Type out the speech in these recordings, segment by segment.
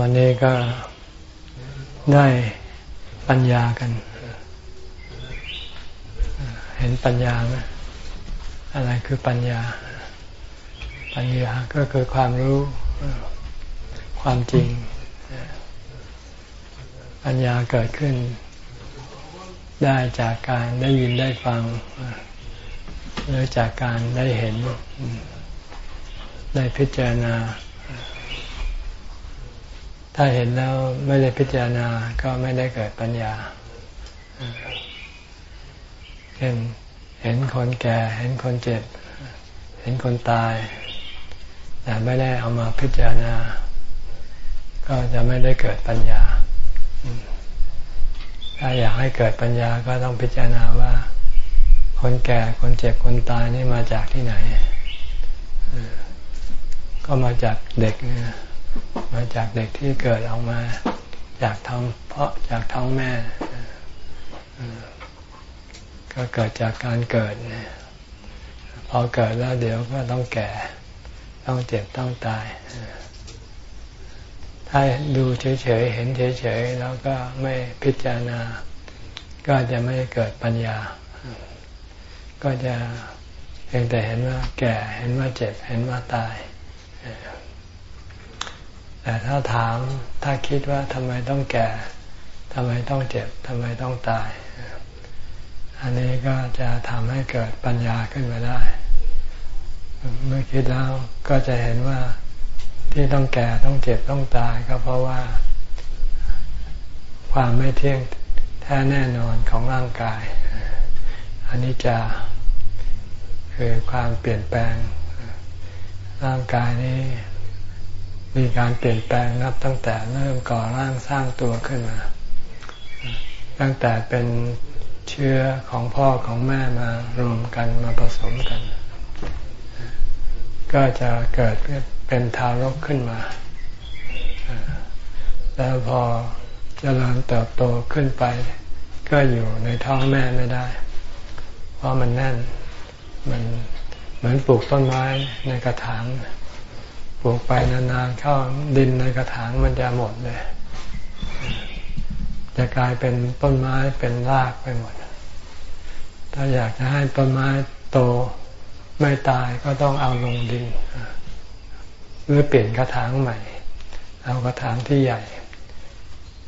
วันนี้ก็ได้ปัญญากัน เห็นปัญญาไหมอะไรคือปัญญา ปัญญาก็คือความรู้ความจริง ปัญญาเกิดขึ้น ได้จากการได้ยินได้ฟังหรือจากการได้เห็น ได้พิจารณา ถ้าเห็นแล้วไม่ได้พิจารณาก็ไม่ได้เกิดปัญญาเช่นเห็นคนแก่ เห็นคนเจ็บ เห็นคนตาย แต่ไม่ได้เอามาพิจารณา ก็จะไม่ได้เกิดปัญญา ถ้าอยากให้เกิดปัญญาก็ต้องพิจารณาว่า คนแก่คนเจ็บคนตายนี่มาจากที่ไหน ก็มาจากเด็ก มาจากเด็กที่เกิดออกมา จากท้องเพราะจากท้องแม่ ก็เกิดจากการเกิด พอเกิดแล้วเดี๋ยวก็ต้องแก่ ต้องเจ็บต้องตาย ถ้าดูเฉยๆ เห็นเฉยๆ แล้วก็ไม่พิจารณา ก็จะไม่เกิดปัญญา ก็จะเพียงแต่เห็นว่าแก่ เห็นว่าเจ็บ เห็นว่าตาย แต่ถ้าถามถ้าคิดว่าทำไมต้องแก่ทำไมต้องเจ็บทำไมต้องตาย อันนี้ก็จะทำให้เกิดปัญญาขึ้นมาได้ เมื่อคิดแล้วก็จะเห็นว่าที่ต้องแก่ต้องเจ็บต้องตายก็เพราะว่า ความไม่เที่ยงแท้แน่นอนของร่างกาย อันนี้จะคือความเปลี่ยนแปลงร่างกายนี้ มีการเปลี่ยนแปลงนับตั้งแต่เริ่มก่อร่างสร้างตัวขึ้นมา ตั้งแต่เป็นเชื้อของพ่อของแม่มารวมกันมาผสมกัน ก็จะเกิดเป็นทารกขึ้นมา แล้วพอจเจริญเติบโตขึ้นไป ก็อยู่ในท้องแม่ไม่ได้ เพราะมันแน่น มันเหมือนปลูกต้นไม้ในกระถาง ปลูกไปนานๆเข้าดินในกระถางมันจะหมดเลย จะกลายเป็นต้นไม้เป็นรากไปหมด ถ้าอยากจะให้ต้นไม้โตไม่ตายก็ต้องเอาลงดินหรือเปลี่ยนกระถางใหม่ เอากระถางที่ใหญ่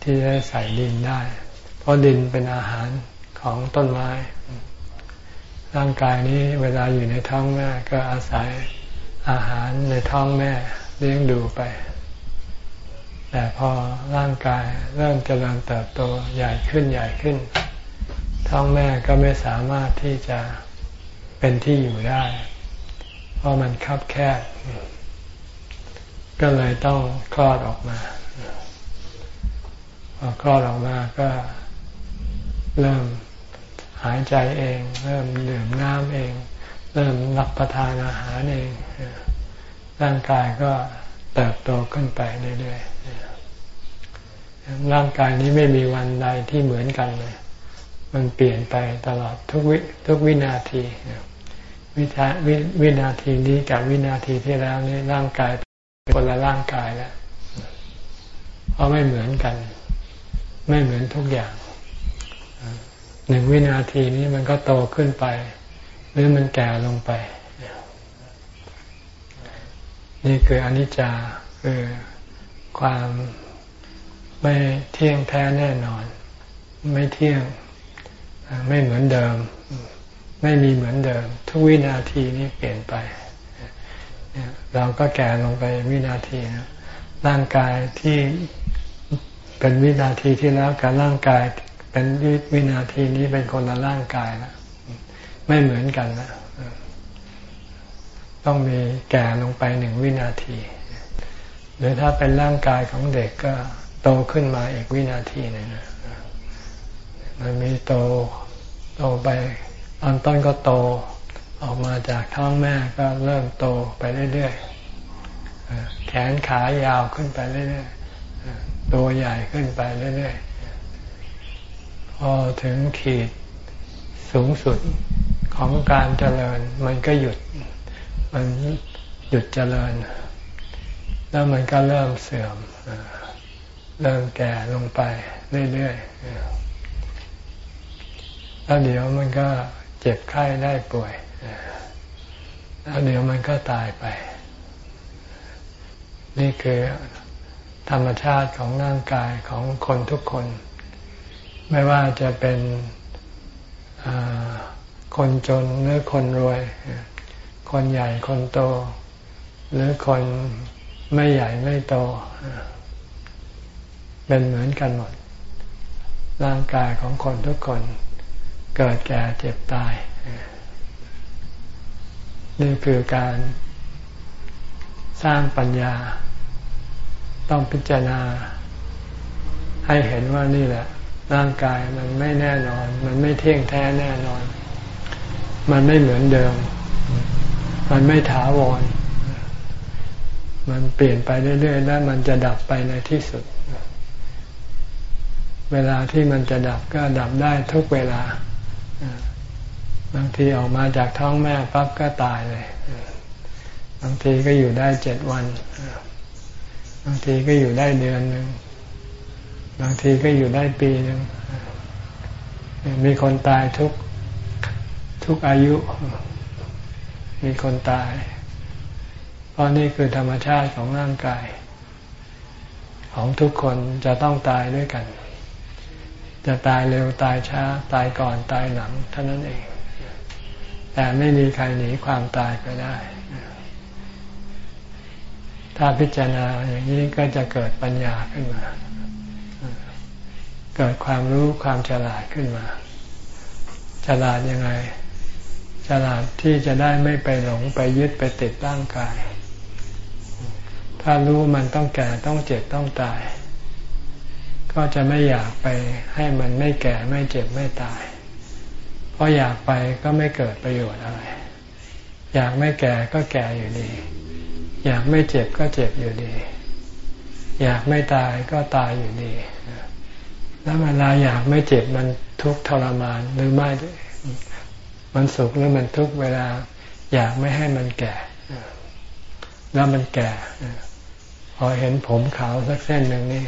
ที่จะใส่ดินได้ เพราะดินเป็นอาหารของต้นไม้ ร่างกายนี้เวลาอยู่ในท้องแม่ก็อาศัย อาหารในท้องแม่เลี้ยงดูไป แต่พอร่างกายเริ่มเจริญเติบโตใหญ่ขึ้นใหญ่ขึ้น ท้องแม่ก็ไม่สามารถที่จะเป็นที่อยู่ได้ เพราะมันคับแคบ ก็เลยต้องคลอดออกมาพอคลอดออกมาก็เริ่มหายใจเอง เริ่มดื่มน้ำเอง เริ่มรับประทานอาหารเองร่างกายก็เติบโตขึ้นไปเรื่อยๆร่างกายนี้ไม่มีวันใดที่เหมือนกันเลย มันเปลี่ยนไปตลอดทุกวิทุกวินาทีวิทาววินาทีนี้กับวินาทีที่แล้วนี่ร่างกายเป็นคนละร่างกายแล้วเพราะไม่เหมือนกัน ไม่เหมือนทุกอย่างหนึ่งวินาทีนี้มันก็โตขึ้นไป หรือมันแก่ลงไป นี่คืออนิจจาคือความไม่เที่ยงแท้แน่นอน ไม่เที่ยงไม่เหมือนเดิม ไม่มีเหมือนเดิม ทุกวินาทีนี้เปลี่ยนไป เราก็แก่ลงไปวินาทีนะร่างกายที่เป็นวินาทีที่แล้วกับร่างกายเป็นวินาทีนี้เป็นคนละร่างกายแล้ว ไม่เหมือนกันนะต้องมีแก่ลงไปหนึ่งวินาที หรือถ้าเป็นร่างกายของเด็กก็โตขึ้นมาอีกวินาทีหนึ่งมันมีโตโตไปตอนต้นก็โตออกมาจากท้องแม่ก็เริ่มโตไปเรื่อยๆแขนขายาวขึ้นไปเรื่อยๆตัวใหญ่ขึ้นไปเรื่อยๆพอถึงขีดสูงสุด ของการเจริญ มันก็หยุด มันหยุดเจริญ แล้วมันก็เริ่มเสื่อมเริ่มแก่ลงไปเรื่อยๆแล้วเดี๋ยวมันก็เจ็บไข้ได้ป่วยแล้วเดี๋ยวมันก็ตายไป นี่คือธรรมชาติของร่างกายของคนทุกคน ไม่ว่าจะเป็น คนจนหรือคนรวย คนใหญ่คนโต หรือคนไม่ใหญ่ไม่โต เป็นเหมือนกันหมด ร่างกายของคนทุกคนเกิดแก่เจ็บตาย นี่คือการสร้างปัญญา ต้องพิจารณา ให้เห็นว่านี่แหละ ร่างกายมันไม่แน่นอน มันไม่เที่ยงแท้แน่นอน มันไม่เหมือนเดิม มันไม่ถาวร มันเปลี่ยนไปเรื่อยๆ แล้วมันจะดับไปในที่สุด เวลาที่มันจะดับก็ดับได้ทุกเวลา บางทีออกมาจากท้องแม่ปั๊บก็ตายเลย บางทีก็อยู่ได้เจ็ดวัน บางทีก็อยู่ได้เดือนหนึ่ง บางทีก็อยู่ได้ปีหนึ่งมีคนตายทุก ทุกอายุมีคนตาย เพราะนี่คือธรรมชาติของร่างกาย ของทุกคนจะต้องตายด้วยกัน จะตายเร็วตายช้า ตายก่อนตายหลังเท่านั้นเอง แต่ไม่มีใครหนีความตายไปได้ ถ้าพิจารณาอย่างนี้ก็จะเกิดปัญญาขึ้นมา เกิดความรู้ความฉลาดขึ้นมา ฉลาดยังไง ลาดที่จะได้ไม่ไปหลงไปยึดไปติดร่างกาย ถ้ารู้มันต้องแก่ต้องเจ็บต้องตาย ก็จะไม่อยากไปให้มันไม่แก่ไม่เจ็บไม่ตาย เพราะอยากไปก็ไม่เกิดประโยชน์อะไร อยากไม่แก่ก็แก่อยู่ดี อยากไม่เจ็บก็เจ็บอยู่ดี อยากไม่ตายก็ตายอยู่ดี แล้วเวลาอยากไม่เจ็บมันทุกข์ทรมานหรือไม่ มันสุขหรือมันทุกข์เวลา อยากไม่ให้มันแก่ แล้วมันแก่ พอเห็นผมขาวสักเส้นหนึ่งนี่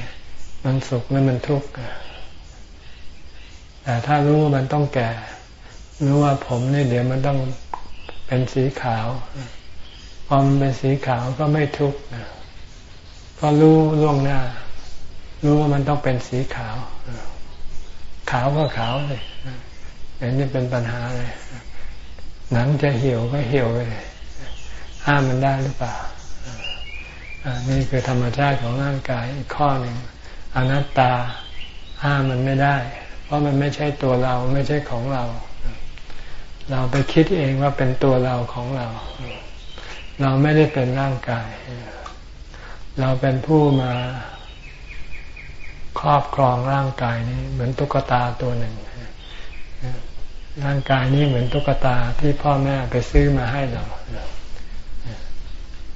มันสุขหรือมันทุกข์แต่ถ้ารู้ว่ามันต้องแก่ รู้ว่าผมนี่เดี๋ยวมันต้องเป็นสีขาว พอมันเป็นสีขาวก็ไม่ทุกข์เพราะรู้ล่วงหน้า รู้ว่ามันต้องเป็นสีขาว ขาวก็ขาวเลย อันนี้เป็นปัญหาเลยหนังจะเหี่ยวก็เหี่ยวเลยห้ามมันได้หรือเปล่านี่คือธรรมชาติของร่างกายอีกข้อหนึ่งอนัตตาห้ามมันไม่ได้ เพราะมันไม่ใช่ตัวเราไม่ใช่ของเรา เราไปคิดเองว่าเป็นตัวเราของเรา เราไม่ได้เป็นร่างกาย เราเป็นผู้มาครอบครองร่างกายนี้ เหมือนตุ๊กตาตัวหนึ่ง ร่างกายนี้เหมือนตุ๊กตาที่พ่อแม่ไปซื้อมาให้เรา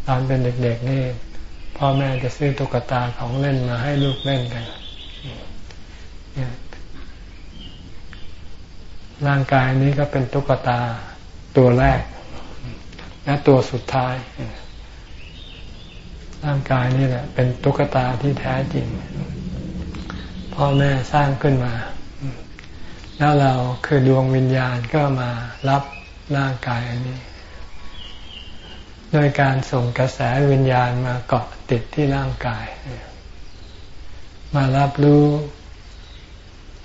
ตอนเป็นเด็กๆนี่ พ่อแม่จะซื้อตุ๊กตาของเล่นมาให้ลูกเล่นกันร่างกายนี้ก็เป็นตุ๊กตาตัวแรก และตัวสุดท้าย ร่างกายนี่แหละ เป็นตุ๊กตาที่แท้จริง พ่อแม่สร้างขึ้นมา แล้วเราคือดวงวิญญาณก็มารับร่างกายอันนี้ โดยการส่งกระแสวิญญาณมาเกาะติดที่ร่างกาย มารับรู้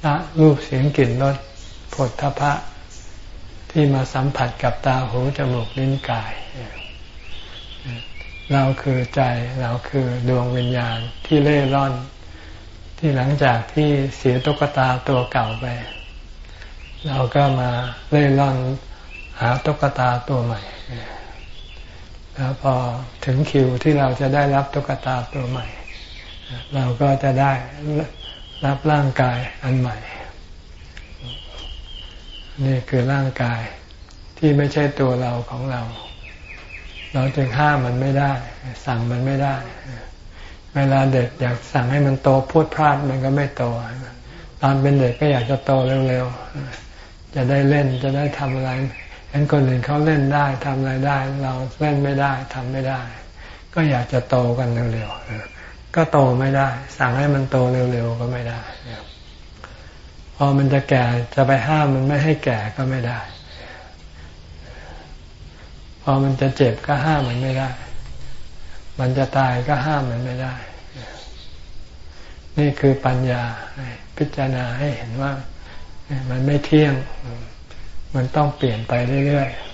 ละรูปเสียงกลิ่นรสผลทพะ ที่มาสัมผัสกับตาหูจมูกลิ้นกาย เราคือใจเราคือดวงวิญญาณที่เล่ร่อน ที่หลังจากที่เสียตุ๊กตาตัวเก่าไป เราก็มาเล่ร่อนหาตุ๊กตาตัวใหม่ แล้วพอถึงคิวที่เราจะได้รับตุ๊กตาตัวใหม่ เราก็จะได้รับร่างกายอันใหม่ นี่คือร่างกายที่ไม่ใช่ตัวเราของเรา เราจึงห้ามมันไม่ได้ สั่งมันไม่ได้ เวลาเด็กอยากสั่งให้มันโตพูดพลาดมันก็ไม่โตตอนเป็นเด็กก็อยากจะโตเร็วๆ จะได้เล่นจะได้ทำอะไรเห็นคนอื่นเขาเล่นได้ทำอะไรได้ เราเล่นไม่ได้ทำไม่ได้ ก็อยากจะโตกันเร็วๆก็โตไม่ได้ สั่งให้มันโตเร็วๆก็ไม่ได้พอมันจะแก่จะไปห้ามมันไม่ให้แก่ก็ไม่ได้ พอมันจะเจ็บก็ห้ามมันไม่ได้ มันจะตายก็ห้ามมันไม่ได้ นี่คือปัญญาพิจารณาให้เห็นว่า มันไม่เที่ยง มันต้องเปลี่ยนไปเรื่อยๆ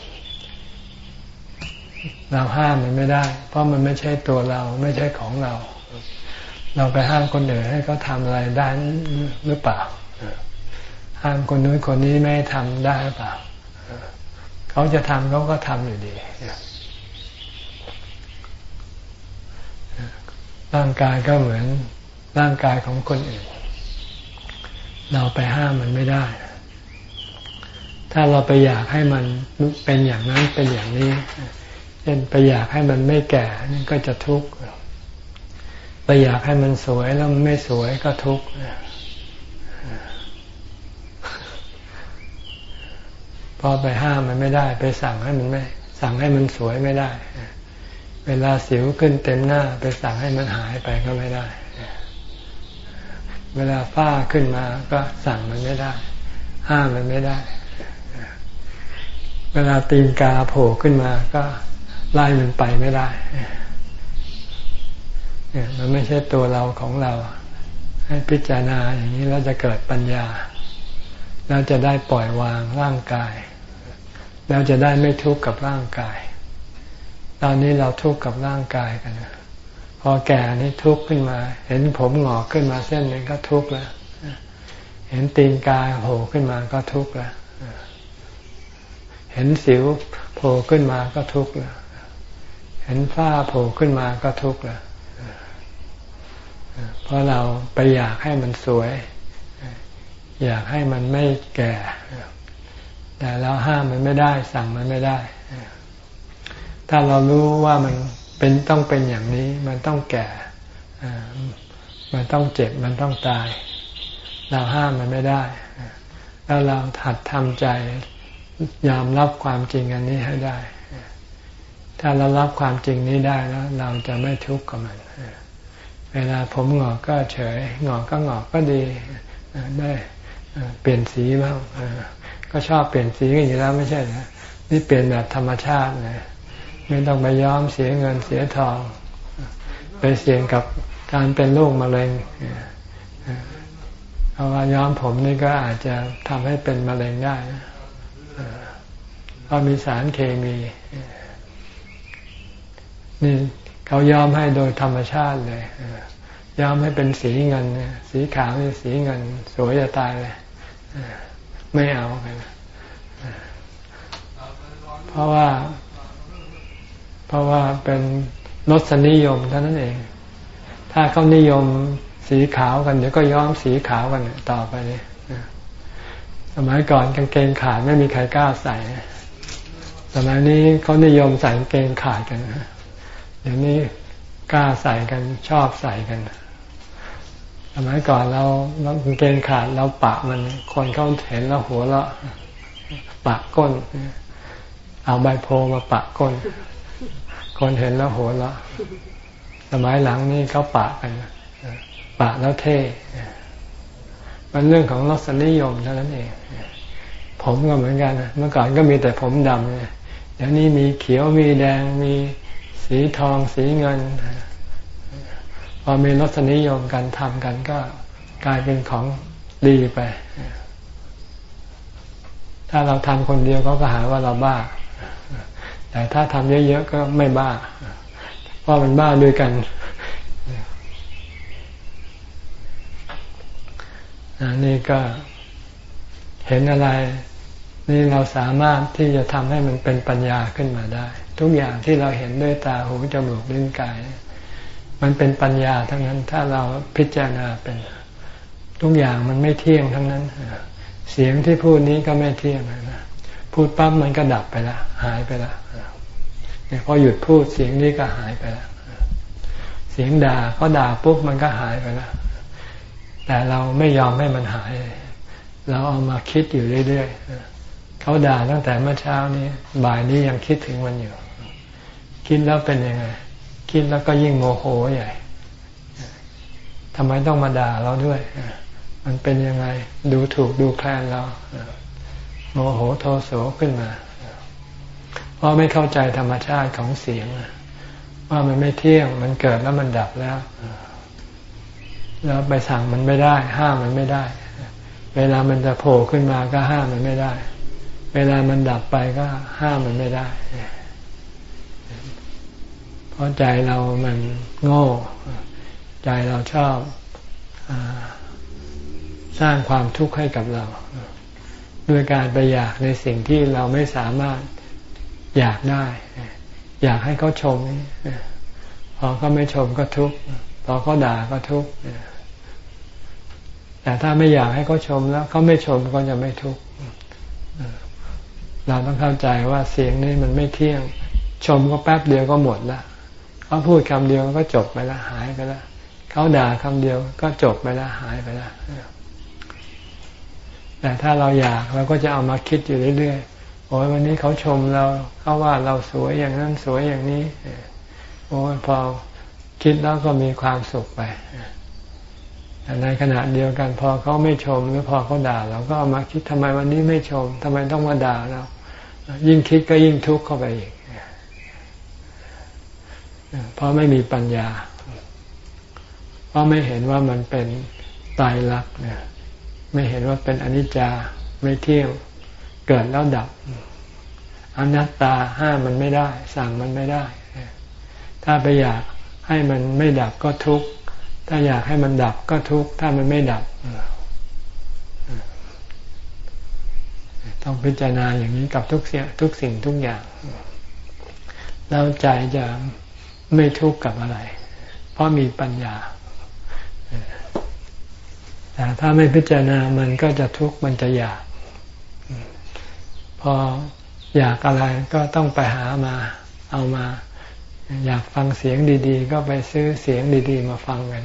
เราห้ามมันไม่ได้ เพราะมันไม่ใช่ตัวเราไม่ใช่ของเรา เราไปห้ามคนอื่นให้เขาทำอะไรได้หรือเปล่า ห้ามคนนู้นคนนี้ไม่ทำได้หรือเปล่า เขาจะทำเขาก็ทำอยู่ดีร่างกายก็เหมือนร่างกายของคนอื่น เราไปห้ามมันไม่ได้ ถ้าเราไปอยากให้มันเป็นอย่างนั้นเป็นอย่างนี้ เช่นไปอยากให้มันไม่แก่นี่ก็จะทุกข์ ไปอยากให้มันสวยแล้วมันไม่สวยก็ทุกข์พอไปห้ามมันไม่ได้ ไปสั่งให้มันไม่ สั่งให้มันสวยไม่ได้ เวลาสิวขึ้นเต็มหน้า ไปสั่งให้มันหายไปก็ไม่ได้ เวลาฝ้าขึ้นมาก็สั่งมันไม่ได้ ห้ามมันไม่ได้ เวลาตีนกาโผล่ขึ้นมาก็ไล่มันไปไม่ได้เนี่ยมันไม่ใช่ตัวเราของเรา ให้พิจารณาอย่างนี้แล้วจะเกิดปัญญา แล้วจะได้ปล่อยวางร่างกาย แล้วจะได้ไม่ทุกข์กับร่างกาย ตอนนี้เราทุกข์กับร่างกายกันนะ พอแก่นี่ทุกข์ขึ้นมา เห็นผมหงอกขึ้นมาเส้นหนึ่งก็ทุกข์แล้วเห็นตีนกายโผล่ขึ้นมาก็ทุกข์แล้วเห็นสิวโผล่ขึ้นมาก็ทุกข์แล้วเห็นฝ้าโผล่ขึ้นมาก็ทุกข์แล้วเพราะเราไปอยากให้มันสวย อยากให้มันไม่แก่ แต่เราห้ามมันไม่ได้ สั่งมันไม่ได้ ถ้าเรารู้ว่ามัน เป็นต้องเป็นอย่างนี้ มันต้องแก่ มันต้องเจ็บ มันต้องตาย เราห้ามมันไม่ได้ แล้วเราหัดทำใจยอมรับความจริงอันนี้ให้ได้ ถ้าเรารับความจริงนี้ได้แล้ว เราจะไม่ทุกข์กับมัน เวลาผมหงอกก็เฉยหงอกก็หงอกก็ดีได้เปลี่ยนสีบ้างก็ชอบเปลี่ยนสีกันอยู่แล้วไม่ใช่เหรอนี่เปลี่ยนแบบธรรมชาติเลย ไม่ต้องไปย้อมเสียเงินเสียทอง ไปเสี่ยงกับการเป็นโรคมะเร็งเพราะว่าย้อมผมนี่ก็อาจจะทำให้เป็นมะเร็งได้เพราะมีสารเคมี นี่เขาย้อมให้โดยธรรมชาติเลยย้อมให้เป็นสีเงิน สีขาวนี่สีเงิน สวยจะตายเลยไม่เอาเพราะว่า เพราะว่าเป็นรสนิยมเท่านั้นเอง ถ้าเขานิยมสีขาวกันเดี๋ยวก็ย้อมสีขาวกันต่อไปนี่สมัยก่อนกางเกงขาดไม่มีใครกล้าใส่ สมัยนี้เขานิยมใส่กางเกงขาดกันเดี๋ยวนี้กล้าใส่กันชอบใส่กัน สมัยก่อนเรากางเกงขาดเราปะมันคนเขาเห็นแล้วหัวเราะปะก้น เอาใบโพมาปะก้น คนเห็นแล้วโหละสมัยหลังนี่เขาปะกันปะแล้วเท่มันเรื่องของรสนิยมเท่านั้นเอง ผมก็เหมือนกันเมื่อก่อนก็มีแต่ผมดำเนี่ยเดี๋ยวนี้มีเขียวมีแดงมีสีทองสีเงิน พอมีรสนิยมกันทำกันก็กลายเป็นของดีไป ถ้าเราทำคนเดียวเขาก็หาว่าเราบ้า แต่ถ้าทำเยอะๆก็ไม่บ้า เพราะมันบ้าด้วยกันนี่ก็เห็นอะไร นี่เราสามารถที่จะทำให้มันเป็นปัญญาขึ้นมาได้ ทุกอย่างที่เราเห็นด้วยตาหูจมูกลิ้นกาย มันเป็นปัญญาทั้งนั้น ถ้าเราพิจารณาเป็น ทุกอย่างมันไม่เที่ยงทั้งนั้น เสียงที่พูดนี้ก็ไม่เที่ยงนะพูดปั๊บมันก็ดับไปละ หายไปละ เนี่ยพอหยุดพูดเสียงนี้ก็หายไปแล้ว เสียงด่าก็ด่าปุ๊บมันก็หายไปแล้ว แต่เราไม่ยอมให้มันหาย เราเอามาคิดอยู่เรื่อยๆเขาด่าตั้งแต่เมื่อเช้านี้ บ่ายนี้ยังคิดถึงมันอยู่ คิดแล้วเป็นยังไง คิดแล้วก็ยิ่งโมโหใหญ่ทำไมต้องมาด่าเราด้วย มันเป็นยังไง ดูถูกดูแคลนเรา โมโหโทโสขึ้นมา เพราะไม่เข้าใจธรรมชาติของเสียงว่ามันไม่เที่ยงมันเกิดแล้วมันดับแล้ว แล้วไปสั่งมันไม่ได้ ห้ามมันไม่ได้ เวลามันจะโผล่ขึ้นมาก็ห้ามมันไม่ได้ เวลามันดับไปก็ห้ามมันไม่ได้เพราะใจเรามันโง่ ใจเราชอบอสร้างความทุกข์ให้กับเรา ด้วยการไปอยากในสิ่งที่เราไม่สามารถ อยากได้ อยากให้เขาชมพอเขาไม่ชมก็ทุกข์พอเขาด่าก็ทุกข์แต่ถ้าไม่อยากให้เขาชมแล้วเขาไม่ชมก็จะไม่ทุกข์เราต้องเข้าใจว่าเสียงนี้มันไม่เที่ยง ชมก็แป๊บเดียวก็หมดละเขาพูดคำเดียวก็จบไปละหายไปละเขาด่าคำเดียวก็จบไปละหายไปละแต่ถ้าเราอยากเราก็จะเอามาคิดอยู่เรื่อยๆ โอ้ยวันนี้เขาชมเราเขาว่าเราสวยอย่างนั้นสวยอย่างนี้โอ้ยพอคิดแล้วก็มีความสุขไปแต่ในขณะเดียวกันพอเขาไม่ชมหรือพอเขาด่าเราก็เอามาคิดทำไมวันนี้ไม่ชมทำไมต้องมาด่าเรา ยิ่งคิดก็ยิ่งทุกข์เข้าไปอีกเพราะไม่มีปัญญา เพราะไม่เห็นว่ามันเป็นตายรักเนี่ยไม่เห็นว่าเป็นอนิจจาไม่เที่ยง เกิดแล้วดับ อนัตตาห้ามมันไม่ได้ สั่งมันไม่ได้ ถ้าไปอยากให้มันไม่ดับก็ทุกข์ถ้าอยากให้มันดับก็ทุกข์ถ้ามันไม่ดับต้องพิจารณาอย่างนี้กับทุกเสียทุกสิ่งทุกอย่างแล้วใจจะไม่ทุกข์กับอะไร เพราะมีปัญญาแต่ถ้าไม่พิจารณามันก็จะทุกข์มันจะอยาก พออยากอะไรก็ต้องไปหามาเอามา อยากฟังเสียงดี ๆ ก็ไปซื้อเสียงดี ๆ มาฟังกัน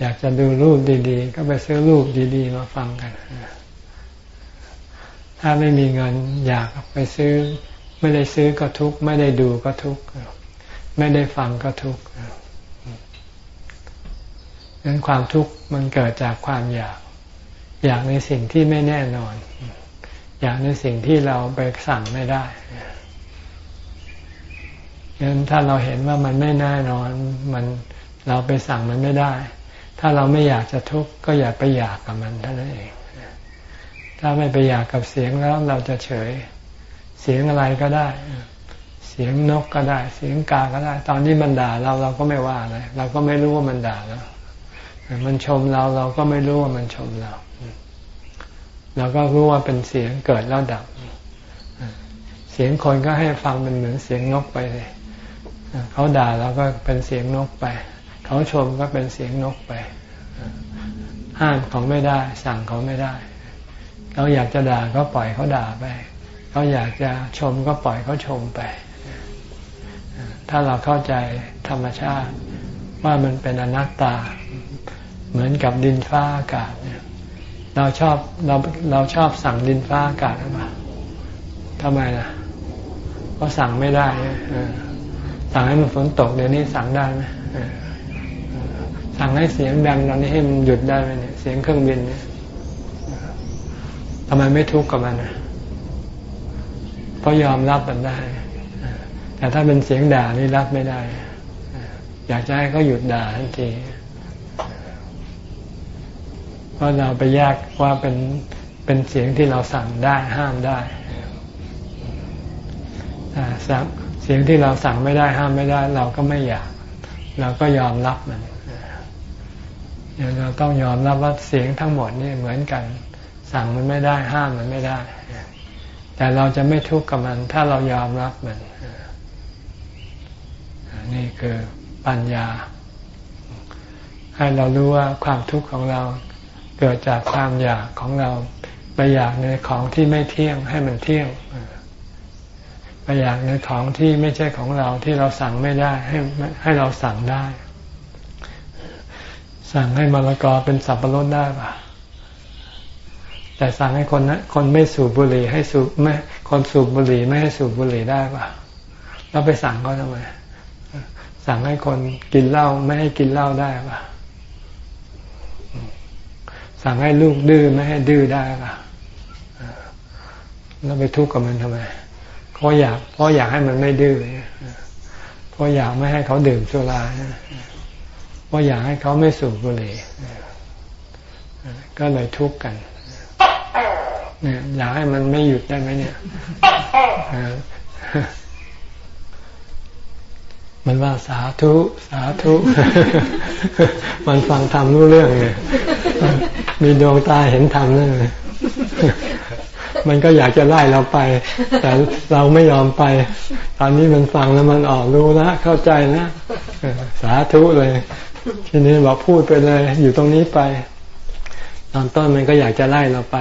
อยากจะดูรูปดีๆ ก็ไปซื้อรูปดี ๆ มาฟังกัน ถ้าไม่มีเงินอยากไปซื้อ ไม่ได้ซื้อก็ทุกข์ไม่ได้ดูก็ทุกข์ไม่ได้ฟังก็ทุกข์นั้นความทุกข์มันเกิดจากความอยาก อยากในสิ่งที่ไม่แน่นอน อยากในสิ่งที่เราไปสั่งไม่ได้ดังนั้นถ้าเราเห็นว่ามันไม่แน่นอนมันเราไปสั่งมันไม่ได้ ถ้าเราไม่อยากจะทุกข์ก็อย่าไปอยากกับมันเท่านั้นเอง ถ้าไม่ไปอยากกับเสียงแล้วเราจะเฉย เสียงอะไรก็ได้ เสียงนกก็ได้ เสียงกาก็ได้ ตอนนี้มันด่าเราเราก็ไม่ว่าอะไรเราก็ไม่รู้ว่ามันด่าแล้วมันชมเราเราก็ไม่รู้ว่ามันชมเรา เราก็รู้ว่าเป็นเสียงเกิดแล้วดับ เสียงคนก็ให้ฟังเป็นเหมือนเสียงนกไปเลย เขาด่าเราก็เป็นเสียงนกไป เขาชมก็เป็นเสียงนกไป ห้ามเขาไม่ได้ สั่งเขาไม่ได้ เขาอยากจะด่าก็ปล่อยเขาด่าไป เขาอยากจะชมก็ปล่อยเขาชมไป ถ้าเราเข้าใจธรรมชาติว่ามันเป็นอนัตตา เหมือนกับดินฟ้าอากาศเนี่ย เราชอบเราเราชอบสั่งดินฟ้าอากาศหรือเปล่าทำไมล่ะเพราะสั่งไม่ได้สั่งให้มันฝนตกเดี๋ยวนี้สั่งได้ไหมสั่งให้เสียงดังตอนนี้ให้มันหยุดได้ไหมเนี่ยเสียงเครื่องบินเนี่ยทำไมไม่ทุกข์กับมันเพราะยอมรับมันได้ แต่ถ้าเป็นเสียงด่านี่รับไม่ได้ อยากจะให้เขาหยุดด่าทันที เพราะเราไปแยกว่าเป็นเป็นเสียงที่เราสั่งได้ห้ามได้เสียงที่เราสั่งไม่ได้ห้ามไม่ได้ เราก็ไม่อยาก เราก็ยอมรับมันเราต้องยอมรับว่าเสียงทั้งหมดนี่เหมือนกัน สั่งมันไม่ได้ห้ามมันไม่ได้ แต่เราจะไม่ทุกข์กับมัน ถ้าเรายอมรับมันนี่คือปัญญา ให้เรารู้ว่าความทุกข์ของเรา เกิดจากความอยากของเรา ไปอยากในของที่ไม่เที่ยงให้มันเที่ยงไปอยากในของที่ไม่ใช่ของเราที่เราสั่งไม่ได้ให้ให้เราสั่งได้ สั่งให้มะละกอเป็นสับปะรดได้ปะแต่สั่งให้คนนะคนไม่สูบบุหรี่ให้สูบไม่คนสูบบุหรี่ไม่ให้สูบบุหรี่ได้ปะเราไปสั่งเขาทำไมสั่งให้คนกินเหล้าไม่ให้กินเหล้าได้ปะ สั่งให้ลูกดื้อไม่ให้ดื้อได้ล่ะแล้วไปทุกข์กับมันทำไมเพราะอยากเพราะอยากให้มันไม่ดื้อเพราะอยากไม่ให้เขาดื่มสุราเพราะอยากให้เขาไม่สูบบุหรี่ก็เลยทุกข์กันเนี่ยอยากให้มันไม่หยุดได้ไหมเนี่ยมันว่าสาธุ สาธุ มันฟังธรรมรู้เรื่องไง มีดวงตาเห็นธรรมนั่นเลยมันก็อยากจะไล่เราไป แต่เราไม่ยอมไป ตอนนี้มันฟังแล้วมันออกรู้นะเข้าใจนะสาธุเลย ทีนี้บอกพูดไปเลย อยู่ตรงนี้ไป ตอนต้นมันก็อยากจะไล่เราไป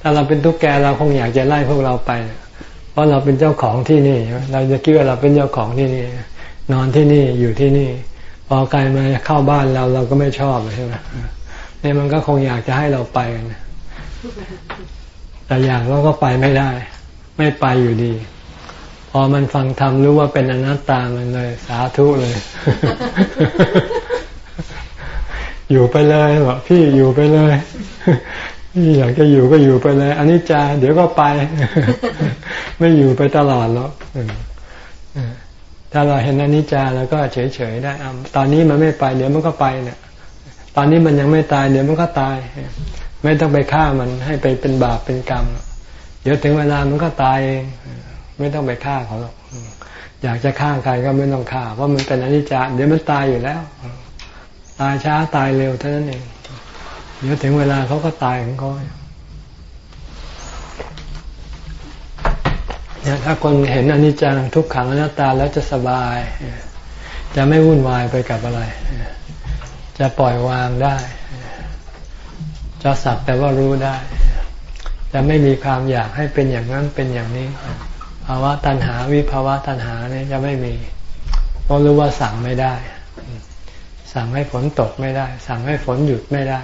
ถ้าเราเป็นตุ๊กแกเราคงอยากจะไล่พวกเราไป เพราะเราเป็นเจ้าของที่นี่ เราจะคิดว่าเราเป็นเจ้าของที่นี่ นอนที่นี่อยู่ที่นี่ พอไกลมาเข้าบ้านเราเราก็ไม่ชอบใช่ไหม เนี่ยมันก็คงอยากจะให้เราไปกันแต่อย่างเราก็ไปไม่ได้ ไม่ไปอยู่ดี พอมันฟังธรรมรู้ว่าเป็นอนัตตามันเลย สาธุเลย อยู่ไปเลยบอกพี่อยู่ไปเลยพี่อยากจะอยู่ก็อยู่ไปเลยอันนี้จาเดี๋ยวก็ไป ไม่อยู่ไปตลอดหรอกถ้าเราเห็นอนิจจาแล้วก็เฉยๆได้ ตอนนี้มันไม่ไป เดี๋ยวมันก็ไปเนี่ย ตอนนี้มันยังไม่ตายเดี๋ยวมันก็ตาย ไม่ต้องไปฆ่ามันให้ไปเป็นบาปเป็นกรรม เดี๋ยวถึงเวลามันก็ตายเองไม่ต้องไปฆ่าเขาหรอกอยากจะฆ่าใครก็ไม่ต้องฆ่าเพราะมันเป็นอนิจจาเดี๋ยวมันตายอยู่แล้ว ตายช้าตายเร็วเท่านั้นเอง เดี๋ยวถึงเวลาเขาก็ตายของเขาเนี่ยถ้าคนเห็นอนิจจังทุกขังอนัตตาแล้วจะสบาย จะไม่วุ่นวายไปกับอะไร จะปล่อยวางได้ จะสักแต่ว่ารู้ได้ จะไม่มีความอยากให้เป็นอย่างนั้นเป็นอย่างนี้ภาวะตัณหาวิภาวะตัณหาเนี่ยจะไม่มีเพราะรู้ว่าสั่งไม่ได้ สั่งให้ฝนตกไม่ได้ สั่งให้ฝนหยุดไม่ได้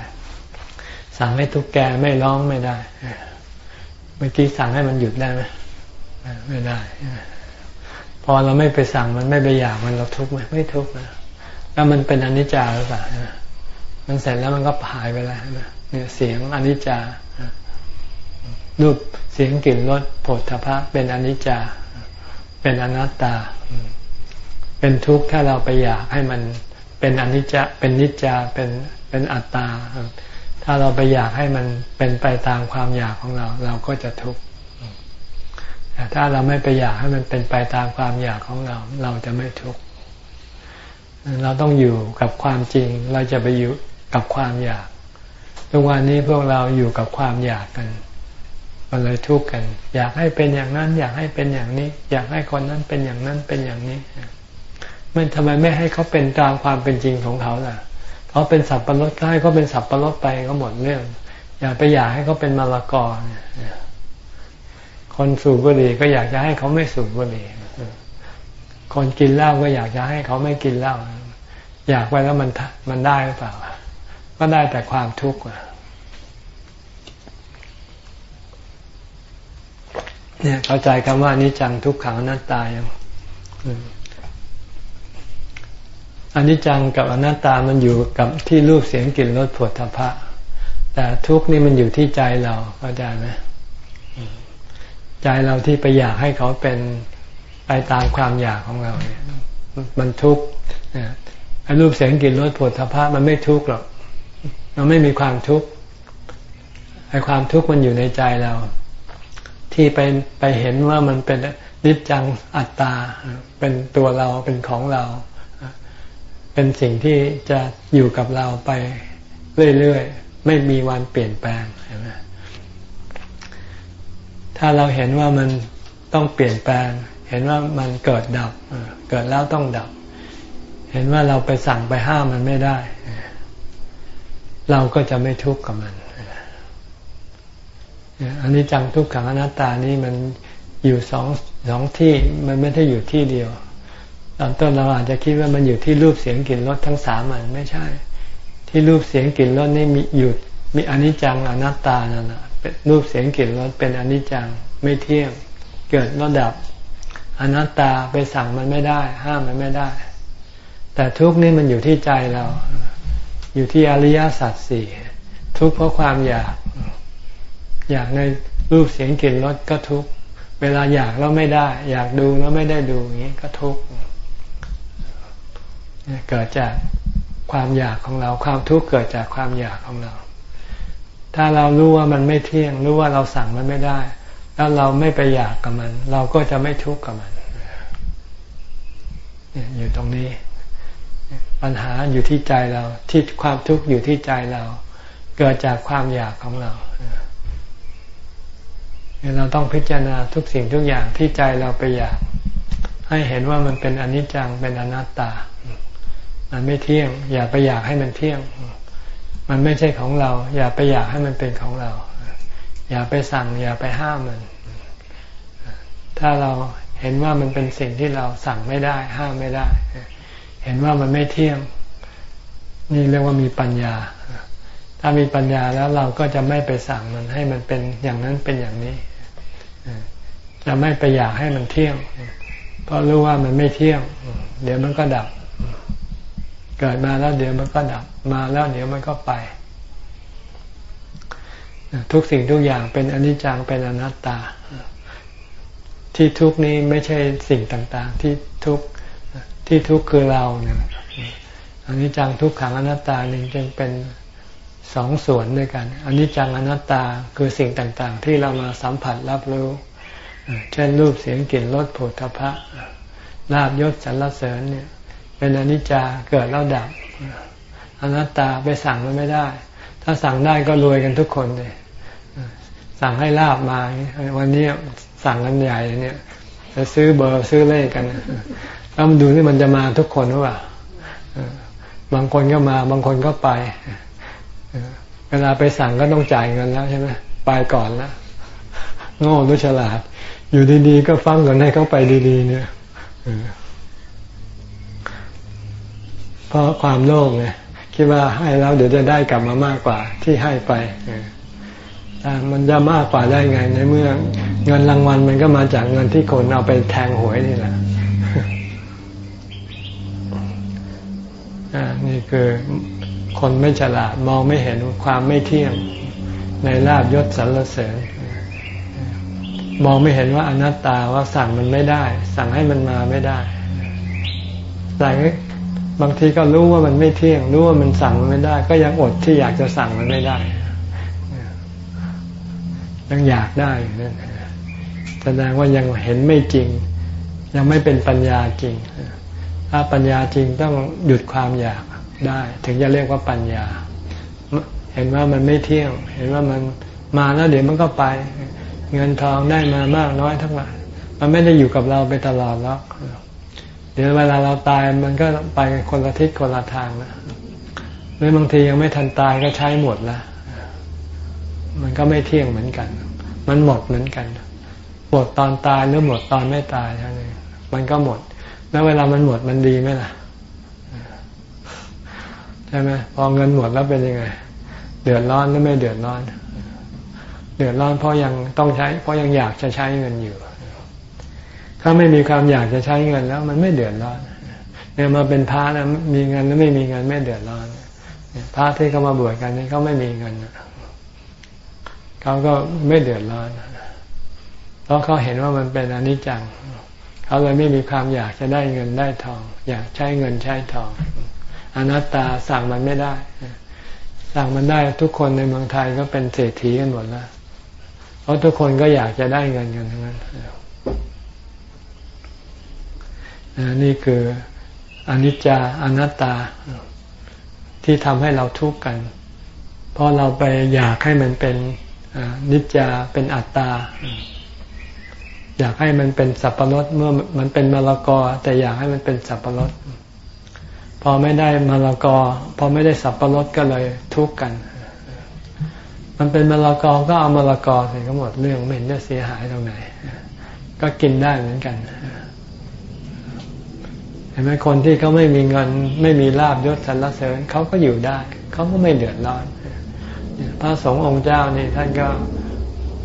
สั่งให้ทุกแกไม่ร้องไม่ได้เมื่อกี้สั่งให้มันหยุดได้ไหมไม่ได้ พอเราไม่ไปสั่งมันไม่ไปอยากมันเราทุกข์ไหมไม่ทุกข์นะ แล้วมันเป็นอนิจจาหรือเปล่ามันเสร็จแล้วมันก็หายไปแล้วเนี่ยเสียงอนิจจารูปเสียงกลิ่นรสผลทพะเป็นอนิจจา เป็นอนัตตา เป็นทุกข์ถ้าเราไปอยากให้มันเป็นอนิจจาเป็นนิจจาเป็นเป็นอัตตา ถ้าเราไปอยากให้มันเป็นไปตามความอยากของเรา เราก็จะทุกข์แต่ถ้าเราไม่ไปอยากให้มันเป็นไปตามความอยากของเรา เราจะไม่ทุกข์ เราต้องอยู่กับความจริง เราจะไปอยู่กับความอยาก ทุกวันนี้พวกเราอยู่กับความอยากกันมันเลยทุกข์กัน อยากให้เป็นอย่างนั้น อยากให้เป็นอย่างนี้ อยากให้คนนั้นเป็นอย่างนั้นเป็นอย่างนี้มันทำไมไม่ให้เขาเป็นตามความเป็นจริงของเขาล่ะเขาเป็นสับปะรดก็ให้เขาเป็นสับปะรดไปก็หมดเรื่อง อย่าไปอยากให้เขาเป็นมะละกอคนสูบบุหรี่ก็อยากจะให้เขาไม่สูบบุหรี่ คนกินเหล้าก็อยากจะให้เขาไม่กินเหล้าอยากไปแล้วมันมันได้หรือเปล่าก็ได้แต่ความทุกข์เนี่ยเข้าใจคำว่านิจังทุกขังอนัตตายังอนิจจังกับอนัตตามันอยู่กับที่รูปเสียงกลิ่นรสผลทพะ แต่ทุกนี่มันอยู่ที่ใจเราเข้าใจไหมใจเราที่ไปอยากให้เขาเป็น ไปตามความอยากของเราเนี่ย มันทุกข์ไอ้รูปเสียงกลิ่นรสผลทพะมันไม่ทุกข์หรอก มันไม่มีความทุกข์ไอ้ความทุกข์มันอยู่ในใจเรา ที่ไปไปเห็นว่ามันเป็นนิจจังอัตตา เป็นตัวเราเป็นของเรา เป็นสิ่งที่จะอยู่กับเราไปเรื่อยๆ ไม่มีวันเปลี่ยนแปลงใช่ไหมถ้าเราเห็นว่ามันต้องเปลี่ยนแปลง เห็นว่ามันเกิดดับเกิดแล้วต้องดับ เห็นว่าเราไปสั่งไปห้ามมันไม่ได้ เราก็จะไม่ทุกข์กับมันอันนี้จังทุกขังอนัตตานี่มันอยู่สองสองที่มันไม่ได้อยู่ที่เดียว ตอนต้นเราอาจจะคิดว่ามันอยู่ที่รูปเสียงกลิ่นรสทั้งสามมันไม่ใช่ ที่รูปเสียงกลิ่นรสนี่มีอยู่มีอนิจจังอนัตตานั่นแหะรูปเสียงกลิ่นรสเป็นอนิจจังไม่เที่ยง เกิดแล้วดับ อนัตตาไปสั่งมันไม่ได้ ห้ามมันไม่ได้ แต่ทุกนี่มันอยู่ที่ใจเรา อยู่ที่อริยสัจสี่ทุกข์เพราะความอยาก อยากในรูปเสียงกลิ่นรสก็ทุกข์เวลาอยากแล้วไม่ได้ อยากดูแล้วไม่ได้ดูอย่างนี้ก็ทุกข์เกิดจากความอยากของเรา ความทุกข์เกิดจากความอยากของเรา ถ้าเรารู้ว่ามันไม่เที่ยง รู้ว่าเราสั่งมันไม่ได้ แล้วเราไม่ไปอยากกับมัน เราก็จะไม่ทุกข์กับมันอยู่ตรงนี้ ปัญหาอยู่ที่ใจเรา ที่ความทุกข์อยู่ที่ใจเรา เกิดจากความอยากของเราเราต้องพิจารณาทุกสิ่งทุกอย่างที่ใจเราไปอยาก ให้เห็นว่ามันเป็นอนิจจังเป็นอนัตตา มันไม่เที่ยง อย่าไปอยากให้มันเที่ยง มันไม่ใช่ของเรา อย่าไปอยากให้มันเป็นของเรา อย่าไปสั่งอย่าไปห้ามมัน ถ้าเราเห็นว่ามันเป็นสิ่งที่เราสั่งไม่ได้ ห้ามไม่ได้ เห็นว่ามันไม่เที่ยงนี่เรียกว่ามีปัญญา ถ้ามีปัญญาแล้วเราก็จะไม่ไปสั่งมันให้มันเป็นอย่างนั้นเป็นอย่างนี้ จะไม่ไปอยากให้มันเที่ยง เพราะรู้ว่ามันไม่เที่ยง เดี๋ยวมันก็ดับ เกิดมาแล้วเดี๋ยวมันก็ดับ มาแล้วเดี๋ยวมันก็ไป ทุกสิ่งทุกอย่างเป็นอนิจจังเป็นอนัตตา ที่ทุกนี้ไม่ใช่สิ่งต่าง ๆ ที่ทุกที่ทุกคือเราเนี่ยอนิจจังทุกขังอนัตตาหนึ่งจึงเป็นสองส่วนด้วยกันอนิจจังอนัตตาคือสิ่งต่างๆ ที่เรามาสัมผัสรับรู้ เช่นรูปเสียงกลิ่นรสผลทพะลาบยศสรรเสริญเนี่ยเป็นอนิจจาเกิดแล้วดับอนัตตาไปสั่งมันไม่ได้ ถ้าสั่งได้ก็รวยกันทุกคนเลย สั่งให้ลาบมาวันนี้สั่งกันใหญ่เนี่ยจะซื้อเบอร์ซื้อเลขกันแล้วมาดูที่มันจะมาทุกคนหรือเปล่าบางคนก็มา บางคนก็ไปเวลาไปสั่งก็ต้องจ่ายเงินแล้วใช่ไหมไปก่อนแล้วโง่รู้ฉลาด อยู่ดีๆก็ฟังก่อนให้เขาไปดีๆ เนี่ยเพราะความโลภไงคิดว่าให้แล้วเดี๋ยวจะได้กลับมามากกว่าที่ให้ไป มันจะมากกว่าได้ไงในเมื่อเงินรางวัลมันก็มาจากเงินที่คนเอาไปแทงหวยนี่แหละนี่คือคนไม่ฉลาดมองไม่เห็นความไม่เที่ยงในลาบยศสรรเสริญ มองไม่เห็นว่าอนัตตาว่าสั่งมันไม่ได้ สั่งให้มันมาไม่ได้แต่บางทีก็รู้ว่ามันไม่เที่ยง รู้ว่ามันสั่งมันไม่ได้ ก็ยังอดที่อยากจะสั่งมันไม่ได้ ยังอยากได้อยู่นั่นแสดงว่ายังเห็นไม่จริง ยังไม่เป็นปัญญาจริง ถ้าปัญญาจริงต้องหยุดความอยากได้ ถึงจะเรียกว่าปัญญา เห็นว่ามันไม่เที่ยง เห็นว่ามันมาแล้วเดี๋ยวมันก็ไป เงินทองได้มามากน้อยทั้งหลายมันไม่ได้อยู่กับเราไปตลอดแล้วเดี๋ยวเวลาเราตายมันก็ไปคนละทิศคนละทางนะหรือบางทียังไม่ทันตายก็ใช้หมดแล้ว มันก็ไม่เที่ยงเหมือนกัน มันหมดเหมือนกันหมดตอนตายหรือหมดตอนไม่ตายเท่านั้นมันก็หมด แล้วเวลามันหมดมันดีไหมล่ะใช่ไหมพอเงินหมดแล้วเป็นยังไง เดือดร้อนหรือไม่เดือดร้อน เดือดร้อนเพราะยังต้องใช้ เพราะยังอยากจะใช้เงินอยู่ ถ้าไม่มีความอยากจะใช้เงินแล้ว มันไม่เดือดร้อนเนี่ยมาเป็นพระนะมีเงินหรือไม่มีเงินไม่เดือดร้อนพระที่เขามาบวชกันนี่เขาไม่มีเงิน เขาก็ไม่เดือดร้อนเพราะเขาเห็นว่ามันเป็นอนิจจัง เขาเลยไม่มีความอยากจะได้เงินได้ทอง อยากใช้เงินใช้ทอง อนัตตาสั่งมันไม่ได้ สั่งมันได้ทุกคนในเมืองไทยก็เป็นเศรษฐีกันหมดแล้ว เพราะทุกคนก็อยากจะได้เงินกันทั้งนั้นนี่คืออนิจจาอนัตตาที่ทำให้เราทุกข์กัน เพราะเราไปอยากให้มันเป็น นิจจาเป็นอัตตา อยากให้มันเป็นสับปะรดเมื่อมันเป็นมะละกอ แต่อยากให้มันเป็นสับปะรดพอไม่ได้มะละกอ พอไม่ได้สับปะรดก็เลยทุกข์กัน มันเป็นมะละกอก็เอามะละกอสิก็หมดเรื่องไม่เห็นจะเสียหายตรงไหน ก็กินได้เหมือนกันเห็นไหมคนที่เขาไม่มีเงินไม่มีลาบยศสรรเสริญเขาก็อยู่ได้ เขาก็ไม่เดือดร้อน พระสงฆ์องค์เจ้านี่ท่านก็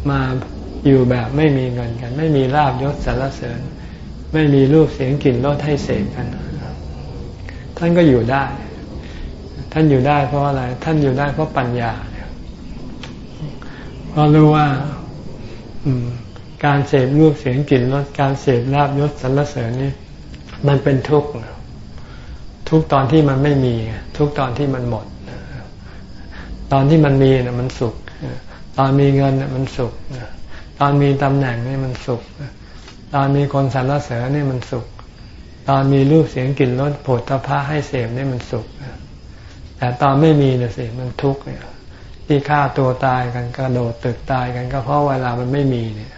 มาอยู่แบบไม่มีเงินกัน ไม่มีลาบยศสรรเสริญ ไม่มีรูปเสียงกลิ่นรสให้เสกกัน ท่านก็อยู่ได้ ท่านอยู่ได้เพราะอะไร ท่านอยู่ได้เพราะปัญญาเพราะรู้ว่าการเสพรูปเสียงกลิ่นรสการเสพลาบยศสรรเสริญนี่มันเป็นทุกข์ทุกตอนที่มันไม่มี ทุกตอนที่มันหมด ตอนที่มันมีเนี่ยมันสุข ตอนมีเงินเนี่ยมันสุข ตอนมีตำแหน่งนี่มันสุข ตอนมีคนสรรเสริญนี่มันสุข ตอนมีรูปเสียงกลิ่นรสผลตภะให้เสพนี่มันสุข แต่ตอนไม่มีเนี่ยสิมันทุกข์เนี่ยที่ฆ่าตัวตายกันกระโดดตึกตายกันก็เพราะเวลามันไม่มีเนี่ย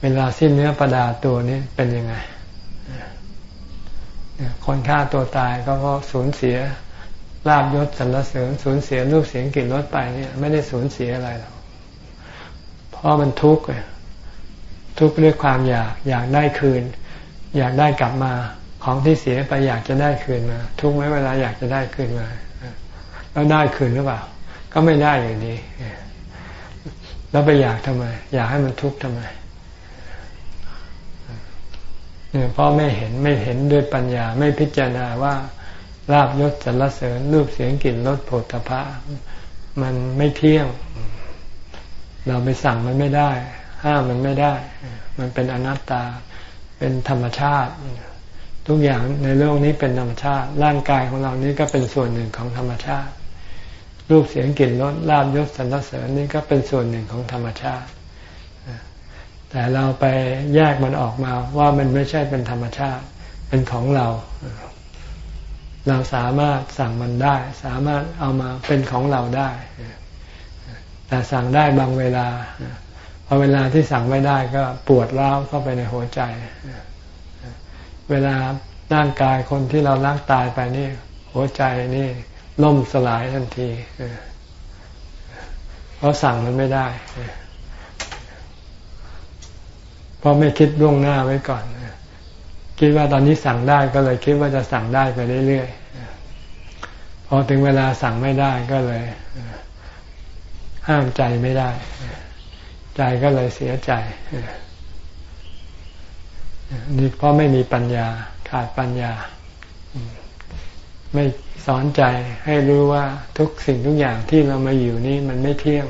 เวลาสิ้นเนื้อประดาตัวนี้เป็นยังไงคนฆ่าตัวตายก็เพราะสูญเสีย ลาบยศสรรเสริญสูญเสียรูปเสียงกลิ่นรสไปเนี่ย ไม่ได้สูญเสียอะไรหรอกเพราะมันทุกข์ทุกข์ด้วยความอยากอยากได้คืน อยากได้กลับมาของที่เสียไปอยากจะได้คืนมา ทุกไหมเวลาอยากจะได้คืนมาแล้วได้คืนหรือเปล่า ก็ไม่ได้อย่างนี้แล้วไปอยากทำไม อยากให้มันทุกข์ทำไมเนี่ยพราะไม่เห็นไม่เห็นด้วยปัญญาไม่พิจารณาว่า ลาบยศสรรเสริญรูปเสียงกลิ่นรสโผฏฐพะมันไม่เที่ยง เราไปสั่งมันไม่ได้ ห้ามมันไม่ได้ มันเป็นอนัตตาเป็นธรรมชาติ ทุกอย่างในโลกนี้เป็นธรรมชาติ ร่างกายของเรานี้ก็เป็นส่วนหนึ่งของธรรมชาติ รูปเสียงกลิ่นรสลาบยศสรรเสริญนี่ก็เป็นส่วนหนึ่งของธรรมชาติ แต่เราไปแยกมันออกมาว่ามันไม่ใช่เป็นธรรมชาติ เป็นของเรา เราสามารถสั่งมันได้ สามารถเอามาเป็นของเราได้ แต่สั่งได้บางเวลาพอเวลาที่สั่งไม่ได้ก็ปวดร้าวเข้าไปในหัวใจ เวลาร่างกายคนที่เรารักตายไปนี่ หัวใจนี่ล่มสลายทันทีเพราะสั่งมันไม่ได้เพราะไม่คิดล่วงหน้าไว้ก่อน คิดว่าตอนนี้สั่งได้ก็เลยคิดว่าจะสั่งได้ไปเรื่อยๆพอถึงเวลาสั่งไม่ได้ก็เลย ห้ามใจไม่ได้ ใจก็เลยเสียใจนี่เพราะไม่มีปัญญาขาดปัญญา ไม่สอนใจให้รู้ว่าทุกสิ่งทุกอย่างที่เรามาอยู่นี่มันไม่เที่ยง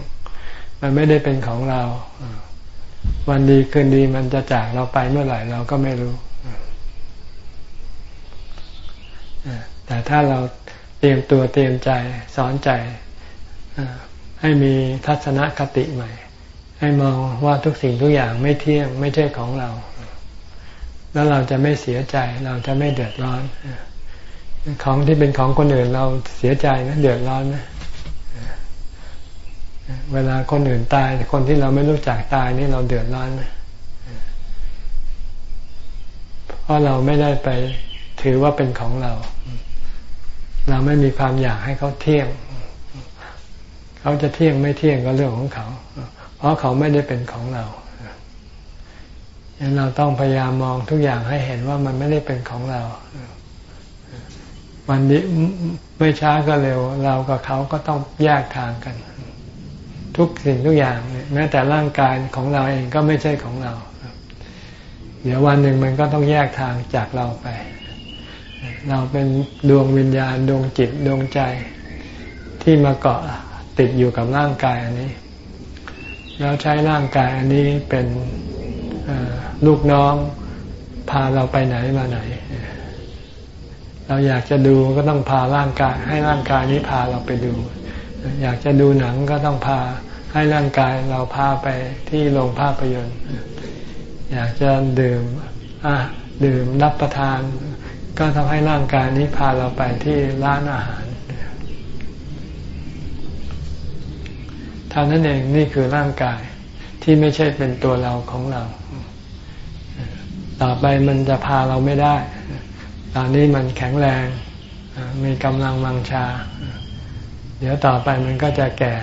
มันไม่ได้เป็นของเรา วันดีคืนดีมันจะจากเราไปเมื่อไหร่เราก็ไม่รู้ แต่ถ้าเราเตรียมตัวเตรียมใจสอนใจให้มีทัศนคติใหม่ ให้มองว่าทุกสิ่งทุกอย่างไม่เที่ยงไม่ใช่ของเรา แล้วเราจะไม่เสียใจเราจะไม่เดือดร้อนของที่เป็นของคนอื่นเราเสียใจนะเดือดร้อนนะเวลาคนอื่นตาย คนที่เราไม่รู้จักตายนี่เราเดือดร้อนไหมเพราะเราไม่ได้ไปถือว่าเป็นของเรา เราไม่มีความอยากให้เขาเที่ยง เขาจะเที่ยงไม่เที่ยงก็เรื่องของเขา เพราะเขาไม่ได้เป็นของเราฉะนั้นเราต้องพยายามมองทุกอย่างให้เห็นว่ามันไม่ได้เป็นของเรา วันนี้ไม่ช้าก็เร็ว เรากับเขาก็ต้องแยกทางกัน ทุกสิ่งทุกอย่างแม้แต่ร่างกายของเราเองก็ไม่ใช่ของเรา เดี๋ยววันหนึ่งมันก็ต้องแยกทางจากเราไป เราเป็นดวงวิญญาณดวงจิตดวงใจ ที่มาเกาะติดอยู่กับร่างกายอันนี้ แล้วใช้ร่างกายอันนี้เป็นลูกน้องพาเราไปไหนมาไหน เราอยากจะดูก็ต้องพาร่างกาย ให้ร่างกายนี้พาเราไปดู อยากจะดูหนังก็ต้องพาให้ร่างกายเราพาไปที่โรงภาพยนตร์ อยากจะดื่มอะดื่มรับประทาน ก็ทำให้ร่างกายนี้พาเราไปที่ร้านอาหารท่านั้นเองนี่คือร่างกายที่ไม่ใช่เป็นตัวเราของเรา ต่อไปมันจะพาเราไม่ได้ ตอนนี้มันแข็งแรง มีกำลังวังชา เดี๋ยวต่อไปมันก็จะแก่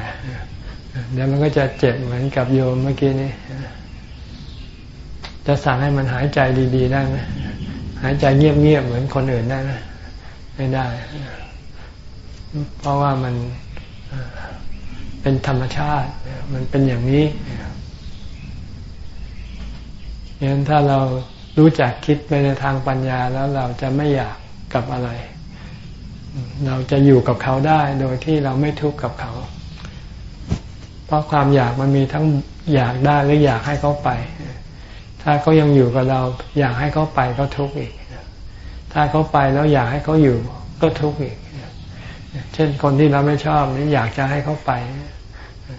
เดี๋ยวมันก็จะเจ็บเหมือนกับโยมเมื่อกี้นี้ จะสั่งให้มันหายใจดี ๆ ได้ไหม หายใจเงียบๆเหมือนคนอื่นได้ไหมไม่ได้ เพราะว่ามันเป็นธรรมชาติ มันเป็นอย่างนี้ยันถ้าเรารู้จักคิดไปในทางปัญญาแล้วเราจะไม่อยากกับอะไร เราจะอยู่กับเขาได้โดยที่เราไม่ทุกข์กับเขา เพราะความอยากมันมีทั้งอยากได้และอยากให้เขาไป ถ้าเขายังอยู่กับเราอยากให้เขาไปก็ทุกข์อีก ถ้าเขาไปแล้วอยากให้เขาอยู่ก็ทุกข์อีก เช่นคนที่เราไม่ชอบนี่อยากจะให้เขาไป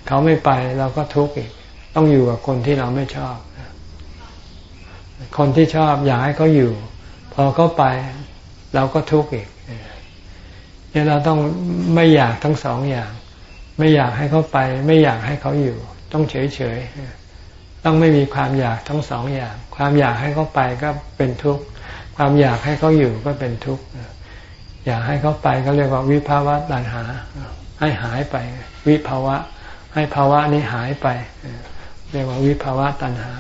เขาไม่ไปเราก็ทุกข์อีก ต้องอยู่กับคนที่เราไม่ชอบ คนที่ชอบอยากให้เขาอยู่ พอเขาไปเราก็ทุกข์อีกเนี่ยเราต้องไม่อยากทั้งสองอย่าง ไม่อยากให้เขาไป ไม่อยากให้เขาอยู่ ต้องเฉยเฉย ต้องไม่มีความอยากทั้งสองอย่าง ความอยากให้เขาไปก็เป็นทุกข์ ความอยากให้เขาอยู่ก็เป็นทุกข์ อยากให้เขาไปก็เรียกว่าวิภาวะตัณหา ให้หายไป วิภาวะ ให้ภาวะนี้หายไป เรียกว่าวิภาวะตัณหา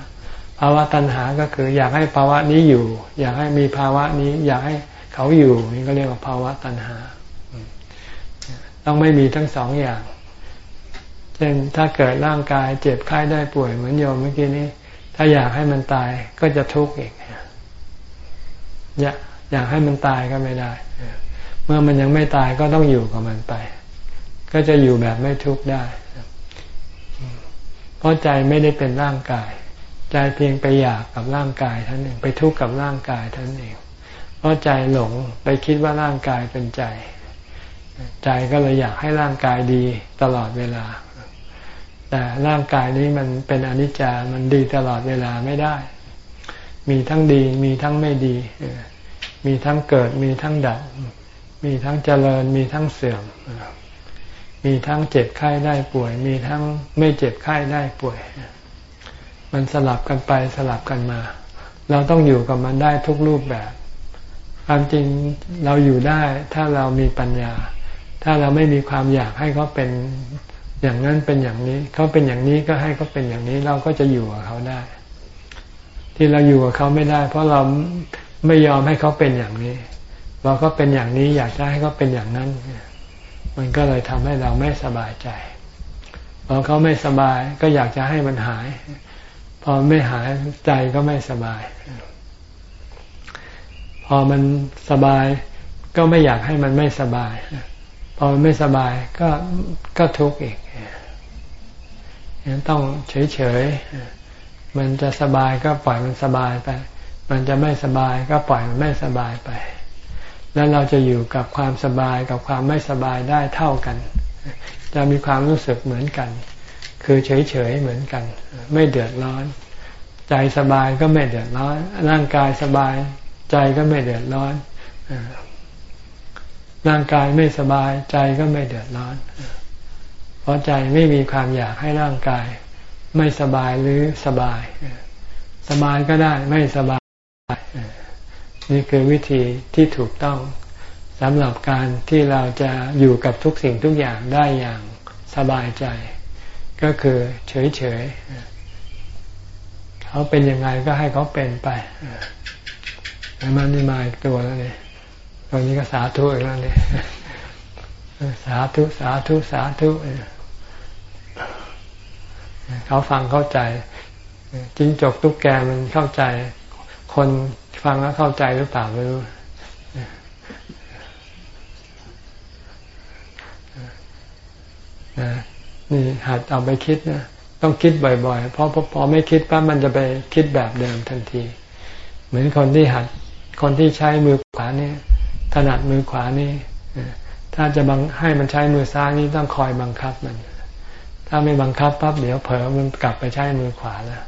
ภาวะตัณหาก็คือ อยากให้ภาวะนี้อยู่ อยากให้มีภาวะนี้ อยากให้เขาอยู่ นี่ก็เรียกว่าภาวะตัณหา ต้องไม่มีทั้งสองอย่าง ช่นถ้าเกิดร่างกายเจ็บไข้ได้ป่วยเหมือนโยมเมื่อกี้นี้ ถ้าอยากให้มันตายก็จะทุกข์อีกอยากอยากให้มันตายก็ไม่ได้ เมื่อมันยังไม่ตายก็ต้องอยู่กับมันไป ก็จะอยู่แบบไม่ทุกข์ได้ เพราะใจไม่ได้เป็นร่างกาย ใจเพียงไปอยากกับร่างกายท่านเองไปทุกข์กับร่างกายท่านเอง เพราะใจหลงไปคิดว่าร่างกายเป็นใจ ใจก็เลยอยากให้ร่างกายดีตลอดเวลา แต่ร่างกายนี้มันเป็นอนิจจามันดีตลอดเวลาไม่ได้ มีทั้งดีมีทั้งไม่ดี มีทั้งเกิดมีทั้งดับ มีทั้งเจริญมีทั้งเสื่อม มีทั้งเจ็บไข้ได้ป่วย มีทั้งไม่เจ็บไข้ได้ป่วย มันสลับกันไปสลับกันมา เราต้องอยู่กับมันได้ทุกรูปแบบ ความจริงเราอยู่ได้ถ้าเรามีปัญญา ถ้าเราไม่มีความอยากให้เขาเป็น อย่างนั้นเป็นอย่างนี้เขาเป็นอย่างนี้ก็ให้เขาเป็นอย่างนี้เราก็จะอยู่กับเขาได้ ที่เราอยู่กับเขาไม่ได้ เพราะเราไม่ยอมให้เขาเป็นอย่างนี้ เราก็เป็นอย่างนี้อยากจะให้เขาเป็นอย่างนั้น มันก็เลยทำให้เราไม่สบายใจพอเขาไม่สบายก็อยากจะให้มันหาย พอไม่หายใจก็ไม่สบาย พอมันสบายก็ไม่อยากให้มันไม่สบายพอมันไม่สบายก็ก็ทุกข์อีกยัง ต้องเฉยๆ มันจะสบายก็ปล่อยมันสบายไป มันจะไม่สบายก็ปล่อยมันไม่สบายไป แล้วเราจะอยู่กับความสบายกับความไม่สบายได้เท่ากัน จะมีความรู้สึกเหมือนกัน คือเฉยๆเหมือนกัน ไม่เดือดร้อน ใจสบายก็ไม่เดือดร้อน ร่างกายสบาย ใจก็ไม่เดือดร้อนร่างกายไม่สบายใจก็ไม่เดือดร้อน เพราะใจไม่มีความอยากให้ร่างกาย ไม่สบายหรือสบาย สบายก็ได้ไม่สบาย นี่คือวิธีที่ถูกต้องสำหรับการที่เราจะอยู่กับทุกสิ่งทุกอย่างได้อย่างสบายใจ ก็คือเฉยๆเขาเป็นยังไงก็ให้เขาเป็นไปมันนี่มาอีกตัวแล้วเนี่ยตอนนี้ก็สาธุอีกแล้วเนี่ย สาธุสาธุสาธุเขาฟังเข้าใจจิ้งจกตุ๊กแกมันเข้าใจ คนฟังแล้วเข้าใจหรือเปล่าไม่รู้นี่หัดเอาไปคิดนะต้องคิดบ่อยๆ เพราะพอไม่คิดปั๊บมันจะไปคิดแบบเดิมทันที เหมือนคนที่หัดคนที่ใช้มือขวานี่ถนัดมือขวานี่ ถ้าจะบังให้มันใช้มือซ้ายนี่ต้องคอยบังคับมัน ถ้าไม่บังคับปั๊บเดี๋ยวเผลอมันกลับไปใช้มือขวาแล้ว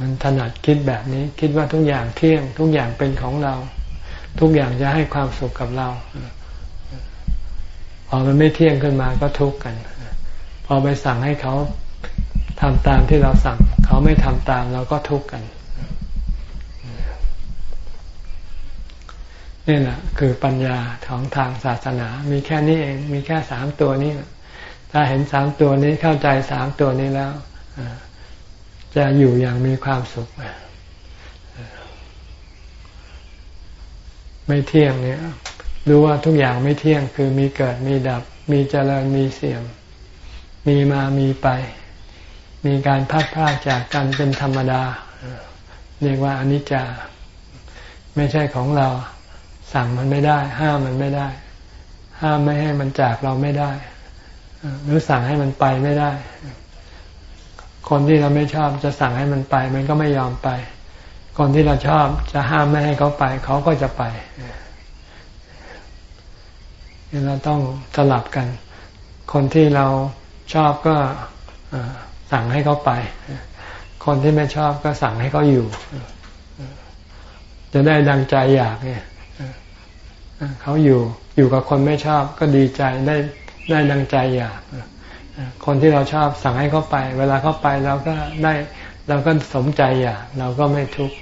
มันถนัดคิดแบบนี้ คิดว่าทุกอย่างเที่ยง ทุกอย่างเป็นของเรา ทุกอย่างจะให้ความสุขกับเราพอมันไม่เที่ยงขึ้นมาก็ทุกข์กัน พอไปสั่งให้เขาทำตามที่เราสั่ง เขาไม่ทำตามเราก็ทุกข์กัน นี่แหละคือปัญญาของทางศาสนา มีแค่นี้เอง มีแค่สามตัวนี้ ถ้าเห็นสามตัวนี้เข้าใจสามตัวนี้แล้วจะอยู่อย่างมีความสุข ไม่เที่ยงเนี่ยรู้ว่าทุกอย่างไม่เที่ยง คือมีเกิดมีดับ มีเจริญมีเสื่อม มีมามีไป มีการพัดพากจากกันเป็นธรรมดา เรียกว่าอนิจจา ไม่ใช่ของเรา สั่งมันไม่ได้ ห้ามมันไม่ได้ ห้ามไม่ให้มันจากเราไม่ได้ หรือสั่งให้มันไปไม่ได้ คนที่เราไม่ชอบจะสั่งให้มันไป มันก็ไม่ยอมไป คนที่เราชอบจะห้ามไม่ให้เขาไป เขาก็จะไปเราต้องสลับกัน คนที่เราชอบก็สั่งให้เขาไป คนที่ไม่ชอบก็สั่งให้เขาอยู่ จะได้ดังใจอยากเนี่ย เขาอยู่อยู่กับคนไม่ชอบก็ดีใจได้ได้ดังใจอยากคนที่เราชอบสั่งให้เขาไป เวลาเขาไปเราก็ได้เราก็สมใจอยากเราก็ไม่ทุกข์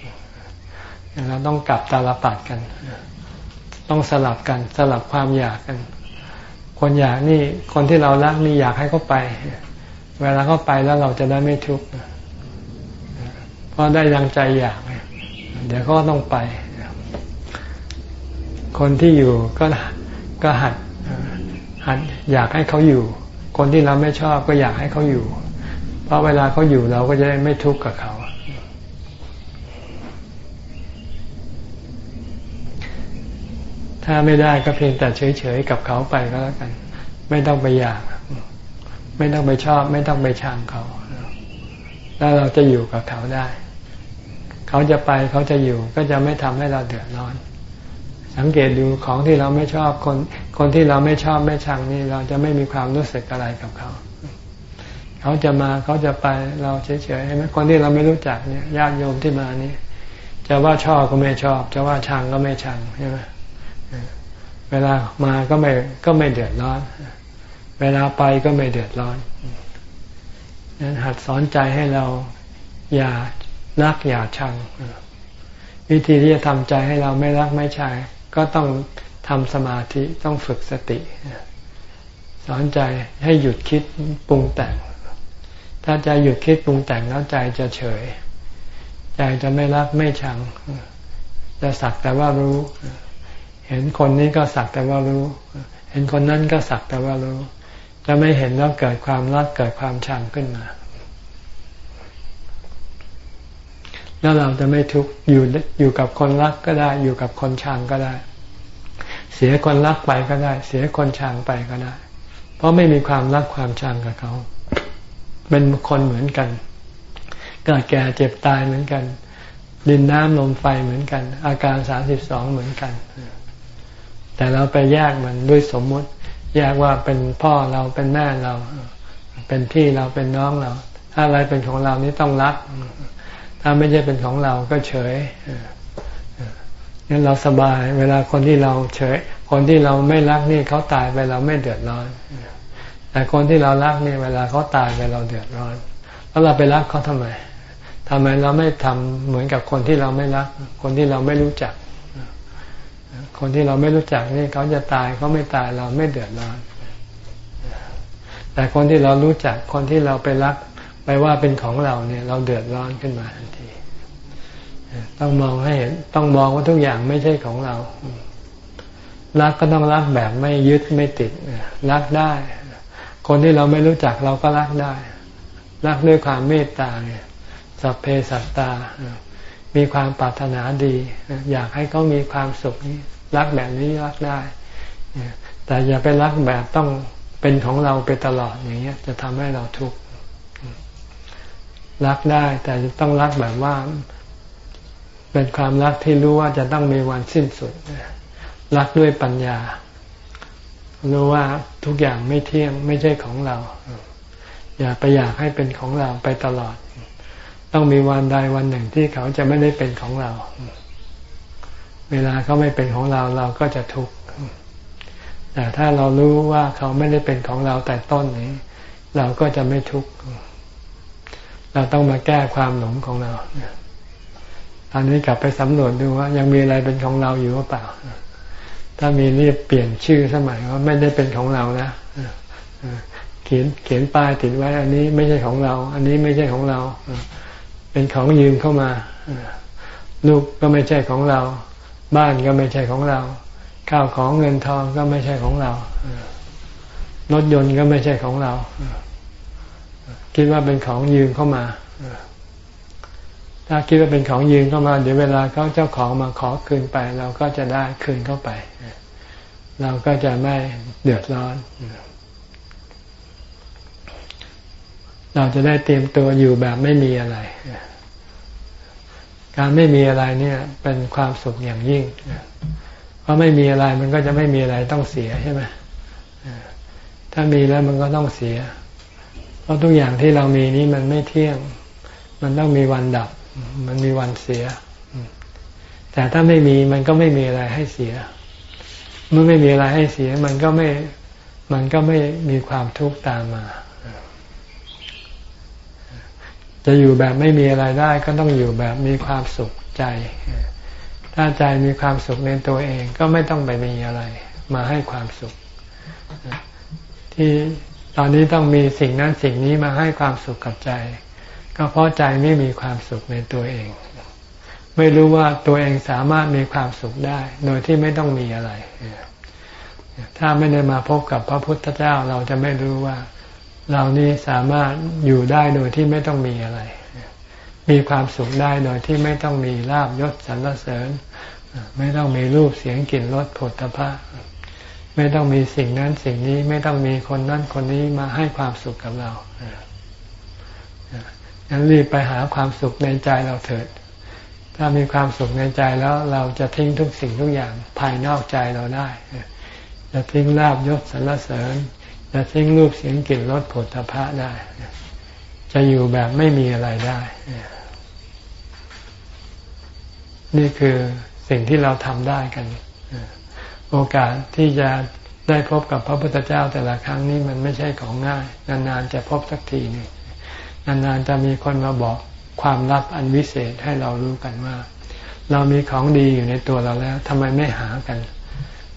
เราต้องกลับตาลปัดกัน ต้องสลับกันสลับความอยากกัน คนอยากนี่คนที่เรารักนี่อยากให้เขาไป เวลาเขาไปแล้วเราจะได้ไม่ทุกข์เพราะได้ดังใจอยากเดี๋ยวก็ต้องไป คนที่อยู่ก็ก็หัดหัดอยากให้เขาอยู่ คนที่เราไม่ชอบก็อยากให้เขาอยู่ เพราะเวลาเขาอยู่เราก็จะได้ไม่ทุกข์กับเขา ถ้าไม่ได้ก็เพียงแต่เฉยๆกับเขาไปก็แล้วกัน ไม่ต้องไปอยาก ไม่ต้องไปชอบ ไม่ต้องไปชังเขาแล้วเราจะอยู่กับเขาได้ เขาจะไปเขาจะอยู่ก็จะไม่ทำให้เราเดือดร้อน สังเกตดูของที่เราไม่ชอบคน คนที่เราไม่ชอบไม่ชังนี่เราจะไม่มีความรู้สึกอะไรกับเขา เขาจะมาเขาจะไปเราเฉยๆใช่ไหมคนที่เราไม่รู้จักเนี่ยญาติโยมที่มานี่จะว่าชอบก็ไม่ชอบ จะว่าชังก็ไม่ชังใช่ไหมเวลามาก็ไม่ก็ไม่เดือดร้อน เวลาไปก็ไม่เดือดร้อนนั้นหัดสอนใจให้เราอย่ารักอย่าชังวิธีที่จะทำใจให้เราไม่รักไม่ชัง ก็ต้องทำสมาธิต้องฝึกสติ สอนใจให้หยุดคิดปรุงแต่ง ถ้าใจหยุดคิดปรุงแต่งแล้วใจจะเฉย ใจจะไม่รักไม่ชัง จะสักแต่ว่ารู้ เห็นคนนี้ก็สักแต่ว่ารู้ เห็นคนนั้นก็สักแต่ว่ารู้ จะไม่เห็นแล้วเกิดความรักเกิดความชังขึ้นมา แล้วเราจะไม่ทุกข์อยู่อยู่กับคนรักก็ได้ อยู่กับคนชังก็ได้ เสียคนรักไปก็ได้ เสียคนชังไปก็ได้ เพราะไม่มีความรักความชังกับเขา เป็นคนเหมือนกันเกิดแก่เจ็บตายเหมือนกัน ดินน้ำลมไฟเหมือนกัน อาการสามสิบสองเหมือนกัน แต่เราไปแยกมันด้วยสมมุติ แยกว่าเป็นพ่อเราเป็นแม่เรา เป็นพี่เราเป็นน้องเรา ถ้าอะไรเป็นของเรานี่ต้องรัก ถ้าไม่ใช่เป็นของเราก็เฉยงั้นเราสบาย เวลาคนที่เราเฉย คนที่เราไม่รักนี่เขาตายไปเราไม่เดือดร้อน แต่คนที่เรารักนี่เวลาเขาตายไปเราเดือดร้อน แล้วเราไปรักเขาทำไมทำไมเราไม่ทำเหมือนกับคนที่เราไม่รัก คนที่เราไม่รู้จัก คนที่เราไม่รู้จักนี่เขาจะตายเขาไม่ตายเราไม่เดือดร้อน แต่คนที่เรารู้จัก คนที่เราไปรัก ไปว่าเป็นของเราเนี่ย เราเดือดร้อนขึ้นมาทันที ต้องมองให้เห็นต้องมองว่าทุกอย่างไม่ใช่ของเรา รักก็ต้องรักแบบไม่ยึดไม่ติดรักได้ คนที่เราไม่รู้จักเราก็รักได้ รักด้วยความเมตตาสัพเพสัตตา มีความปรารถนาดี อยากให้เขามีความสุขนี้รักแบบนี้รักได้ แต่อย่าไปรักแบบต้องเป็นของเราไปตลอดอย่างเงี้ย จะทำให้เราทุกข์ รักได้ แต่ต้องรักแบบว่า เป็นความรักที่รู้ว่าจะต้องมีวันสิ้นสุด รักด้วยปัญญา รู้ว่าทุกอย่างไม่เที่ยงไม่ใช่ของเรา อย่าไปอยากให้เป็นของเราไปตลอด ต้องมีวันใดวันหนึ่งที่เขาจะไม่ได้เป็นของเรา เวลาเขาไม่เป็นของเราเราก็จะทุกข์แต่ถ้าเรารู้ว่าเขาไม่ได้เป็นของเราแต่ต้นนี้ เราก็จะไม่ทุกข์ เราต้องมาแก้ความหลงของเราตอนนี้กลับไปสำรวจดูว่า ยังมีอะไรเป็นของเราอยู่หรือเปล่า ถ้ามีรีบเปลี่ยนชื่อสมัยว่าไม่ได้เป็นของเรานะเขียนเขียนป้ายติดไว้ อันนี้ไม่ใช่ของเรา อันนี้ไม่ใช่ของเรา เป็นของยืมเข้ามาลูกก็ไม่ใช่ของเรา บ้านก็ไม่ใช่ของเรา ข้าวของเงินทองก็ไม่ใช่ของเรารถยนต์ก็ไม่ใช่ของเรา คิดว่าเป็นของยืมเข้ามา ถ้าคิดว่าเป็นของยืมเข้ามา เดี๋ยวเวลาเขาเจ้าของมาขอคืนไป เราก็จะได้คืนเข้าไป เราก็จะไม่เดือดร้อน เราจะได้เตรียมตัวอยู่แบบไม่มีอะไร การไม่มีอะไรเนี่ย เป็นความสุขอย่างยิ่งเพราะไม่มีอะไรมันก็จะไม่มีอะไรต้องเสียใช่ไหมถ้ามีแล้วมันก็ต้องเสีย ราะทุกอย่างที่เรามีนี้มันไม่เที่ยง มันต้องมีวันดับ มันมีวันเสีย แต่ถ้าไม่มีมันก็ไม่มีอะไรให้เสีย เมื่อไม่มีอะไรให้เสีย มันก็ไม่ มันก็ไม่มีความทุกข์ตามมา จะอยู่แบบไม่มีอะไรได้ ก็ต้องอยู่แบบมีความสุขใจ ถ้าใจมีความสุขในตัวเอง ก็ไม่ต้องไปมีอะไร มาให้ความสุข ที่ ตอนนี้ต้องมีสิ่งนั้นสิ่งนี้มาให้ความสุขกับใจ ก็เพราะใจไม่มีความสุขในตัวเอง ไม่รู้ว่าตัวเองสามารถมีความสุขได้ โดยที่ไม่ต้องมีอะไร ถ้าไม่ได้มาพบกับพระพุทธเจ้าเราจะไม่รู้ว่า เรานี้สามารถอยู่ได้โดยที่ไม่ต้องมีอะไร มีความสุขได้โดยที่ไม่ต้องมีลาบยศสรรเสริญ ไม่ต้องมีรูปเสียงกลิ่นรสผลตภะ ไม่ต้องมีสิ่งนั้นสิ่งนี้ไม่ต้องมีคนนั้นคนนี้มาให้ความสุขกับเรางั้นรีบไปหาความสุขในใจเราเถิด ถ้ามีความสุขในใจแล้วเราจะทิ้งทุกสิ่งทุกอย่างภายนอกใจเราได้จะทิ้งลาบยศสรรเสริญจะทิ้งรูปเสียงกลิ่นรสผลตภะได้ จะอยู่แบบไม่มีอะไรได้ นี่คือสิ่งที่เราทำได้กัน โอกาสที่จะได้พบกับพระพุทธเจ้าแต่ละครั้งนี้มันไม่ใช่ของง่าย นานๆจะพบสักทีนึงนานๆจะมีคนมาบอกความลับอันวิเศษให้เรารู้กันว่า เรามีของดีอยู่ในตัวเราแล้วทำไมไม่หากัน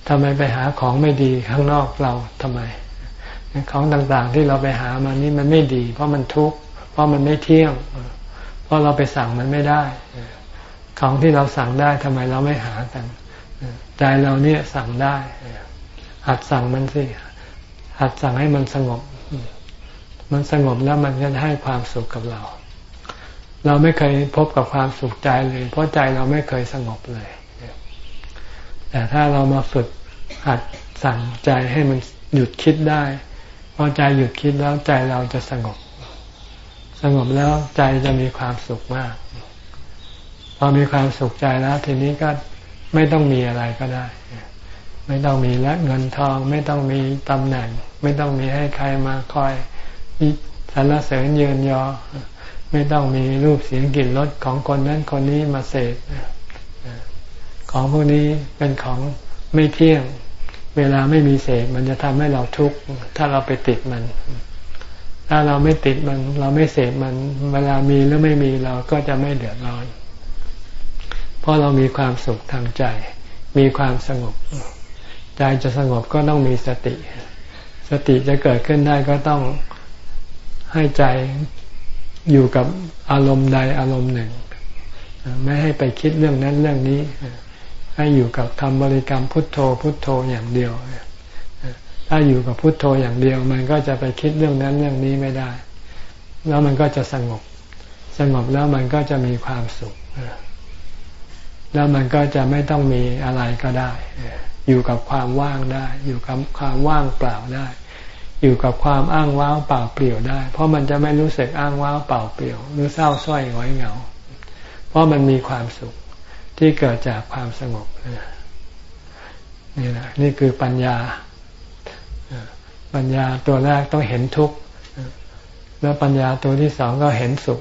ทำไมไปหาของไม่ดีข้างนอกเราทำไม ของต่างๆที่เราไปหามานี่มันไม่ดี เพราะมันทุกข์เพราะมันไม่เที่ยง เพราะเราไปสั่งมันไม่ได้ ของที่เราสั่งได้ทำไมเราไม่หากัน ใจเราเนี่ยสั่งได้ หัดสั่งมันสิ หัดสั่งให้มันสงบ มันสงบแล้วมันจะให้ความสุขกับเรา เราไม่เคยพบกับความสุขใจเลย เพราะใจเราไม่เคยสงบเลย แต่ถ้าเรามาฝึกหัดสั่งใจให้มันหยุดคิดได้พอใจหยุดคิดแล้วใจเราจะสงบ สงบแล้วใจจะมีความสุขมาก พอมีความสุขใจแล้ว ทีนี้ก็ ไม่ต้องมีอะไรก็ได้ ไม่ต้องมีและเงินทอง ไม่ต้องมีตำแหน่ง ไม่ต้องมีให้ใครมาคอยสรรเสริญเยือนยอ ไม่ต้องมีรูปเสียงกลิ่นรสของคนนั้นคนนี้มาเสพของพวกนี้เป็นของไม่เที่ยง เวลาไม่มีเสพมันจะทำให้เราทุกข์ถ้าเราไปติดมัน ถ้าเราไม่ติดมัน เราไม่เสพมัน เวลามีหรือไม่มีเราก็จะไม่เดือดร้อน เพราะเรามีความสุขทางใจ มีความสงบ ใจจะสงบก็ต้องมีสติ สติจะเกิดขึ้นได้ก็ต้องให้ใจอยู่กับอารมณ์ใดอารมณ์หนึ่ง ไม่ให้ไปคิดเรื่องนั้นเรื่องนี้ ให้อยู่กับคำบริกรรมพุทโธ พุทโธอย่างเดียว ถ้าอยู่กับพุทโธอย่างเดียว มันก็จะไปคิดเรื่องนั้นเรื่องนี้ไม่ได้ แล้วมันก็จะสงบ สงบแล้วมันก็จะมีความสุข แล้วมันก็จะไม่ต้องมีอะไรก็ได้ อยู่กับความว่างได้ อยู่กับความว่างเปล่าได้ อยู่กับความอ้างว้างเปล่าเปลี่ยวได้ เพราะมันจะไม่รู้สึกอ้างว้างเปล่าเปลี่ยว หรือเศร้าส้อยห้อยเหงา เพราะมันมีความสุขที่เกิดจากความสงบนี่แหละนี่คือปัญญา ปัญญาตัวแรกต้องเห็นทุกข์แล้วปัญญาตัวที่สองก็เห็นสุข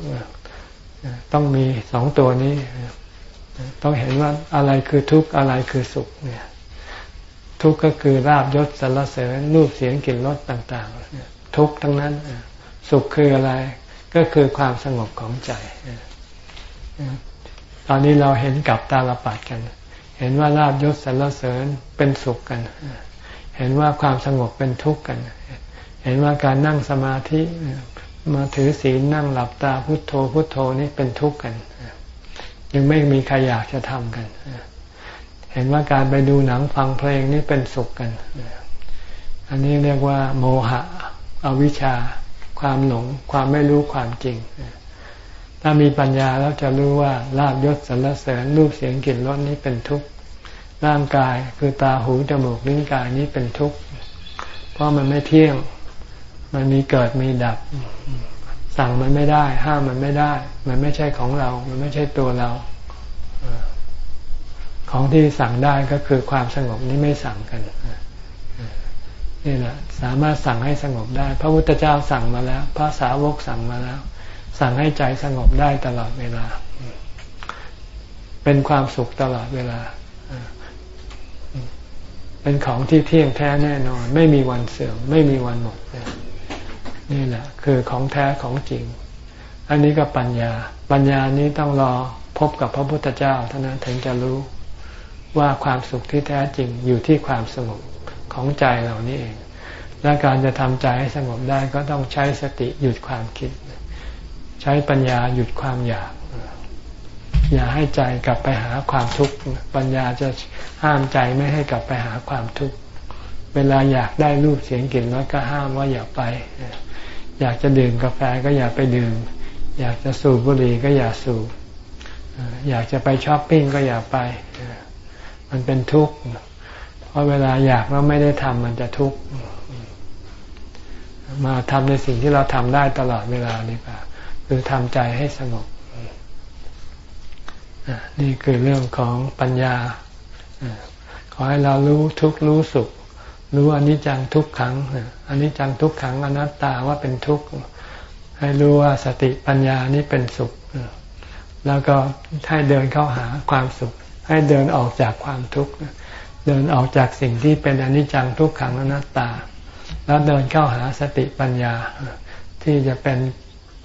ต้องมีสองตัวนี้ ต้องเห็นว่าอะไรคือทุกข์อะไรคือสุขเนี่ยทุกข์ก็คือราบยศสรรเสริญรูปเสียงกลิ่นรสต่างๆ ทุกข์ทั้งนั้น สุขคืออะไรก็คือความสงบของใจ ตอนนี้เราเห็นกับตาลปัดกัน เห็นว่าราบยศสรรเสริญเป็นสุขกัน เห็นว่าความสงบเป็นทุกข์กัน เห็นว่าการนั่งสมาธิมาถือศีลนั่งหลับตาพุโทโธพุโทโธนี่เป็นทุกข์กัน ยังไม่มีใครอยากจะทำกัน เห็นว่าการไปดูหนังฟังเพลงนี่เป็นสุขกัน อันนี้เรียกว่า โมหะอวิชชา ความหลงความไม่รู้ความจริง ถ้ามีปัญญาแล้วจะรู้ว่าลาบยศสรรเสริญรูปเสียงกลิ่นรสนี้เป็นทุกข์ร่างกายคือตาหูจมูกลิ้นกายนี้เป็นทุกข์ เพราะมันไม่เที่ยง มันมีเกิดมีดับ สั่งมันไม่ได้ ห้ามมันไม่ได้ มันไม่ใช่ของเรา มันไม่ใช่ตัวเรา ของที่สั่งได้ก็คือความสงบนี้ไม่สั่งกันนี่แหละสามารถสั่งให้สงบได้ พระพุทธเจ้าสั่งมาแล้ว พระสาวกสั่งมาแล้ว สั่งให้ใจสงบได้ตลอดเวลา เป็นความสุขตลอดเวลา เป็นของที่เที่ยงแท้แน่นอน ไม่มีวันเสื่อมไม่มีวันหมด นี่แหละ คือของแท้ของจริง อันนี้ก็ปัญญา ปัญญานี้ต้องรอพบกับพระพุทธเจ้าเท่านั้นถึงจะรู้ว่าความสุขที่แท้จริงอยู่ที่ความสงบของใจเรานี่เอง และการจะทำใจให้สงบได้ก็ต้องใช้สติหยุดความคิด ใช้ปัญญาหยุดความอยาก อย่าให้ใจกลับไปหาความทุกข์ปัญญาจะห้ามใจไม่ให้กลับไปหาความทุกข์เวลาอยากได้รูปเสียงกลิ่นรสก็ห้ามว่าอย่าไป อยากจะดื่มกาแฟก็อย่าไปดื่ม อยากจะสูบบุหรี่ก็อย่าสูบอยากจะไปช้อปปิ้งก็อย่าไป มันเป็นทุกข์ เพราะเวลาอยากแล้วไม่ได้ทำมันจะทุกข์ มาทำในสิ่งที่เราทำได้ตลอดเวลานี่ป่ะคือทำใจให้สงบนี่คือเรื่องของปัญญา ขอให้เรารู้ทุกข์รู้สุข รู้อนิจจังทุกขังอนิจจังทุกขังอนัตตาว่าเป็นทุกข์ให้รู้ว่าสติปัญญานี้เป็นสุข แล้วก็ให้เดินเข้าหาความสุข ให้เดินออกจากความทุกข์เดินออกจากสิ่งที่เป็นอนิจจังทุกขังอนัตตา แล้วเดินเข้าหาสติปัญญา ที่จะเป็น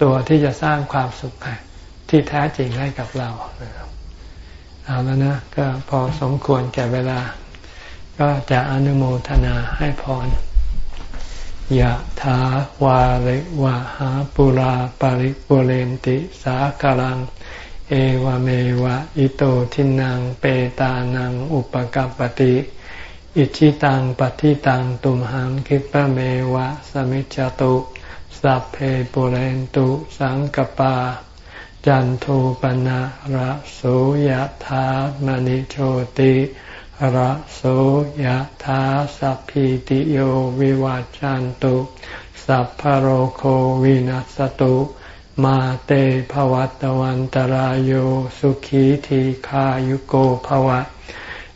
ตัวที่จะสร้างความสุขที่แท้จริงให้กับเราเอาแล้วนะก็พอสมควรแก่เวลา ก็จะอนุโมทนาให้พรยะถาวาริวะหาปุราปาริปุเรนติสาคารัง เอวเมวะอิโตทินังเปตานังอุปกัรปติ อิชิตังปฏิตังตุมหังคิปะเมวะสมิจจตุสัพเพปุเรนตุสังกปา จันโทปนะระโสยะธามณิโชติ ระโสยธาสัพพิติโยวิวัจจันตุสัพพโรโควินัสตุ มาเตภวัตวันตารโยสุขีทีขายุโกภวะ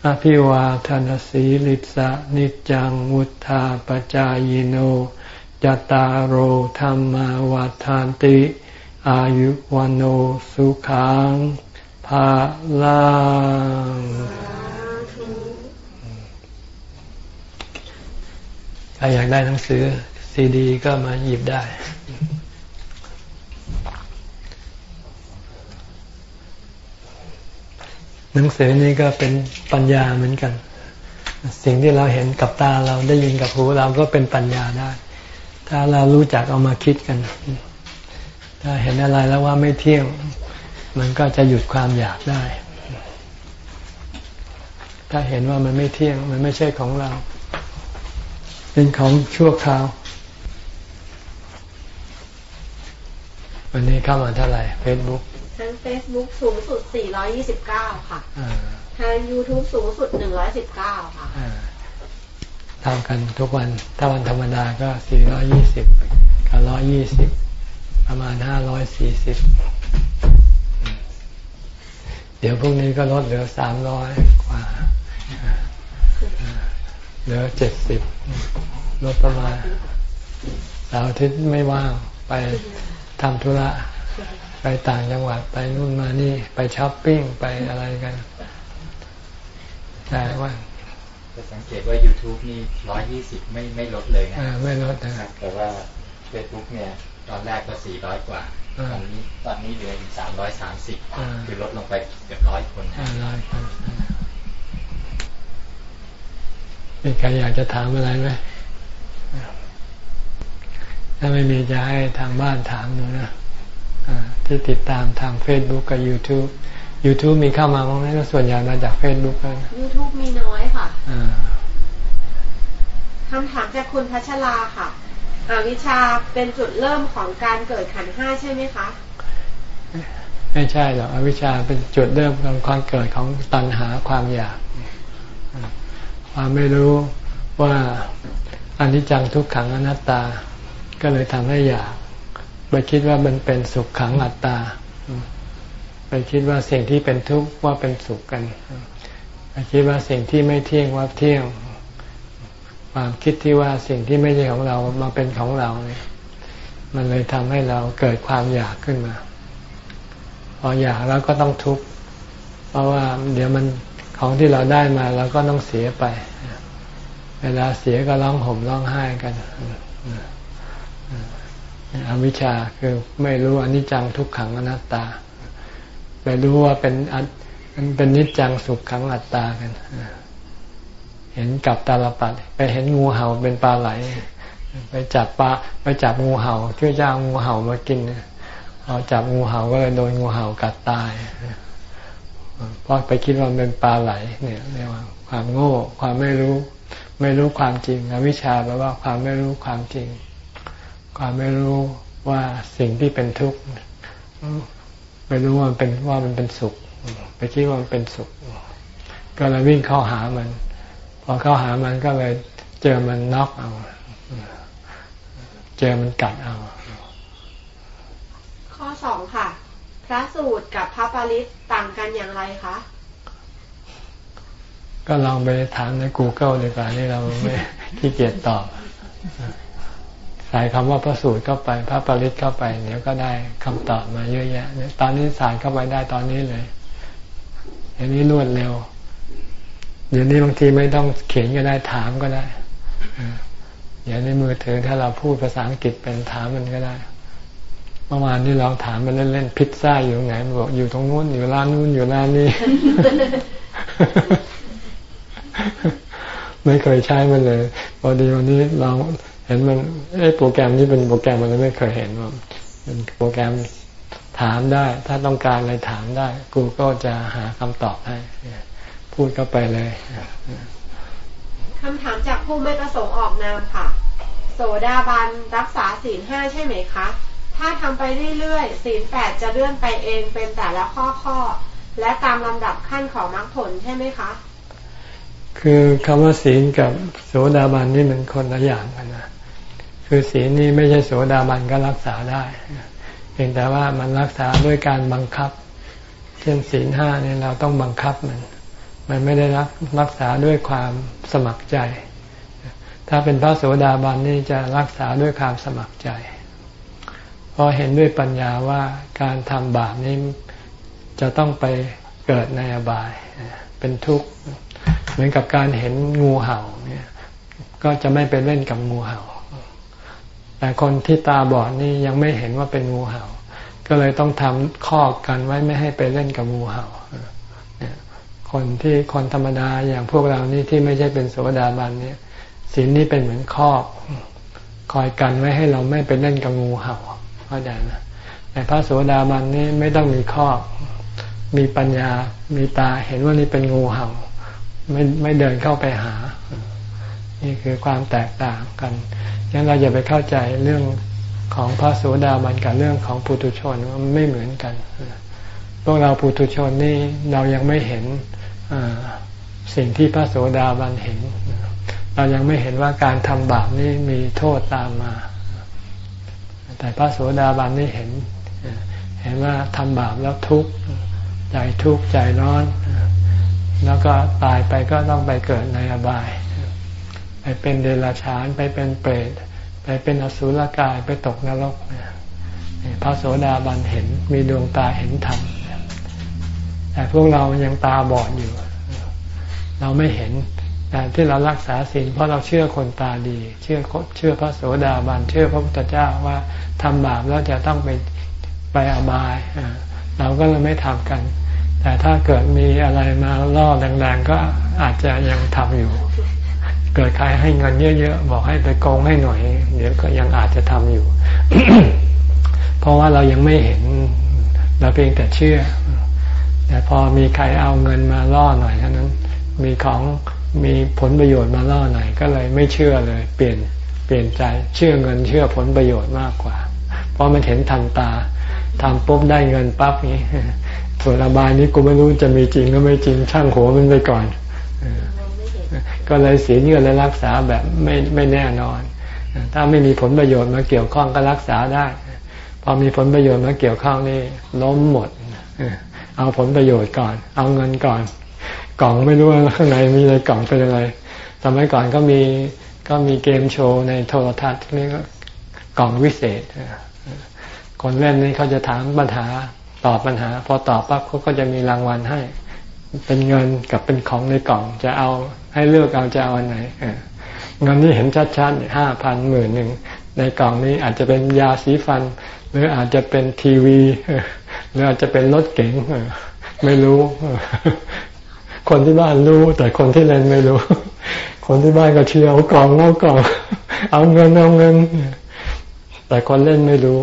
อภิวาทนสีลิสะนิจังวุธาปจายโนจตารโหธรรมวาทานติ อายุวันโอสุขังภาลัง ใครอยากได้หนังสือซีดี ก็มาหยิบได้ หนังสือนี้ก็เป็นปัญญาเหมือนกัน สิ่งที่เราเห็นกับตาเราได้ยินกับหูเราก็เป็นปัญญาได้ ถ้าเรารู้จักเอามาคิดกัน ถ้าเห็นอะไรแล้วว่าไม่เที่ยง มันก็จะหยุดความอยากได้ ถ้าเห็นว่ามันไม่เที่ยง มันไม่ใช่ของเรา เป็นของชั่วคราว วันนี้เข้ามาเท่าไหร่เฟซบุ๊กทาง Facebook สูงสุด 429 ค่ะทาง YouTube สูงสุด 119 ค่ะเท่ากันทุกวัน ถ้าวันธรรมดาก็ 420 กับ 120 ประมาณ 540 เดี๋ยวพรุ่งนี้ก็ลดเหลือ 300 กว่า เหลือ70ลดประมาณเสาร์อาทิตย์ไม่ว่างไปทำธุระ ไปต่างจังหวัดไปนู่นมานี่ ไปช้อปปิ้งไปอะไรกันแต่ว่าจะสังเกตว่า YouTube นี่ร้อยยี่สิบไม่ไม่ลดเลยนะไม่ลดนะครับ แต่ว่า Facebook เนี่ย ตอนแรกก็สี่ร้อยกว่า ตอนนี้ตอนนี้เหลืออีกสามร้อยสามสิบคือลดลงไปเกือบร้อยคนร้อยคน มีใครอยากจะถามอะไรไหมถ้าไม่มีจะให้ทางบ้านถามดูนะที่ติดตามทาง Facebook กับ YouTube YouTube มีเข้ามาบ้างไหมส่วนใหญ่มาจาก Facebook กัน YouTube มีน้อยค่ะคำถามจากคุณพัชราค่ะอวิชาเป็นจุดเริ่มของการเกิดขันห้าใช่ไหมคะ ไม่ใช่หรอกอวิชชาเป็นจุดเริ่มของความเกิดของตัณหาความอยาก ความไม่รู้ว่าอนิจจังทุกขังอนัตตา ก็เลยทำให้อยากไปคิดว่ามันเป็นสุขขังอัตตา ไปคิดว่าสิ่งที่เป็นทุกข์ว่าเป็นสุขกันไปคิดว่าสิ่งที่ไม่เที่ยงว่าเที่ยง ความคิดที่ว่าสิ่งที่ไม่ใช่ของเรามาเป็นของเราเนี่ยมันเลยทำให้เราเกิดความอยากขึ้นมา พออยากแล้วก็ต้องทุกข์เพราะว่าเดี๋ยวมัน ของที่เราได้มาเราก็ต้องเสียไป เวลาเสียก็ร้องห่มร้องไห้กันอวิชชาคือไม่รู้อนิจจังทุกขังอนัตตา ไปรู้ว่าเป็นมันเป็นนิจจังสุขขังอัตตากัน เห็นกับตาลปัดไปเห็นงูเห่าเป็นปลาไหล ไปจับปลาไปจับงูเห่าช่วยจ้างงูเห่ามากินพอจับงูเห่าก็เลยโดนงูเห่ากัดตาย เพราะไปคิดว่าเป็นปลาไหลเนี่ยเรียกว่าความโง่ ความไม่รู้ ไม่รู้ความจริงอวิชชาแปลว่าความไม่รู้ความจริง ความไม่รู้ว่าสิ่งที่เป็นทุกข์ไม่รู้ว่ามันเป็นว่ามันเป็นสุข ไปคิดว่ามันเป็นสุข ก็เลยวิ่งเข้าหามัน พอเข้าหามันก็เลยเจอมันน็อกเอา เจอมันกัดเอา ข้อสองค่ะ พระสูตรกับพระปาริตต่างกันอย่างไรคะ ก็ลองไปถามใน Google ดีกว่านี่เราไม่ขี้เกียจตอบใส่คำว่าพระสูตรเข้าไป พระปริตเข้าไป เดี๋ยวก็ได้คำตอบมาเยอะแยะตอนนี้สายเข้าไปได้ตอนนี้เลยอย่างนี้รวดเร็ว เดี๋ยวนี้บางทีไม่ต้องเขียนก็ได้ถามก็ได้อย่างในมือถือถ้าเราพูดภาษาอังกฤษเป็นถามมันก็ได้ เมื่อวานนี้ลองถามไปเล่นๆพิซซ่าอยู่ไหนบอกอยู่ตรงนู้นอยู่ร้านนู้นอยู่ร้านนี้ ไม่เคยใช้มันเลยพอดีวันนี้ลองเห็นมันไอ้โปรแกรมนี้เป็นโปรแกรมมันไม่เคยเห็นว่าเป็นโปรแกรมถามได้ ถ้าต้องการอะไรถามได้ กูก็จะหาคำตอบให้ พูดเข้าไปเลยคำถามจากผู้ไม่ประสงค์ออกนามค่ะ โสดาบันรักษาศีลห้าใช่ไหมคะ ถ้าทำไปเรื่อยๆศีลแปดจะเลื่อนไปเองเป็นแต่ละข้อข้อ และตามลำดับขั้นของมรรคผลใช่ไหมคะ คือคำว่าศีลกับโสดาบันนี่มันคนละอย่างกันนะคือศีลนี่ไม่ใช่โสดาบันก็รักษาได้เพียงแต่ว่ามันรักษาด้วยการบังคับ เช่นศีลห้าเนี่ยเราต้องบังคับมัน มันไม่ได้รักรักษาด้วยความสมัครใจ ถ้าเป็นพระโสดาบันนี่จะรักษาด้วยความสมัครใจ ราะเห็นด้วยปัญญาว่าการทำบาปนี้จะต้องไปเกิดในอบาย เป็นทุกข์ เหมือนกับการเห็นงูเห่าเนี่ยก็จะไม่ไปเล่นกับงูเห่า แต่คนที่ตาบอดนี่ยังไม่เห็นว่าเป็นงูเห่า ก็เลยต้องทำข้อกันไว้ไม่ให้ไปเล่นกับงูเห่าคนที่คนธรรมดาอย่างพวกเรานี่ที่ไม่ใช่เป็นโสดาบันเนี่ยศีลนี้เป็นเหมือนข้อคอยกันไว้ให้เราไม่ไปเล่นกับงูเห่า เข้าใจไหมแต่พระโสดาบันนี่ไม่ต้องมีข้อมีปัญญา มีตาเห็นว่านี่เป็นงูเห่า ไม่ไม่เดินเข้าไปหา นี่คือความแตกต่างกันยังเราอย่าไปเข้าใจเรื่องของพระโสดาบันกับเรื่องของปุถุชนว่าไม่เหมือนกันพวกเราปุถุชนนี่เรายังไม่เห็นสิ่งที่พระโสดาบันเห็น เรายังไม่เห็นว่าการทำบาปนี่มีโทษตามมา แต่พระโสดาบันนี่เห็น เห็นว่าทำบาปแล้วทุกข์ใจทุกข์ใจร้อน แล้วก็ตายไปก็ต้องไปเกิดในอบาย ไปเป็นเดรัจฉานไปเป็นเปรตไปเป็นอสุรกายไปตกนรกพระโสดาบันเห็นมีดวงตาเห็นธรรมแต่พวกเรายังตาบอดอยู่ เราไม่เห็น แต่ที่เรารักษาศีลเพราะเราเชื่อคนตาดี เชื่อเชื่อพระโสดาบันเชื่อพระพุทธเจ้าว่าทำบาปแล้วจะต้องไปไปอบายเราก็เลยไม่ทำกัน แต่ถ้าเกิดมีอะไรมาล่อแรงๆก็อาจจะยังทำอยู่ เกิดใครให้เงินเยอะๆบอกให้ไปโกงให้หน่อยเดี๋ยวก็ยังอาจจะทำอยู่ เพราะว่าเรายังไม่เห็นเราเพียงแต่เชื่อ แต่พอมีใครเอาเงินมาล่อหน่อยเท่านั้น มีของ มีผลประโยชน์มาล่อไหนก็เลยไม่เชื่อเลย เปลี่ยนเปลี่ยนใจเชื่อเงินเชื่อผลประโยชน์มากกว่า เพราะมันเห็นทันตาทำปุ๊บได้เงินปั๊บนี้ส่วนอบายนี้กูไม่รู้จะมีจริงก็ไม่จริงช่างหัวมันไปก่อนก็เลยเสียเงื่อเลยรักษาแบบไม่ไม่แน่นอน ถ้าไม่มีผลประโยชน์มาเกี่ยวข้องก็รักษาได้ พอมีผลประโยชน์มาเกี่ยวข้องนี่ล้มหมด เอาผลประโยชน์ก่อน เอาเงินก่อน กล่องไม่รู้ว่าข้างในมีอะไรกล่องเป็นอะไรสมัยก่อนก็มีก็มีเกมโชว์ในโทรทัศน์นี่ก็กล่องวิเศษคนเล่นนี่เขาจะถามปัญหาตอบปัญหา พอตอบปั๊บเขาก็จะมีรางวัลให้ เป็นเงินกับเป็นของในกล่องจะเอาให้เลือกเอาจะเอาอันไหนเงินที่เห็นชัดๆห้าพันหมื่นหนึ่งในกล่องนี้อาจจะเป็นยาสีฟัน หรืออาจจะเป็นทีวีหรืออาจจะเป็นรถเก๋งไม่รู้ คนที่บ้านรู้ แต่คนที่เล่นไม่รู้ คนที่บ้านก็เชียร์เอากล่องเอากล่อง เอาเงินเอาเงิน แต่คนเล่นไม่รู้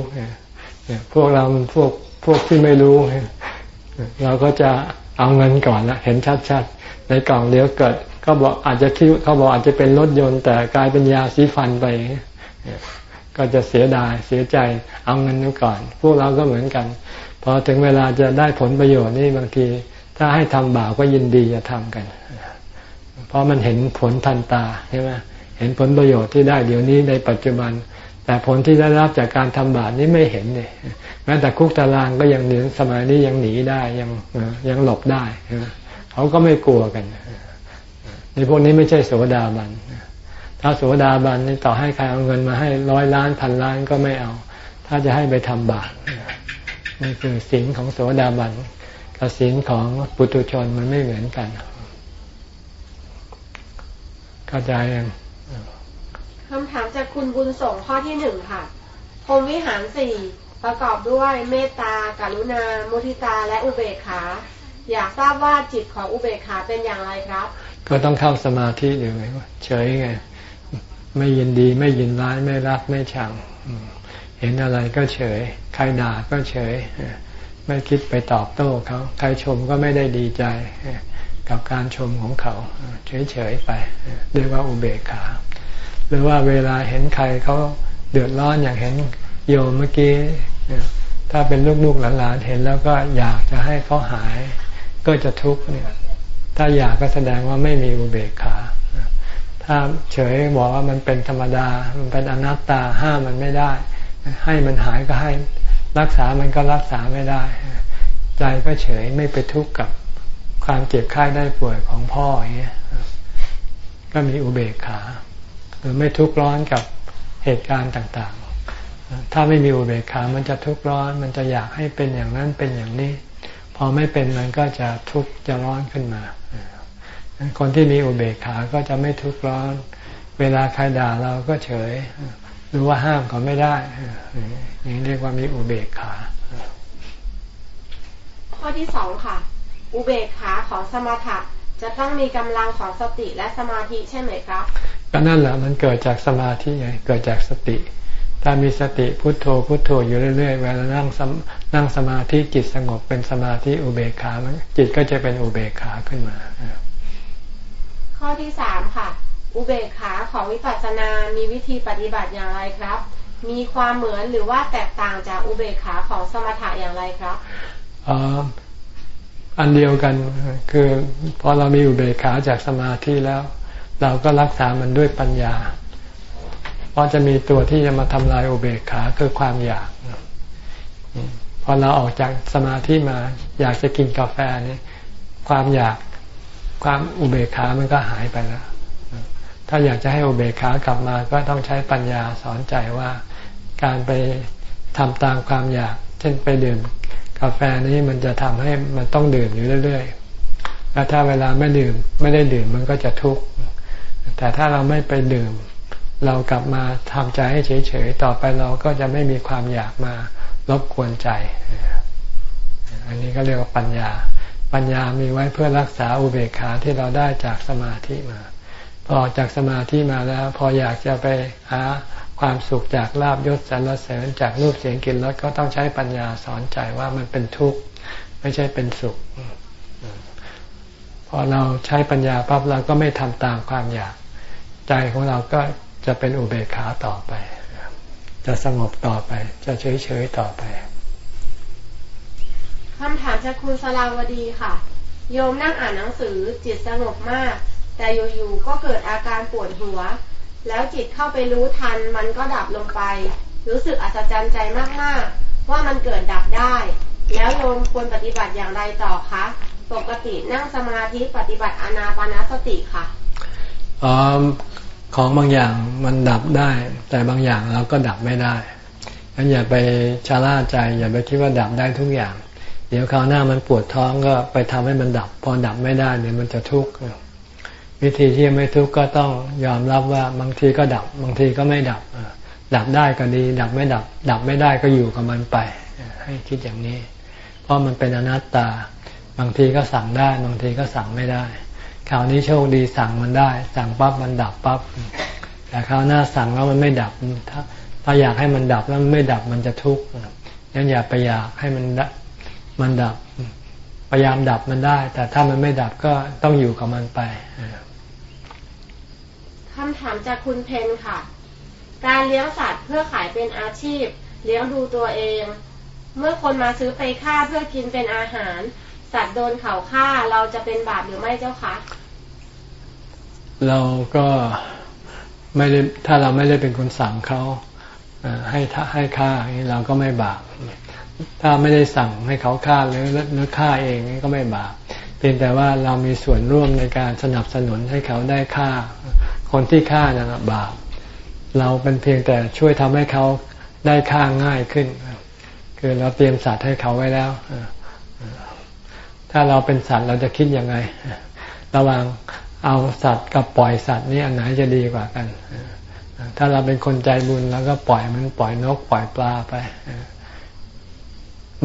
พวกเราพวกพวกที่ไม่รู้ เราก็จะเอาเงินก่อนละเห็นชัดๆในกล่องเดี๋ยวเกิดก็บอกอาจจะคิดเขาบอกอาจจะเป็นรถยนต์ แต่กลายเป็นยาสีฟันไป ก็จะเสียดายเสียใจเอาเงินก่อน พวกเราก็เหมือนกันพอถึงเวลาจะได้ผลประโยชน์นี่บางที ถ้าให้ทำบาปก็ยินดีจะทำกัน เพราะมันเห็นผลทันตาใช่ไหมเห็นผลประโยชน์ที่ได้เดี๋ยวนี้ในปัจจุบัน แต่ผลที่ได้รับจากการทำบาปนี้ไม่เห็นเลยแม้แต่คุกตารางก็ยังหนีสมัยนี้ยังหนีได้ยังยังหลบได้เขาก็ไม่กลัวกันในพวกนี้ไม่ใช่โสดาบันถ้าโสดาบันนี่ต่อให้ใครเอาเงินมาให้ร้อยล้านพันล้านก็ไม่เอา ถ้าจะให้ไปทำบาปนี่คือสิ่งของโสดาบัน กับสิ่งของปุถุชนมันไม่เหมือนกัน เข้าใจยังคำถามจากคุณบุญส่งข้อที่หนึ่งค่ะพรมวิหารสี่ประกอบด้วยเมตตากรุณา มุทิตาและอุเบกขา อยากทราบว่าจิตของอุเบกขาเป็นอย่างไรครับ ก็ต้องเข้าสมาธิอยู่ไงเฉยไง ไม่ยินดีไม่ยินร้ายไม่รักไม่ชังเห็นอะไรก็เฉย ใครด่าก็เฉย ไม่คิดไปตอบโต้เขา ใครชมก็ไม่ได้ดีใจกับการชมของเขา เฉยๆไป เรียกว่าอุเบกขา หรือว่าเวลาเห็นใครเขาเดือดร้อนอย่างเห็นโยมเมื่อกี้ถ้าเป็นลูกๆหลานๆเห็นแล้วก็อยากจะให้เขาหาย ก็จะทุกข์เนี่ย ถ้าอยากก็แสดงว่าไม่มีอุเบกขา ถ้าเฉยบอกว่ามันเป็นธรรมดา มันเป็นอนัตตาห้ามมันไม่ได้ ให้มันหายก็ให้ รักษามันก็รักษาไม่ได้ ใจก็เฉยไม่ไปทุกข์กับความเจ็บไข้ได้ป่วยของพ่ออย่างเงี้ยก็มีอุเบกขาหรือไม่ทุกข์ร้อนกับเหตุการณ์ต่างๆ ถ้าไม่มีอุเบกขา มันจะทุกข์ร้อน มันจะอยากให้เป็นอย่างนั้นเป็นอย่างนี้ พอไม่เป็นมันก็จะทุกข์จะร้อนขึ้นมา คนที่มีอุเบกขาก็จะไม่ทุกข์ร้อน เวลาใครด่าเราก็เฉย รู้ว่าห้ามเขาไม่ได้นี่เรียกว่ามีอุเบกขา ข้อที่สองค่ะ อุเบกขาของสมถะจะต้องมีกำลังของสติและสมาธิใช่ไหมครับก็นั่นแหละมันเกิดจากสมาธิไงเกิดจากสติ ถ้ามีสติพุโทโธพุโทโธอยู่เรื่อยๆเวลานั่งนั่งสมาธิจิตสงบเป็นสมาธิอุเบกขาจิตก็จะเป็นอุเบกขาขึ้นมา ข้อที่สามค่ะ อุเบกขาของวิปัสสนามีวิธีปฏิบัติอย่างไรครับ มีความเหมือนหรือว่าแตกต่างจากอุเบกขาของสมถะอย่างไรครับอันเดียวกันคือพอเรามีอุเบกขาจากสมาธิแล้ว เราก็รักษามันด้วยปัญญา เพราะจะมีตัวที่จะมาทำลายอุเบกขาคือความอยากพอเราออกจากสมาธิมา อยากจะกินกาแฟนี่ความอยากความอุเบกขามันก็หายไปแล้ว ถ้าอยากจะให้อุเบกขากลับมาก็ต้องใช้ปัญญาสอนใจว่าการไปทำตามความอยาก เช่นไปดื่มกาแฟนี้มันจะทำให้มันต้องดื่มอยู่เรื่อยๆ แล้วถ้าเวลาไม่ดื่มไม่ได้ดื่มมันก็จะทุกข์ แต่ถ้าเราไม่ไปดื่ม เรากลับมาทำใจให้เฉยๆ ต่อไปเราก็จะไม่มีความอยากมารบกวนใจ อันนี้ก็เรียกว่าปัญญา ปัญญามีไว้เพื่อรักษาอุเบกขาที่เราได้จากสมาธิมา พอจากสมาธิมาแล้ว พออยากจะไปหาความสุขจากลาบยศสรรเสริญจากรูปเสียงกลิ่นรสก็ต้องใช้ปัญญาสอนใจว่ามันเป็นทุกข์ไม่ใช่เป็นสุข พอเราใช้ปัญญาปั๊บเราก็ไม่ทำตามความอยาก ใจของเราก็จะเป็นอุเบกขาต่อไป จะสงบต่อไป จะเฉยเฉยต่อไปคำถามจากคุณสลาวดีค่ะ โยมนั่งอ่านหนังสือจิตสงบมาก แต่อยู่ๆก็เกิดอาการปวดหัว แล้วจิตเข้าไปรู้ทันมันก็ดับลงไป รู้สึกอัศจรรย์ใจมากๆ ว่ามันเกิดดับได้ แล้วโยมควรปฏิบัติอย่างไรต่อคะปกตินั่งสมาธิปฏิบัติอานาปานาสติค่ะอ๋อของบางอย่างมันดับได้ แต่บางอย่างเราก็ดับไม่ได้งั้นอย่าไปชาล่าใจ อย่าไปคิดว่าดับได้ทุกอย่าง เดี๋ยวคราวหน้ามันปวดท้องก็ไปทำให้มันดับ พอดับไม่ได้เนี่ยมันจะทุกข์ วิธีที่ไม่ทุกข์ก็ต้องยอมรับว่าบางทีก็ดับ บางทีก็ไม่ดับ ดับได้ก็ดี ดับไม่ดับ ดับไม่ได้ก็อยู่กับมันไป ให้คิดอย่างนี้ เพราะมันเป็นอนัตตา บางทีก็สั่งได้ บางทีก็สั่งไม่ได้คราวนี้โชคดีสั่งมันได้ สั่งปั๊บมันดับปั๊บแต่คราวหน้าสั่งแล้วมันไม่ดับถ้าถ้าอยากให้มันดับแล้วมันไม่ดับมันจะทุกข์งั้นอย่าไปอยากให้มันมันดับ พยายามดับมันได้ แต่ถ้ามันไม่ดับก็ต้องอยู่กับมันไป คำถามจากคุณเพนค่ะ การเลี้ยงสัตว์เพื่อขายเป็นอาชีพ เลี้ยงดูตัวเอง เมื่อคนมาซื้อไปฆ่าเพื่อกินเป็นอาหาร สัตว์โดนเขาฆ่าเราจะเป็นบาปหรือไม่เจ้าคะเราก็ไม่ได้ถ้าเราไม่ได้เป็นคนสั่งเขาให้ให้ฆ่าเราก็ไม่บาปถ้าไม่ได้สั่งให้เขาฆ่าหรือหรือฆ่าเองก็ไม่บาปเพียงแต่ว่าเรามีส่วนร่วมในการสนับสนุนให้เขาได้ฆ่า คนที่ฆ่านั่นบาป เราเป็นเพียงแต่ช่วยทำให้เขาได้ฆ่าง่ายขึ้น คือเราเตรียมสัตว์ให้เขาไว้แล้ว ถ้าเราเป็นสัตว์เราจะคิดยังไง ระหว่างเอาสัตว์กับปล่อยสัตว์นี่อันไหนจะดีกว่ากัน ถ้าเราเป็นคนใจบุญแล้วก็ปล่อยมันปล่อยนกปล่อยปลาไป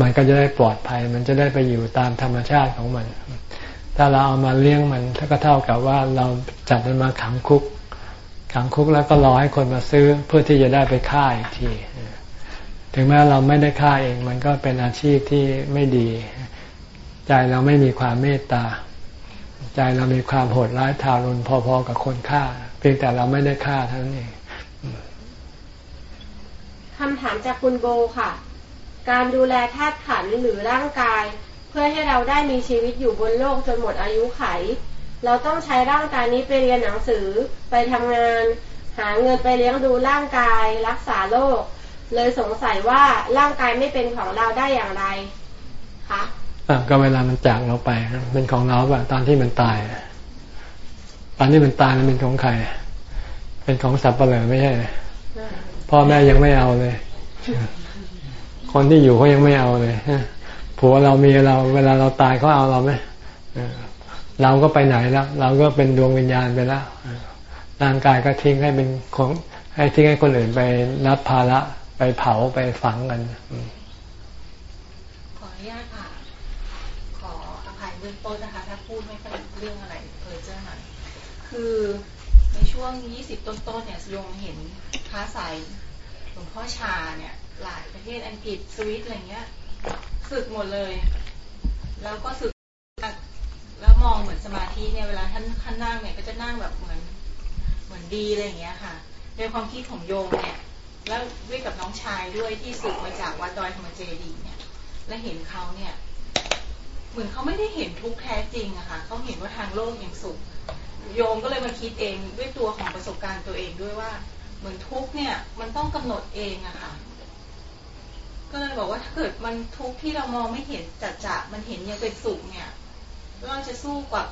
มันก็จะได้ปลอดภัย มันจะได้ไปอยู่ตามธรรมชาติของมัน ถ้าเราเอามาเลี้ยงมันก็เท่ากับว่าเราจับมันมาขังคุก ขังคุกแล้วก็รอให้คนมาซื้อเพื่อที่จะได้ไปฆ่าอีกที ถึงแม้เราไม่ได้ฆ่าเอง มันก็เป็นอาชีพที่ไม่ดี ใจเราไม่มีความเมตตา ใจเรามีความโหดร้ายทารุณพอๆกับคนฆ่า เพียงแต่เราไม่ได้ฆ่าเท่านั้นเองคำถามจากคุณโบค่ะ การดูแลธาตุขันหรือร่างกาย เพื่อให้เราได้มีชีวิตอยู่บนโลกจนหมดอายุไข เราต้องใช้ร่างกายนี้ไปเรียนหนังสือไปทำงาน หาเงินไปเลี้ยงดูร่างกาย รักษาโรคเลยสงสัยว่าร่างกายไม่เป็นของเราได้อย่างไรคะก็เวลามันจากเราไปเป็นของเราป่ะตอนที่มันตาย ตอนที่มันตายมันเป็นของใคร เป็นของสัตว์ประหลาดไม่ใช่พ่อแม่ยังไม่เอาเลย คนที่อยู่เขายังไม่เอาเลย ผัวเรามีเราเวลาเราตายเขาเอาเราไหมเราก็ไปไหนแล้ว เราก็เป็นดวงวิญญาณไปแล้วร่างกายก็ทิ้งให้เป็นของให้ทิ้งให้คนอื่นไปรับภาระไปเผาไปฝังกันต้นนะคะ ถ้าพูดไม่ค่อยเรื่องอะไรเพอเจอหน่อยคือในช่วงยี่สิบต้นๆเนี่ยโยมเห็นค้าสายหลวงพ่อชาเนี่ย หลายประเทศอังกฤษสวิตอะไรเงี้ย สึกหมดเลย แล้วก็สึก แล้วมองเหมือนสมาธิเนี่ยเวลาท่านท่านนั่งเนี่ยก็จะนั่งแบบเหมือน เหมือนดีอะไรอย่างเงี้ยค่ะในความคิดของโยมเนี่ย แล้วด้วยกับน้องชายด้วยที่สึกมาจากวัดดอยธรรมเจดีเนี่ย และเห็นเขาเนี่ย เหมือนเขาไม่ได้เห็นทุกแท้จริงอะค่ะเขาเห็นว่าทางโลกยังสุข โยมก็เลยมาคิดเองด้วยตัวของประสบการณ์ตัวเองด้วยว่า เหมือนทุกเนี่ย มันต้องกำหนดเองอะค่ะ ก็เลยบอกว่าถ้าเกิดมันทุกที่เรามองไม่เห็นจัดจะมันเห็นยังเป็นสุขเนี่ยเราจะสู้กับ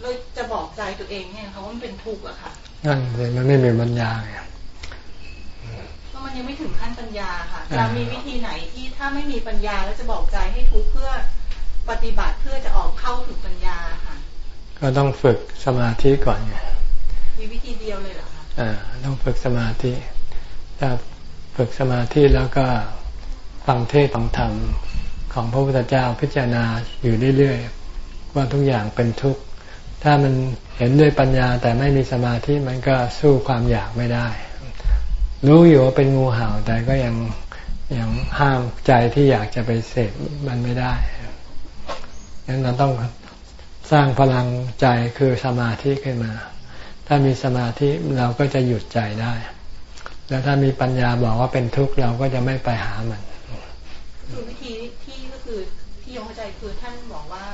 เราจะบอกใจตัวเองเนี่ยเขาว่ามันเป็นทุกข์อะค่ะนั่นเลยมันไม่มีปัญญาไงก็มันยังไม่ถึงขั้นปัญญาค่ะจะมีวิธีไหนที่ถ้าไม่มีปัญญาแล้วจะบอกใจให้ทุกข์เพื่อปฏิบัติเพื่อจะออกเข้าถึงปัญญาค่ะ ก็ต้องฝึกสมาธิก่อนไงมีวิธีเดียวเลยเหรอคะอ่าต้องฝึกสมาธิถ้า ฝึกสมาธิแล้วก็ฟังเทศฟังธรรมของพระพุทธเจ้าพิจารณาอยู่เรื่อยๆว่าทุกอย่างเป็นทุกข์ ถ้ามันเห็นด้วยปัญญาแต่ไม่มีสมาธิมันก็สู้ความอยากไม่ได้ รู้อยู่ว่าเป็นงูเห่าแต่ก็ยังยังห้ามใจที่อยากจะไปเสพมันไม่ได้งั้นเราต้องสร้างพลังใจคือสมาธิขึ้นมา ถ้ามีสมาธิเราก็จะหยุดใจได้ แล้วถ้ามีปัญญาบอกว่าเป็นทุกข์เราก็จะไม่ไปหามันคือวิธีที่ก็คือที่ยงเข้าใจคือท่านบอกว่า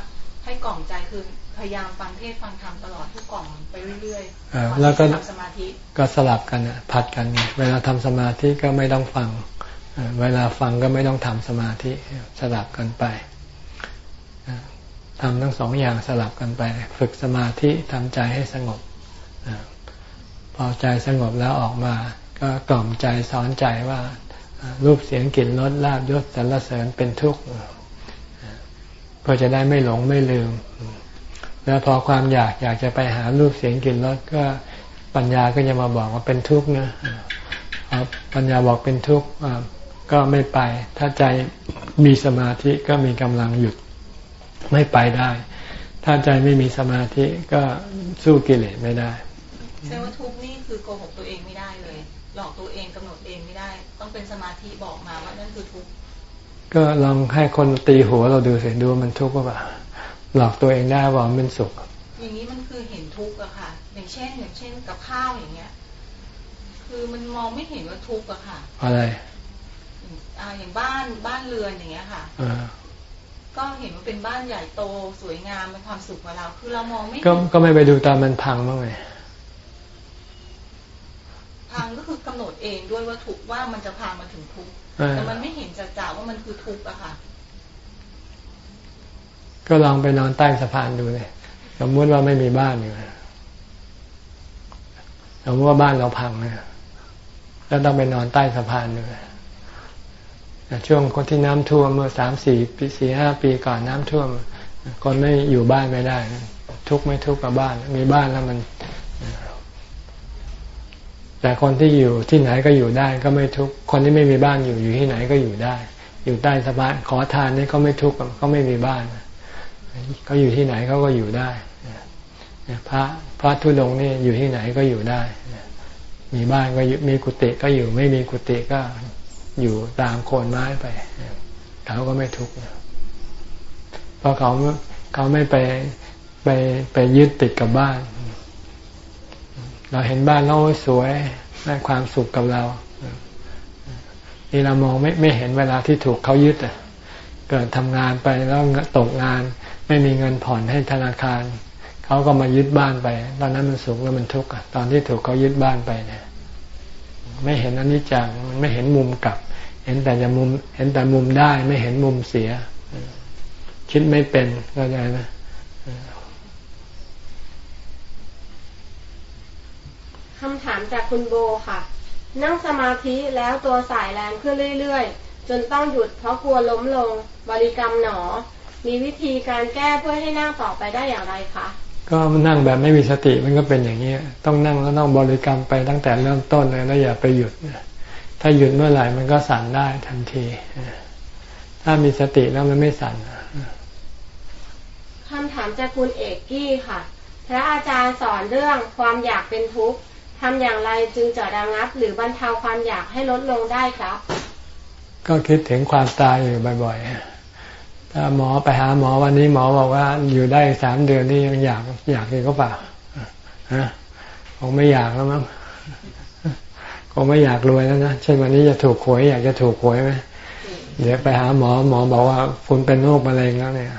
ให้กล่อมใจคือพยายามฟังเทศฟังธรรมตลอดทุกกล่อมไปเรื่อยๆแล้วก็สมาธิก็สลับกันผัดกันเวลาทำสมาธิก็ไม่ต้องฟังพเวลาฟังก็ไม่ต้องทำสมาธิสลับกันไปทำทั้งสองอย่างสลับกันไป ฝึกสมาธิทำใจให้สงบพอใจสงบแล้วออกมา ก็กล่อมใจสอนใจว่ารูปเสียงกลิ่นรสลาบยศสรรเสริญเป็นทุกข์เพื่อจะได้ไม่หลงไม่ลืม แล้วพอความอยากอยากจะไปหารูปเสียงกลิ่นรสก็ปัญญาก็จะมาบอกว่าเป็นทุกข์นะปัญญาบอกเป็นทุกข์ก็ไม่ไป ถ้าใจมีสมาธิก็มีกำลังหยุดไม่ไปได้ ถ้าใจไม่มีสมาธิก็สู้กิเลสไม่ได้แสดงว่าทุกนี่คือโกหกตัวเองไม่ได้เลย หลอกตัวเองกำหนดเองไม่ได้ ต้องเป็นสมาธิบอกมาว่านั่นคือทุกก็ลองให้คนตีหัวเราดูสิดูมันทุกข์ว่าหลอกตัวเองได้ว่ามันสุข อย่างนี้มันคือเห็นทุกข์อะค่ะ อย่างเช่น อย่างเช่นกับข้าวอย่างเงี้ย คือมันมองไม่เห็นว่าทุกข์อะค่ะ อะไรอ่าอย่างบ้านบ้านเรือนอย่างเงี้ยค่ะก็เห็นว่าเป็นบ้านใหญ่โตสวยงามเป็นความสุขของเรา คือเรามองไม่ก็ก็ไม่ไปดูตอนมันพังบ้างเล ยพังก็คือกำหนดเองด้วยว่าถูกว่ามันจะพังมาถึงทุกข์แต่มันไม่เห็นจัดจ่าว่ามันคือทุกข์อะค่ะ ก็ลองไปนอนใต้สะพานดูเลยสมมติว่าไม่มีบ้านอยู่สมมติว่าบ้านเราพังเนี่ยแล้วต้องไปนอนใต้สะพานดูช่วงคนที่น้ำท่วมเมื่อสามสี่ปีสี่ห้าปีก่อนน้ำท่วมคนไม่อยู่บ้านไม่ได้ ทุกไม่ทุกกับบ้าน มีบ้านแล้วมัน แต่คนที่อยู่ที่ไหนก็อยู่ได้ก็ไม่ทุกคนที่ไม่มีบ้านอยู่อยู่ที่ไหนก็อยู่ได้ อยู่ใต้สะพานขอทานนี่เขาไม่ทุกข์เขาไม่มีบ้านเขาอยู่ที่ไหนเขาก็อยู่ได้พระพระทุดงนี่อยู่ที่ไหนก็อยู่ได้ มีบ้านก็อยู่มีกุฏิก็อยู่ ไม่มีกุฏิก็อยู่ตามโคนไม้ไปเขาก็ไม่ทุกข์เพราะเขาเขาไม่ไปไปไปยึดติดกับบ้าน เราเห็นบ้านเราสวยได้ความสุขกับเรานี่เรามองไม่ไม่เห็นเวลาที่ถูกเขายึดอะ เกิดทำงานไปแล้วตกงาน ไม่มีเงินผ่อนให้ธนาคาร เขาก็มายึดบ้านไป ตอนนั้นมันสุขแล้วมันทุกข์ตอนที่ถูกเขายึดบ้านไปเนี่ยไม่เห็นอนิจจังไม่เห็นมุมกลับ เห็นแต่จะมุม เห็นแต่มุมได้ ไม่เห็นมุมเสีย คิดไม่เป็นเข้าใจไหม คำถามจากคุณโบค่ะ นั่งสมาธิแล้วตัวสายแรงขึ้นเรื่อยๆ จนต้องหยุดเพราะกลัวล้มลง บริกรรมหนอ มีวิธีการแก้เพื่อให้นั่งต่อไปได้อย่างไรคะก็นั่งแบบไม่มีสติมันก็เป็นอย่างนี้ต้องนั่งแล้วต้องบริกรรมไปตั้งแต่เริ่มต้นเลยแล้วอย่าไปหยุดถ้าหยุดเมื่อไหร่มันก็สั่นได้ทันทีถ้ามีสติแล้วมันไม่สั่นคำถามจากคุณเอกกี้ค่ะ พระอาจารย์สอนเรื่องความอยากเป็นทุกข์ ทำอย่างไรจึงจะระงับ หรือบรรเทาความอยากให้ลดลงได้ครับ ก็คิดถึงความตายอยู่บ่อยๆ ถ้าหมอไปหาหมอวันนี้หมอบอกว่าอยู่ได้สามเดือนนี่ยังอยากอยากเลยก็เปล่าฮะคงไม่อยากแล้วมั้งคงไม่อยากรวยแล้วนะเช่นวันนี้จะถูกหวยอยากจะถูกหวยไหมเดี๋ยวไปหาหมอหมอบอกว่าคุณเป็นโรคมะเร็งแล้วเนี่ย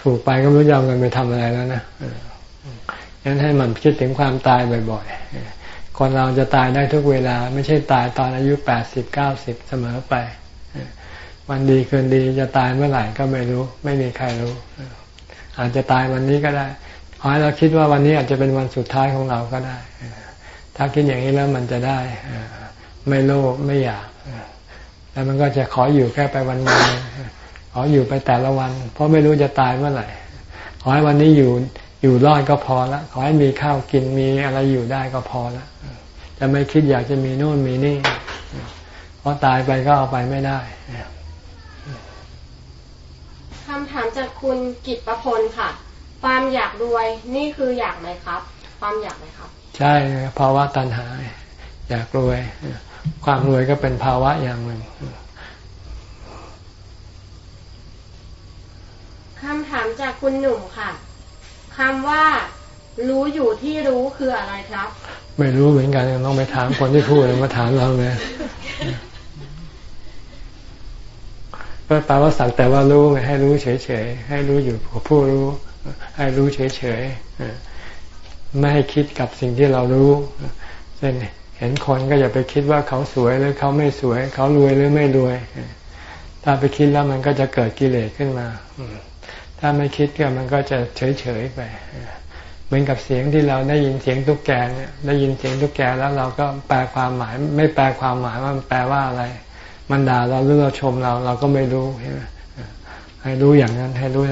ถูกไปก็ไม่รู้จะเอาเงินไปทำอะไรแล้วนะ งั้นให้มันคิดถึงความตายบ่อยๆ คนเราจะตายได้ทุกเวลา ไม่ใช่ตายตอนอายุแปดสิบเก้าสิบเสมอไป วันดีคืนดีจะตายเมื่อไหร่ก็ไม่รู้ ไม่มีใครรู้ อาจจะตายวันนี้ก็ได้ขอให้เราคิดว่าวันนี้อาจจะเป็นวันสุดท้ายของเราก็ได้ ถ้าคิดอย่างนี้แล้วมันจะได้ ไม่โลภไม่อยาก แล้วมันก็จะขออยู่แค่ไปวันวันขออยู่ไปแต่ละวัน เพราะไม่รู้จะตายเมื่อไหร่ ขอให้วันนี้อยู่ อยู่รอดก็พอละขอให้มีข้าวกินมีอะไรอยู่ได้ก็พอละจะไม่คิดอยากจะมีโน่นมีนี่เพราะตายไปก็เอาไปไม่ได้คำถามจากคุณกิตประพลค่ะ ความอยากรวยนี่คืออยากไหมครับ ความอยากไหมครับ ใช่ภาวะตัณหา อยากรวย ความรวยก็เป็นภาวะอย่างหนึ่งคำถามจากคุณหนุ่มค่ะ คำว่ารู้อยู่ที่รู้คืออะไรครับ ไม่รู้เหมือนกันต้องไปถามคนที่พูดมาถามเราเลยก็แปลว่าสักแต่ว่ารู้ไงให้รู้เฉยๆให้รู้อยู่ผู้รู้ ให้รู้เฉยๆไม่ให้คิดกับสิ่งที่เรารู้เช่นเห็นคนก็อย่าไปคิดว่าเขาสวยหรือเขาไม่สวย เขารวยหรือไม่รวย ถ้าไปคิดแล้วมันก็จะเกิดกิเลสขึ้นมา ถ้าไม่คิดก็มันก็จะเฉยเฉยไป เหมือนกับเสียงที่เราได้ยินเสียงตุ๊กแกเนี่ยได้ยินเสียงตุ๊กแกแล้วเราก็แปลความหมาย ไม่แปลความหมายว่ามันแปลว่าอะไร มันด่าเราหรือเราชมเรา เราก็ไม่รู้ใช่ไหมให้รู้อย่างนั้นให้รู้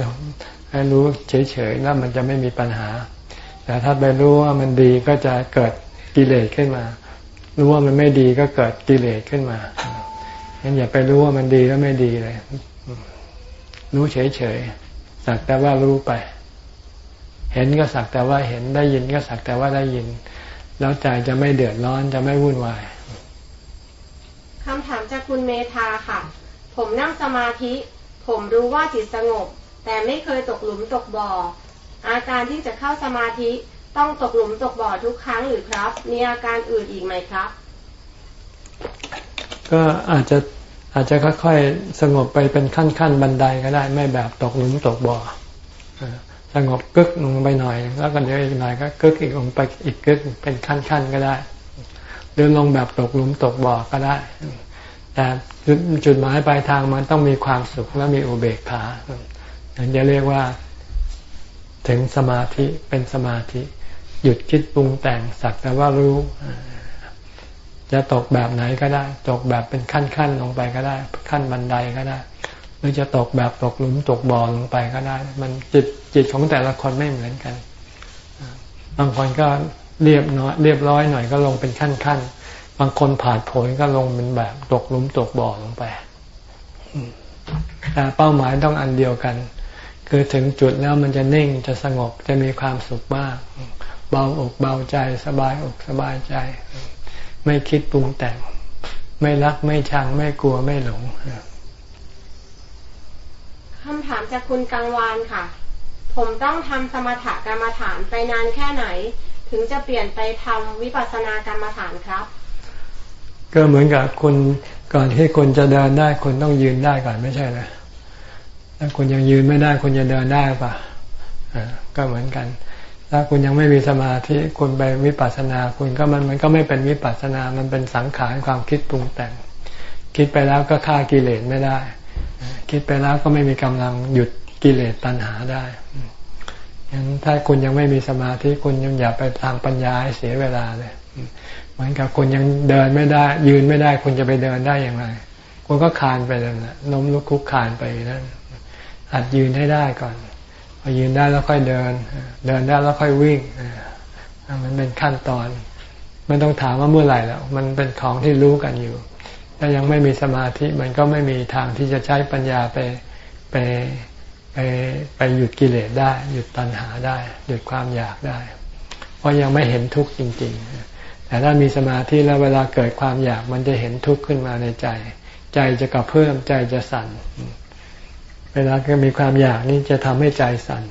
ให้รู้เฉยๆแล้วมันจะไม่มีปัญหา แต่ถ้าไปรู้ว่ามันดีก็จะเกิดกิเลสขึ้นมา รู้ว่ามันไม่ดีก็เกิดกิเลสขึ้นมางั้นอย่าไปรู้ว่ามันดีแล้วไม่ดีเลย รู้เฉยๆ สักแต่ว่ารู้ไป เห็นก็สักแต่ว่าเห็นได้ยินก็สักแต่ว่าได้ยิน แล้วใจจะไม่เดือดร้อนจะไม่วุ่นวายคำถามจากคุณเมธาค่ะ ผมนั่งสมาธิ ผมรู้ว่าจิตสงบ แต่ไม่เคยตกหลุมตกบ่อ อาการที่จะเข้าสมาธิต้องตกหลุมตกบ่อทุกครั้งหรือครับ มีอาการอื่นอีกไหมครับ ก็อาจจะ อาจจะค่อยๆสงบไปเป็นขั้นๆบันไดก็ได้ไม่แบบตกหลุมตกบ่อสงบกึกลงไปหน่อย แล้วก็เดี๋ยวอีกหน่อยก็กึกอีกลงไปอีกกึกเป็นขั้นๆก็ได้เดินลงแบบตกหลุมตกบ่อก็ได้ แต่จุดหมายปลายทางมันต้องมีความสุขและมีอุเบกขาถึงจะเรียกว่าถึงสมาธิเป็นสมาธิ หยุดคิดปรุงแต่งสักแต่ว่ารู้ จะตกแบบไหนก็ได้ ตกแบบเป็นขั้นๆลงไปก็ได้ ขั้นบันไดก็ได้ หรือจะตกแบบตกหลุมตกบ่อลงไปก็ได้ มันจิตจิตของแต่ละคนไม่เหมือนกันบางคนก็เรียบน้อยเรียบร้อยหน่อยก็ลงเป็นขั้นขั้นบางคนผ่านผลก็ลงเป็นแบบตกหลุมตกบ่อลงไปแต่เป้าหมายต้องอันเดียวกัน คือถึงจุดแล้วมันจะนิ่งจะสงบจะมีความสุขมาก เบาอกเบาใจสบายอกสบายใจ ไม่คิดปรุงแต่ง ไม่รักไม่ชังไม่กลัวไม่หลงคำถามจากคุณกังวานค่ะ ผมต้องทำสมถกรรมฐานไปนานแค่ไหน ถึงจะเปลี่ยนไปทำวิปัสสนากรรมฐานครับ ก็เหมือนกับคุณก่อนที่คุณจะเดินได้คุณต้องยืนได้ก่อนไม่ใช่เลยถ้าคุณยังยืนไม่ได้คุณจะเดินได้ปะอ่าก็เหมือนกัน ถ้าคุณยังไม่มีสมาธิคุณไปวิปัสสนา คุณก็มันมันก็ไม่เป็นวิปัสสนา มันเป็นสังขารความคิดปรุงแต่ง คิดไปแล้วก็ฆ่ากิเลสไม่ได้ คิดไปแล้วก็ไม่มีกำลังหยุดกิเลสตัณหาได้ยังถ้าคุณยังไม่มีสมาธิคุณยังอย่าไปทางปัญญาให้เสียเวลาเลยเหมือนกับคุณยังเดินไม่ได้ ยืนไม่ได้ คุณจะไปเดินได้อย่างไรคุณก็คานไปเลยนะล้มลุกคุกคานไปนั่นหัดยืนให้ได้ก่อน พอยืนได้แล้วค่อยเดิน เดินได้แล้วค่อยวิ่งมันเป็นขั้นตอน ไม่ต้องถามว่าเมื่อไหร่แล้วมันเป็นของที่รู้กันอยู่ ถ้ายังไม่มีสมาธิมันก็ไม่มีทางที่จะใช้ปัญญาไปไปไปไปหยุดกิเลสได้ หยุดตัณหาได้ หยุดความอยากได้ เพราะยังไม่เห็นทุกข์จริง ๆ แต่ถ้ามีสมาธิแล้วเวลาเกิดความอยากมันจะเห็นทุกข์ขึ้นมาในใจ ใจจะกระเพื่อมใจจะสั่น เวลาก็มีความอยากนี่จะทำให้ใจสั่น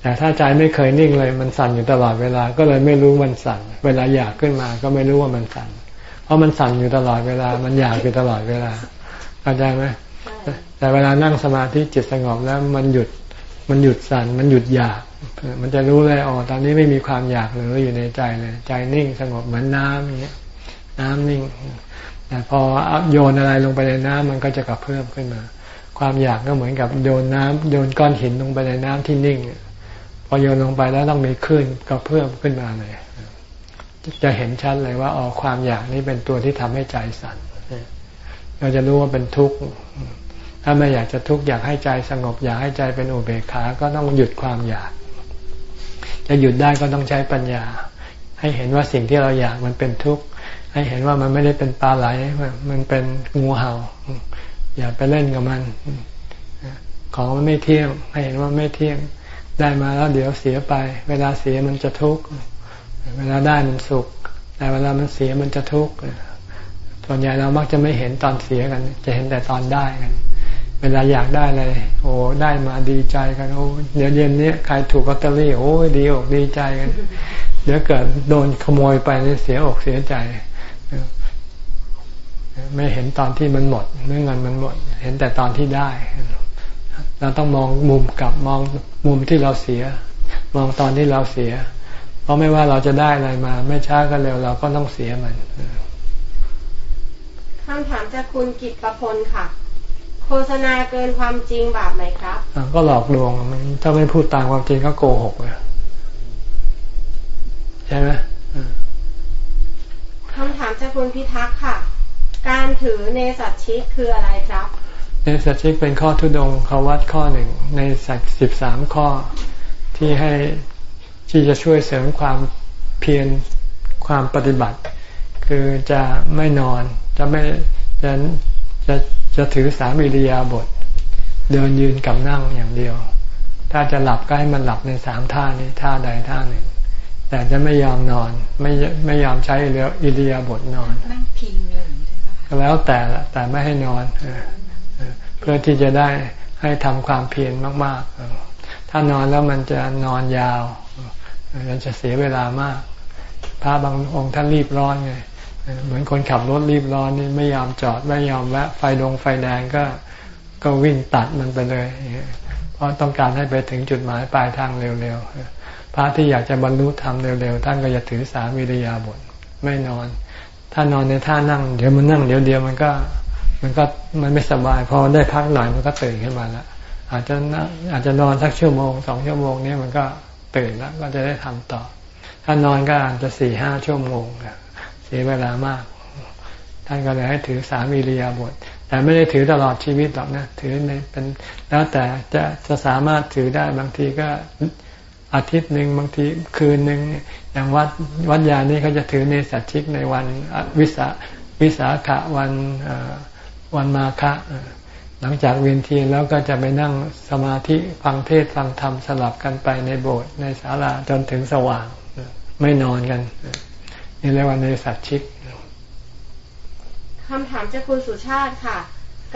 แต่ถ้าใจไม่เคยนิ่งเลยมันสั่นอยู่ตลอดเวลา ก็เลยไม่รู้มันสั่น เวลาอยากขึ้นมาก็ไม่รู้ว่ามันสั่น เพราะมันสั่นอยู่ตลอดเวลา มันอยากอยู่ตลอดเวลา เข้าใจไหมแต่เวลานั่งสมาธิจิตสงบแล้วมันหยุด มันหยุดสั่น มันหยุดอยาก มันจะรู้เลยอ๋อตอนนี้ไม่มีความอยากเลยอยู่ในใจเลย ใจนิ่งสงบเหมือนน้ำอย่างเงี้ย น้ำนิ่ง แต่พอโยนอะไรลงไปในน้ำมันก็จะกระเพิ่มขึ้นมา ความอยากก็เหมือนกับโยนน้ำโยนก้อนหินลงไปในน้ำที่นิ่ง พอโยนลงไปแล้วต้องมีคลื่นกระเพิ่มขึ้นมาเลย จะเห็นชัดเลยว่าอ๋อความอยากนี้เป็นตัวที่ทำให้ใจสั่นเราจะรู้ว่าเป็นทุกข์ถ้าไม่อยากจะทุกข์อยากให้ใจสงบ อยากให้ใจเป็นอุเบกขา ก็ต้องหยุดความอยาก จะหยุดได้ก็ต้องใช้ปัญญา ให้เห็นว่าสิ่งที่เราอยากมันเป็นทุกข์ให้เห็นว่ามันไม่ได้เป็นปลาไหลมันเป็นงูเห่า อย่าไปเล่นกับมัน ของมันไม่เที่ยงให้เห็นว่าไม่เที่ยง ได้มาแล้วเดี๋ยวเสียไป เวลาเสียมันจะทุกข์ เวลาได้มันสุข แต่เวลามันเสียมันจะทุกข์ส่วนใหญ่เรามักจะไม่เห็นตอนเสียกัน จะเห็นแต่ตอนได้กัน เวลาอยากได้เลย โอ้ได้มาดีใจกัน โอ้เดี๋ยวเย็นนี้ใครถูกลอตเตอรี่ โอ้ดีอกดีใจกัน เดี๋ยวเกิดโดนขโมยไปเสียอกเสียใจ ไม่เห็นตอนที่มันหมดเมื่อเงินมันหมด เห็นแต่ตอนที่ได้ เราต้องมองมุมกลับมองมุมที่เราเสีย มองตอนที่เราเสีย เพราะไม่ว่าเราจะได้อะไรมา ไม่ช้าก็เร็วเราก็ต้องเสียมันคำถามจากคุณกิตประพลค่ะ โฆษณาเกินความจริงบาปไหมครับก็หลอกลวงมันถ้าไม่พูดตามความจริงก็โกหกเลยใช่ไหมคำถามจากคุณพิทักษ์ค่ะ การถือเนสัตชิกคืออะไรครับ เนสัตชิกเป็นข้อทุดงเขาวัดข้อหนึ่งในสักสิบสามข้อ ที่ให้ที่จะช่วยเสริมความเพียรความปฏิบัติ คือจะไม่นอนจะไม่จะจะจะถือสามีริยาบทเดินยืนกับนั่งอย่างเดียว ถ้าจะหลับก็ให้มันหลับในสามท่านี้ท่าใดท่าหนึ่ง แต่จะไม่ยอมนอน ไม่ไม่ยอมใช้เรืออิริยาบถนอนนั่งพิงเลย แล้วแต่แต่ไม่ให้นอนเพื่อที่จะได้ให้ทำความเพียรมาก ๆ ถ้านอนแล้วมันจะนอนยาวมันจะเสียเวลามากพระบางองค์ท่านรีบร้อนไงเหมือนคนขับรถรีบร้อนนี่ไม่ยอมจอดไม่ยอมแวะไฟดงไฟแดงก็ก็วิ่งตัดมันไปเลย เพราะต้องการให้ไปถึงจุดหมายปลายทางเร็วๆพระที่อยากจะบรรลุธรรมเร็วๆท่านก็จะถือสามีริยาบทไม่นอน ถ้านอนในท่านั่ง เดี๋ยวมันนั่งเดี๋ยวเดียวมันก็ มันก็มันไม่สบายพอได้พักหน่อยมันก็ตื่นขึ้นมาแล้วอาจจะอาจจะนอนสักชั่วโมงสองชั่วโมงนี้มันก็ตื่นแล้วก็จะได้ทำต่อ ถ้านอนก็อาจจะสี่ห้าชั่วโมงเสียเวลามาก ท่านก็เลยให้ถือสามีริยาบท แต่ไม่ได้ถือตลอดชีวิตหรอกนะ ถือในเป็นแล้วแต่จะจะสามารถถือได้บางทีก็ อาทิตย์หนึ่งบางทีคืนหนึ่งอย่างวัดวัดยานี่เขาจะถือในสัจชิกในวันวิสาวิสาขะวันวันมาฆะหลังจากเวียนเทียนแล้วก็จะไปนั่งสมาธิฟังเทศฟังธรรมสลับกันไปในโบสถ์ในศาลาจนถึงสว่าง ไม่นอนกัน นี่เรียกว่าในสัตชิกคำถามจากคุณสุชาติค่ะ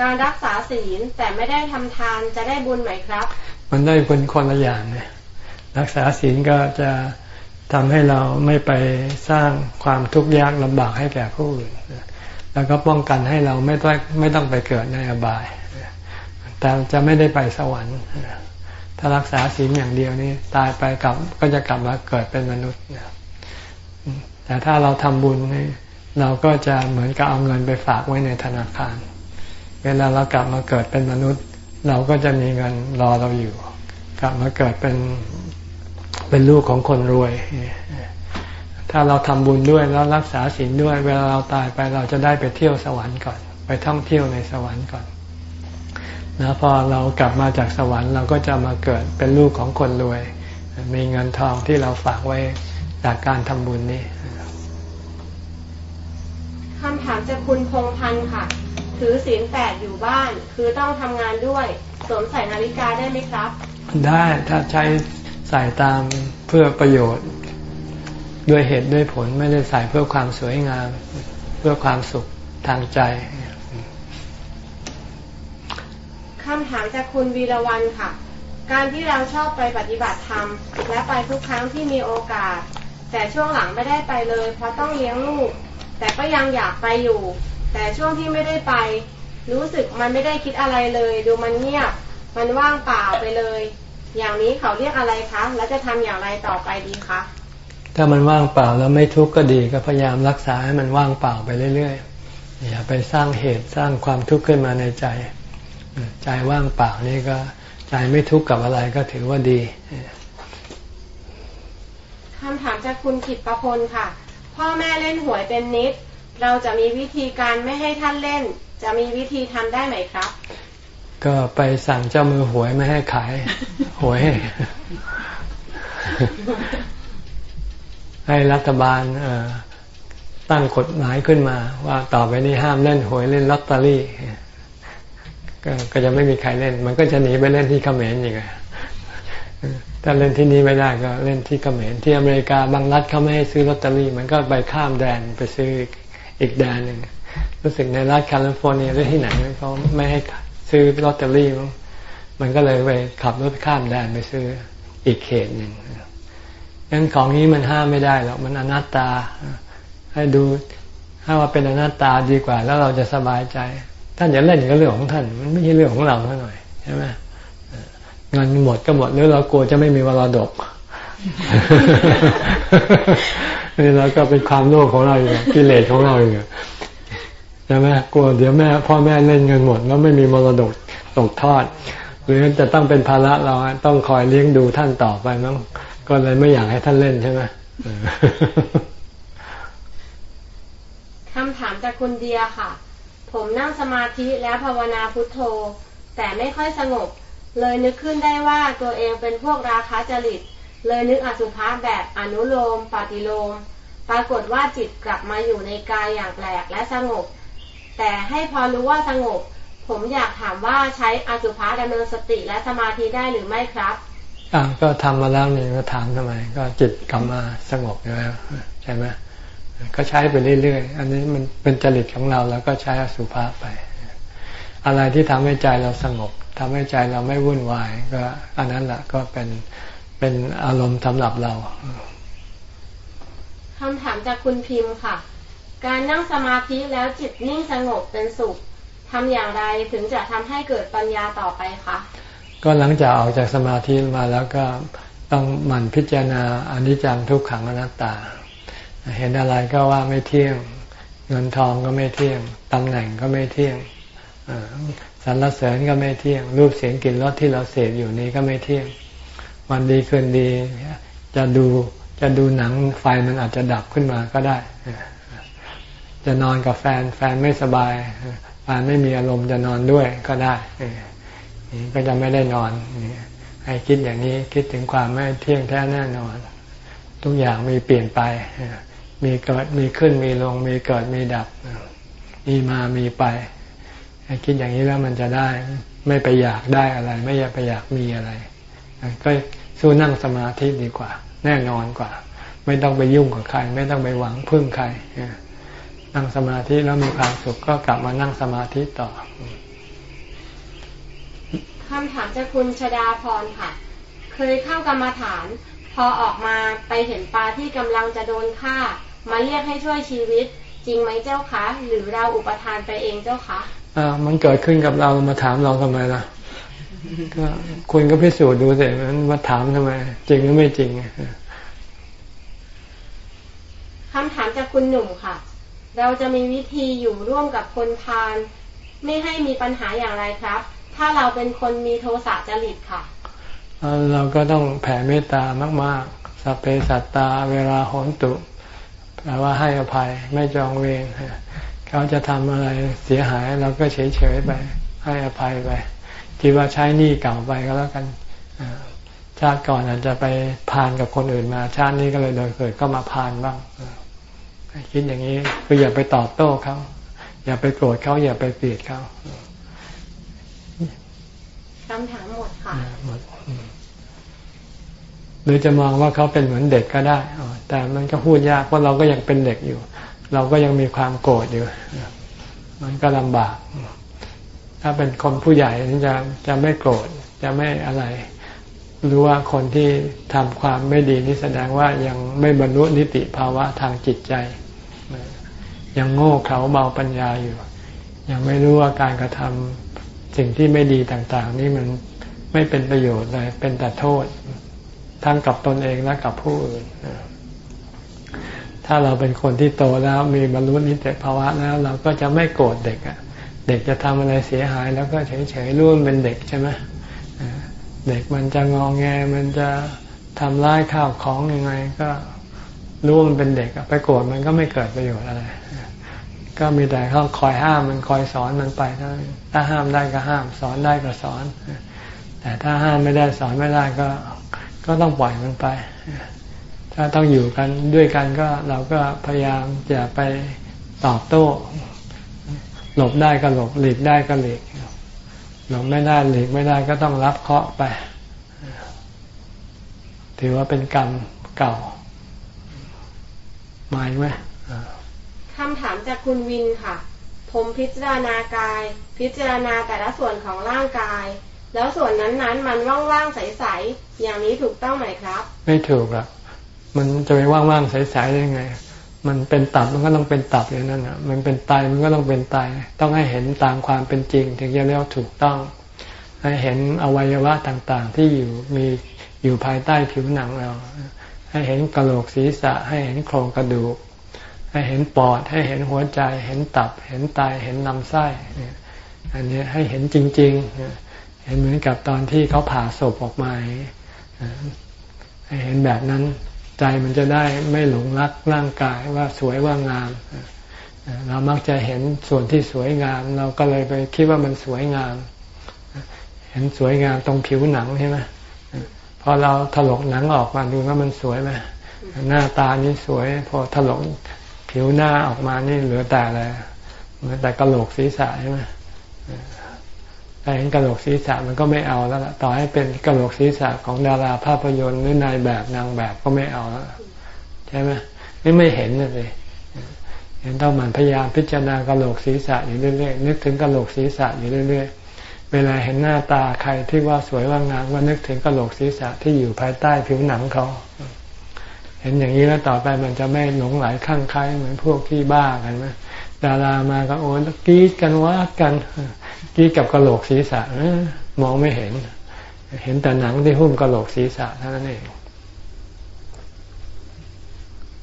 การรักษาศีลแต่ไม่ได้ทำทานจะได้บุญไหมครับ มันได้เป็นคนละอย่างเนี่ย รักษาศีลก็จะทำให้เราไม่ไปสร้างความทุกข์ยากลำบากให้แก่ผู้อื่นแล้วก็ป้องกันให้เราไม่ต้องไม่ต้องไปเกิดในอบาย แต่จะไม่ได้ไปสวรรค์ ถ้ารักษาศีลอย่างเดียวนี่ตายไปกลับก็จะกลับมาเกิดเป็นมนุษย์แต่ถ้าเราทำบุญนี่เราก็จะเหมือนกับเอาเงินไปฝากไว้ในธนาคาร เวลาเรากลับมาเกิดเป็นมนุษย์ เราก็จะมีเงินรอเราอยู่ กลับมาเกิดเป็น เป็นลูกของคนรวย ถ้าเราทำบุญด้วยแล้วรักษาศีลด้วย เวลาเราตายไปเราจะได้ไปเที่ยวสวรรค์ก่อน ไปท่องเที่ยวในสวรรค์ก่อนนะพอเรากลับมาจากสวรรค์เราก็จะมาเกิดเป็นลูกของคนรวย มีเงินทองที่เราฝากไว้จากการทำบุญนี้คำถามจากคุณพงพันธ์ค่ะ ถือศีลแปดอยู่บ้าน คือต้องทำงานด้วย สวมใส่นาฬิกาได้ไหมครับ ได้ถ้าใช้ ใส่ตามเพื่อประโยชน์ ด้วยเหตุด้วยผลไม่ได้ใส่เพื่อความสวยงาม เพื่อความสุขทางใจคำถามจากคุณวีรวันค่ะ การที่เราชอบไปปฏิบัติธรรม และไปทุกครั้งที่มีโอกาส แต่ช่วงหลังไม่ได้ไปเลย เพราะต้องเลี้ยงลูก แต่ก็ยังอยากไปอยู่ แต่ช่วงที่ไม่ได้ไป รู้สึกมันไม่ได้คิดอะไรเลย ดูมันเงียบ มันว่างเปล่าไปเลย อย่างนี้เขาเรียกอะไรคะ แล้วจะทำอย่างไรต่อไปดีคะ ถ้ามันว่างเปล่าแล้วไม่ทุกข์ก็ดีก็พยายามรักษาให้มันว่างเปล่าไปเรื่อยๆ อย่าไปสร้างเหตุสร้างความทุกข์ขึ้นมาในใจ ใจว่างเปล่านี่ก็ใจไม่ทุกข์กับอะไรก็ถือว่าดีคำถามจากคุณขิดประพลค่ะ พ่อแม่เล่นหวยเป็นนิด เราจะมีวิธีการไม่ให้ท่านเล่น จะมีวิธีทำได้ไหมครับ ก็ไปสั่งเจ้ามือหวยไม่ให้ขายหวย ให้รัฐบาลตั้งกฎหมายขึ้นมา ว่าต่อไปนี้ห้ามเล่นหวยเล่นลอตเตอรี่ก็จะไม่มีใครเล่น มันก็จะหนีไปเล่นที่เขมรอีกถ้าเล่นที่นี้ไม่ได้ก็เล่นที่เขมรที่อเมริกาบางรัฐเขาไม่ให้ซื้อลอตเตอรี่ มันก็ไปข้ามแดนไปซื้ออีกแดนหนึ่งรู้สึกในรัฐแคลิฟอร์เนียหรือที่ไหนเขาไม่ให้ ซื้อลอตเตอรี่มันก็เลยไปขับรถข้ามแดนไปซื้ออีกเขตหนึ่งงั้นของนี้มันห้ามไม่ได้หรอกมันอนัตตา ให้ดูถ้าว่าเป็นอนัตตาดีกว่า แล้วเราจะสบายใจ ท่านจะเล่นก็เรื่องของท่าน มันไม่ใช่เรื่องของเราสักหน่อยใช่ไหมเงินหมดก็หมดหรือเรากลัวจะไม่มีมรดกนี่เราก็เป็นความโลภของเราอยู่กิเลสของเราอยู่ ใช่ไหมกลัวเดี๋ยวแม่พ่อแม่เล่นเงินหมด แล้วไม่มีมรดกตกทอด หรือจะต้องเป็นภาระเราต้องคอยเลี้ยงดูท่านต่อไปมั้งก็เลยไม่อยากให้ท่านเล่นใช่ไหมคำถามจากคุณเดียค่ะ ผมนั่งสมาธิแล้วภาวนาพุทโธ แต่ไม่ค่อยสงบ เลยนึกขึ้นได้ว่าตัวเองเป็นพวกราคะจริต เลยนึกอสุภะแบบอนุโลมปฏิโลม ปรากฏว่าจิตกลับมาอยู่ในกายอย่างแปลกและสงบ แต่ให้พอรู้ว่าสงบ ผมอยากถามว่าใช้อสุภะดำเนินสติและสมาธิได้หรือไม่ครับอ่าก็ทำมาแล้วนี่ก็ถามทำไม ก็จิตกลับมาสงบแล้วใช่ไหมก็ใช้ไปเรื่อยๆ อันนี้มันเป็นจริตของเราแล้วก็ใช้อสุภะไป อะไรที่ทำให้ใจเราสงบทำให้ใจเราไม่วุ่นวาย ก็อันนั้นแหละก็เป็นเป็นอารมณ์สำหรับเราคำถามจากคุณพิมพ์ค่ะ การนั่งสมาธิแล้วจิตนิ่งสงบเป็นสุขทำอย่างไรถึงจะทำให้เกิดปัญญาต่อไปคะ ก็หลังจากออกจากสมาธิมาแล้วก็ต้องหมั่นพิจารณาอนิจจังทุกขังอนัตตา เห็นอะไรก็ว่าไม่เที่ยง เงินทองก็ไม่เที่ยงตำแหน่งก็ไม่เที่ยงสรรเสริญก็ไม่เที่ยง รูปเสียงกลิ่นรสที่เราเสพอยู่นี้ก็ไม่เที่ยง วันดีคืนดีจะดูจะดูหนังไฟมันอาจจะดับขึ้นมาก็ได้ จะนอนกับแฟน แฟนไม่สบาย แฟนไม่มีอารมณ์จะนอนด้วยก็ได้ก็จะไม่ได้นอนให้คิดอย่างนี้คิดถึงความไม่เที่ยงแท้แน่นอน ทุกอย่างมีเปลี่ยนไป มีเกิดมีขึ้นมีลง มีเกิดมีดับ มีมามีไปให้คิดอย่างนี้แล้วมันจะได้ ไม่ไปอยากได้อะไร ไม่อยากไปอยากมีอะไร ก็สู้นั่งสมาธิดีกว่า แน่นอนกว่า ไม่ต้องไปยุ่งกับใคร ไม่ต้องไปหวังพึ่งใคร นั่งสมาธิแล้วมีความสุขก็กลับมานั่งสมาธิต่อคำถามจากคุณชดาพรค่ะ เคยเข้ากรรมาฐาน พอออกมาไปเห็นปลาที่กำลังจะโดนฆ่า มาเรียกให้ช่วยชีวิต จริงไหมเจ้าคะ หรือเราอุปทานไปเองเจ้าคะอ่ามันเกิดขึ้นกับเรามาถามเราทำไมล่ะก็คุณก็พิสูจน์ดูสิมันมาถามทำไม จริงหรือไม่จริงคำถามจากคุณหนุ่มค่ะ เราจะมีวิธีอยู่ร่วมกับคนพาลไม่ให้มีปัญหาอย่างไรครับ ถ้าเราเป็นคนมีโทสะจริตค่ะ เราก็ต้องแผ่เมตตามาก ๆ สัพเพสัตตาเวลาโหนตุแปลว่าให้อภัยไม่จองเวรเขาจะทำอะไรเสียหายเราก็เฉย ๆ ไป ให้อภัยไปคิดว่าใช้หนี้เก่าไปก็แล้วกันชาติก่อนอาจจะไปพานกับคนอื่นมา ชาตินี้ก็เลยโดยเกิดก็มาพานบ้าง คิดอย่างนี้คืออย่าไปตอบโต้เขาอย่าไปโกรธเขาอย่าไปเกลียดเขาคำถามหมดค่ะหมดหรือจะมองว่าเขาเป็นเหมือนเด็กก็ได้แต่มันก็พูดยากเพราะเราก็ยังเป็นเด็กอยู่ เราก็ยังมีความโกรธอยู่ มันก็ลำบาก ถ้าเป็นคนผู้ใหญ่นี่จะจะไม่โกรธจะไม่อะไร รู้ว่าคนที่ทำความไม่ดีนี่แสดงว่ายังไม่บรรลุนิติภาวะทางจิตใจ ยังโง่เขลาเบาปัญญาอยู่ ยังไม่รู้ว่าการกระทำสิ่งที่ไม่ดีต่างๆ นี่มันไม่เป็นประโยชน์เลย เป็นแต่โทษ ทั้งกับตนเองและกับผู้อื่น ถ้าเราเป็นคนที่โตแล้วมีบรรลุนิติภาวะแล้ว เราก็จะไม่โกรธเด็กอะเด็กจะทำอะไรเสียหาย แล้วก็เฉยๆร่วมเป็นเด็กใช่ไหม เด็กมันจะงองแงมันจะทำร้ายข้าวของยังไง ก็รู้มันเป็นเด็กไปโกรธมันก็ไม่เกิดประโยชน์อะไร ก็มีแต่เขาคอยห้ามมันคอยสอนมันไปถ้าห้ามได้ก็ห้าม สอนได้ก็สอน แต่ถ้าห้ามไม่ได้สอนไม่ได้ก็ ก็ต้องปล่อยมันไป ถ้าต้องอยู่กันด้วยกันก็เราก็พยายามจะไปตอบโต้ หลบได้ก็หลบหลีกได้ก็หลีก หลบไม่ได้หลีกไม่ได้ก็ต้องรับเคาะไป ถือว่าเป็นกรรมเก่าหมายไหมคำถามจากคุณวินค่ะ ผมพิจารณากาย พิจารณาแต่ละส่วนของร่างกาย แล้วส่วนนั้นๆ มันว่างๆใสๆอย่างนี้ถูกต้องไหมครับ ไม่ถูกอะมันจะไปว่างๆใสๆได้ไง มันเป็นตับมันก็ต้องเป็นตับอย่างนั้นอะ มันเป็นไตมันก็ต้องเป็นไต ต้องให้เห็นตามความเป็นจริง ถึงจะเรียกถูกต้อง ให้เห็นอวัยวะต่างๆ ที่อยู่มีอยู่ภายใต้ผิวหนังเรา ให้เห็นกระโหลกศีรษะ ให้เห็นโครงกระดูก ให้เห็นปอด ให้เห็นหัวใจ เห็นตับ เห็นไต เห็นลำไส้ อันนี้ให้เห็นจริง ๆ เห็นเหมือนกับตอนที่เขาผ่าศพออกมาให้เห็นแบบนั้น ใจมันจะได้ไม่หลงรักร่างกายว่าสวยว่างาม เรามักจะเห็นส่วนที่สวยงาม เราก็เลยไปคิดว่ามันสวยงาม เห็นสวยงามตรงผิวหนังใช่ไหมพอเราถลกหนังออกมาดูว่ามันสวยไหมหน้าตานี่สวย พอถลกผิวหน้าออกมานี่เหลือแต่อะไรเหลือแต่กระโหลกศีรษะใช่ไหม เห็นกระโหลกศีรษะมันก็ไม่เอาแล้วล่ะต่อให้เป็นกระโหลกศีรษะของดาราภาพยนตร์หรือนายแบบนางแบบก็ไม่เอาแล้วใช่ไหมนี่ไม่เห็นเลยเห็นต้องมันพยายามพิจารณากระโหลกศีรษะอยู่เรื่อยๆนึกถึงกระโหลกศีรษะอยู่เรื่อยๆเวลาเห็นหน้าตาใครที่ว่าสวยว่างามก็นึกถึงกระโหลกศีรษะที่อยู่ภายใต้ผิวหนังเขา เห็นอย่างนี้แล้วต่อไปมันจะไม่หลงไหลข้างใครเหมือนพวกที่บ้ากันไหมดารามาก็โอ้กีดกันว่ากัน กีดกับกระโหลกศีรษะมองไม่เห็น เห็นแต่หนังที่หุ้มกระโหลกศีรษะเท่านั้นเอง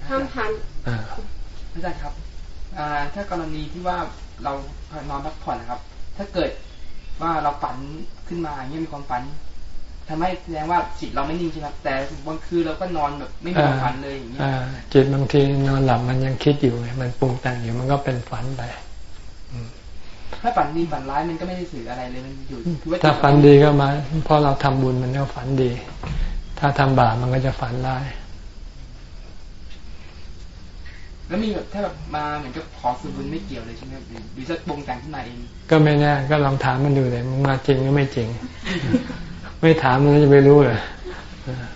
คำถามอาจารย์ครับถ้ากรณีที่ว่าเรานอนพักผ่อนนะครับ ถ้าเกิดว่าเราฝันขึ้นมาอย่างนี้มีความฝันทำให้แสดงว่าจิตเราไม่นิ่งใช่ไหมแต่บางคืนเราก็นอนแบบไม่มีความฝันเลยอย่างนี้จิตบางทีนอนหลับมันยังคิดอยู่มันปรุงแต่งอยู่มันก็เป็นฝันไป ถ้าฝันดีฝันร้ายมันก็ไม่ได้สื่ออะไรเลยมันอยู่ถ้าฝันดีก็มาเพราะเราทำบุญมันก็ฝันดี ถ้าทำบาปมันก็จะฝันร้ายแล้วมีแบบถ้าแบบมาเหมือนกับขอส่วนบุญไม่เกี่ยวเลยใช่ไหมหรือจะบงแต่งขึ้นมาเอง ก็ไม่แน่ก็ลองถามมันดูเลยมึงมาจริงหรือไม่จริง ไม่ถามมันจะไม่รู้เลย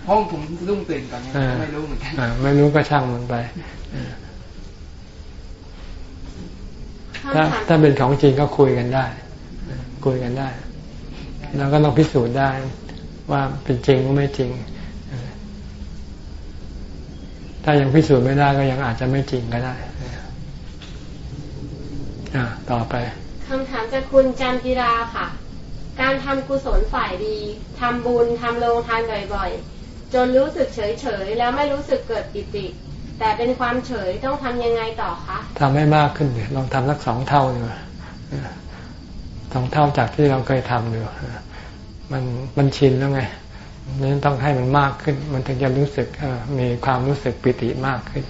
ห้องผมรุ่งตื่นก่อนไม่รู้เหมือนกันไม่รู้ก็ช่างมันไป ถ้าถ้าเป็นของจริงก็คุยกันได้ คุยกันได้เราก็ต้องพิสูจน์ได้ว่าเป็นจริงหรือไม่จริง ถ้ายังพิสูจน์ไม่ได้ก็ยังอาจจะไม่จริงก็ได้อ่าต่อไปคำถามจากคุณจันทิราค่ะ การทำกุศลฝ่ายดีทำบุญทำโรงทานบ่อยๆ จนรู้สึกเฉยๆ แล้วไม่รู้สึกเกิดปิติ แต่เป็นความเฉยต้องทำยังไงต่อคะทำให้มากขึ้นเลยลองทำสักสองเท่าดีกว่าสองเท่าจากที่เราเคยทำดูมันมันชินแล้วไงนั้นต้องให้มันมากขึ้น มันถึงจะรู้สึกมีความรู้สึกปิติมากขึ้น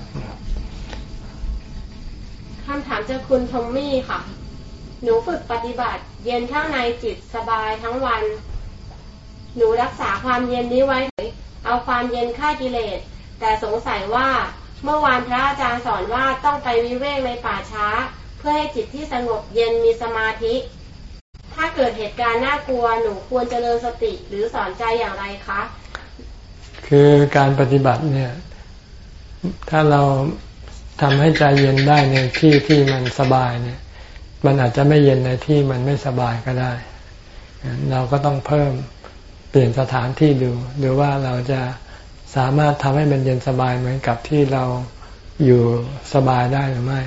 คำถามจากคุณทอมมี่ค่ะ หนูฝึกปฏิบัติ เย็นข้างในจิตสบายทั้งวัน หนูรักษาความเย็นนี้ไว้ เอาความเย็นฆ่ากิเลส แต่สงสัยว่า เมื่อวานพระอาจารย์สอนว่าต้องไปวิเวกในป่าช้า เพื่อให้จิตที่สงบเย็นมีสมาธิ ถ้าเกิดเหตุการณ์น่ากลัวหนูควรเจริญสติหรือสอนใจอย่างไรคะ คือการปฏิบัติเนี่ย ถ้าเราทำให้ใจเย็นได้ในที่ที่มันสบายเนี่ย มันอาจจะไม่เย็นในที่มันไม่สบายก็ได้ เราก็ต้องเพิ่มเปลี่ยนสถานที่ดูหรือว่าเราจะ สามารถทำให้มันเย็นสบายเหมือนกับที่เราอยู่สบายได้หรือไม่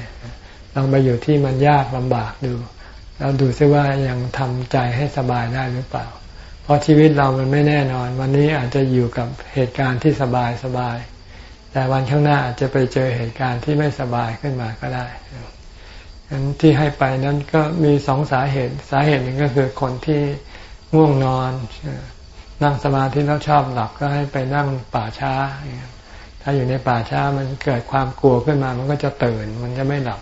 ลองไปอยู่ที่มันยากลำบากดูเราดูซิว่ายังทำใจให้สบายได้หรือเปล่า เพราะชีวิตเรามันไม่แน่นอน วันนี้อาจจะอยู่กับเหตุการณ์ที่สบายสบาย แต่วันข้างหน้าอาจจะไปเจอเหตุการณ์ที่ไม่สบายขึ้นมาก็ได้ันที่ให้ไปนั้นก็มีสองสาเหตุ สาเหตุหนึ่งก็คือคนที่ง่วงนอน นั่งสมาธิแล้วชอบหลับก็ให้ไปนั่งป่าช้า ถ้าอยู่ในป่าช้ามันเกิดความกลัวขึ้นมา มันก็จะตื่น มันจะไม่หลับ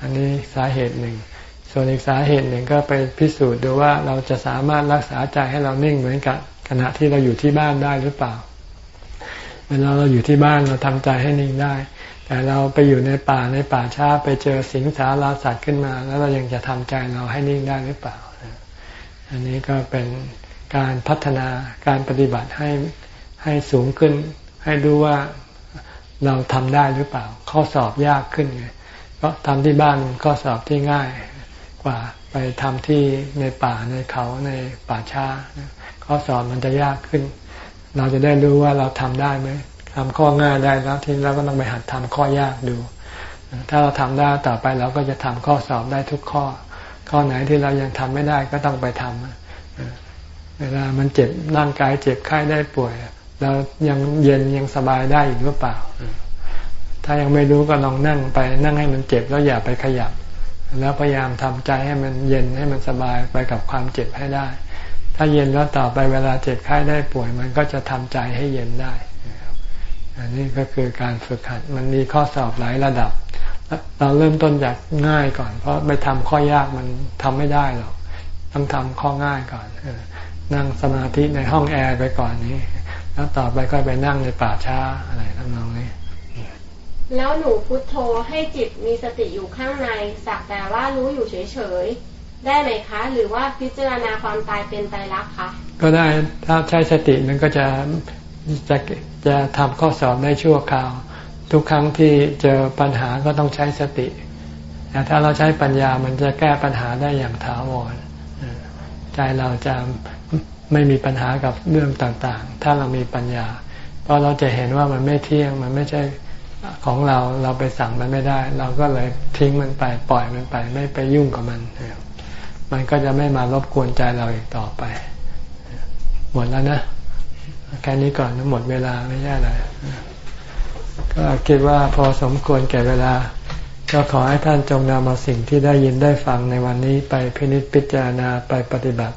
อันนี้สาเหตุหนึ่ง ส่วนอีกสาเหตุหนึ่งก็ไปพิสูจน์ดูว่าเราจะสามารถรักษาใจให้เรานิ่งเหมือนกับขณะที่เราอยู่ที่บ้านได้หรือเปล่า เวลาเราอยู่ที่บ้านเราทำใจให้นิ่งได้ แต่เราไปอยู่ในป่าในป่าช้าไปเจอสิงสาราสัตว์ขึ้นมา แล้วเรายังจะทำใจเราให้นิ่งได้หรือเปล่า อันนี้ก็เป็น การพัฒนาการปฏิบัติให้ให้สูงขึ้น ให้รู้ว่าเราทำได้หรือเปล่า ข้อสอบยากขึ้นไงเพราทำที่บ้านข้อสอบที่ง่าย กว่าไปทำที่ในป่าในเขาในป่าช้าข้อสอบมันจะยากขึ้น เราจะได้รู้ว่าเราทำได้ไหมทำข้อง่ายได้แล้วทีนี้เราก็ต้องไปหัดทำข้อยากดู ถ้าเราทำได้ต่อไปเราก็จะทำข้อสอบได้ทุกข้อ ข้อไหนที่เรายังทำไม่ได้ก็ต้องไปทำ เวลามันเจ็บร่างกายเจ็บไข้ได้ป่วยเรายังเย็นยังสบายได้อยู่หรือเปล่า ถ้ายังไม่รู้ก็ลองนั่งไปนั่งให้มันเจ็บแล้วอย่าไปขยับ แล้วพยายามทำใจให้มันเย็นให้มันสบายไปกับความเจ็บให้ได้ ถ้าเย็นแล้วต่อไปเวลาเจ็บไข้ได้ป่วย มันก็จะทำใจให้เย็นได้ อันนี้ก็คือการฝึกหัดมันมีข้อสอบหลายระดับ เราเริ่มต้นจากง่ายก่อน เพราะไปทำข้อยากมันทำไม่ได้หรอกต้องทำข้อง่ายก่อน นั่งสมาธิในห้องแอร์ไปก่อนนี้ แล้วต่อไปก็ไปนั่งในป่าช้าอะไรทำนองนี้แล้วหนูพุทโธให้จิตมีสติอยู่ข้างในสักแต่ว่ารู้อยู่เฉยๆ ได้ไหมคะ หรือว่าพิจารณาความตายเป็นไตรลักษณ์คะ ก็ได้ถ้าใช้สติมันก็จะจะจะทำข้อสอบได้ชั่วคราว ทุกครั้งที่เจอปัญหาก็ต้องใช้สติแต่ถ้าเราใช้ปัญญามันจะแก้ปัญหาได้อย่างถาวรใจเราจะ ไม่มีปัญหากับเรื่องต่างๆ ถ้าเรามีปัญญา เพราะเราจะเห็นว่ามันไม่เที่ยง มันไม่ใช่ของเรา เราไปสั่งมันไม่ได้ เราก็เลยทิ้งมันไป ปล่อยมันไป ไม่ไปยุ่งกับมัน มันก็จะไม่มารบกวนใจเราอีกต่อไป หมดแล้วนะ แค่นี้ก่อนหมดเวลาไม่ใช่อะไรก็คิดว่าพอสมควรแก่เวลา ก็ขอให้ท่านจงนำเอาสิ่งที่ได้ยินได้ฟังในวันนี้ไปพินิจพิจารณาไปปฏิบัติ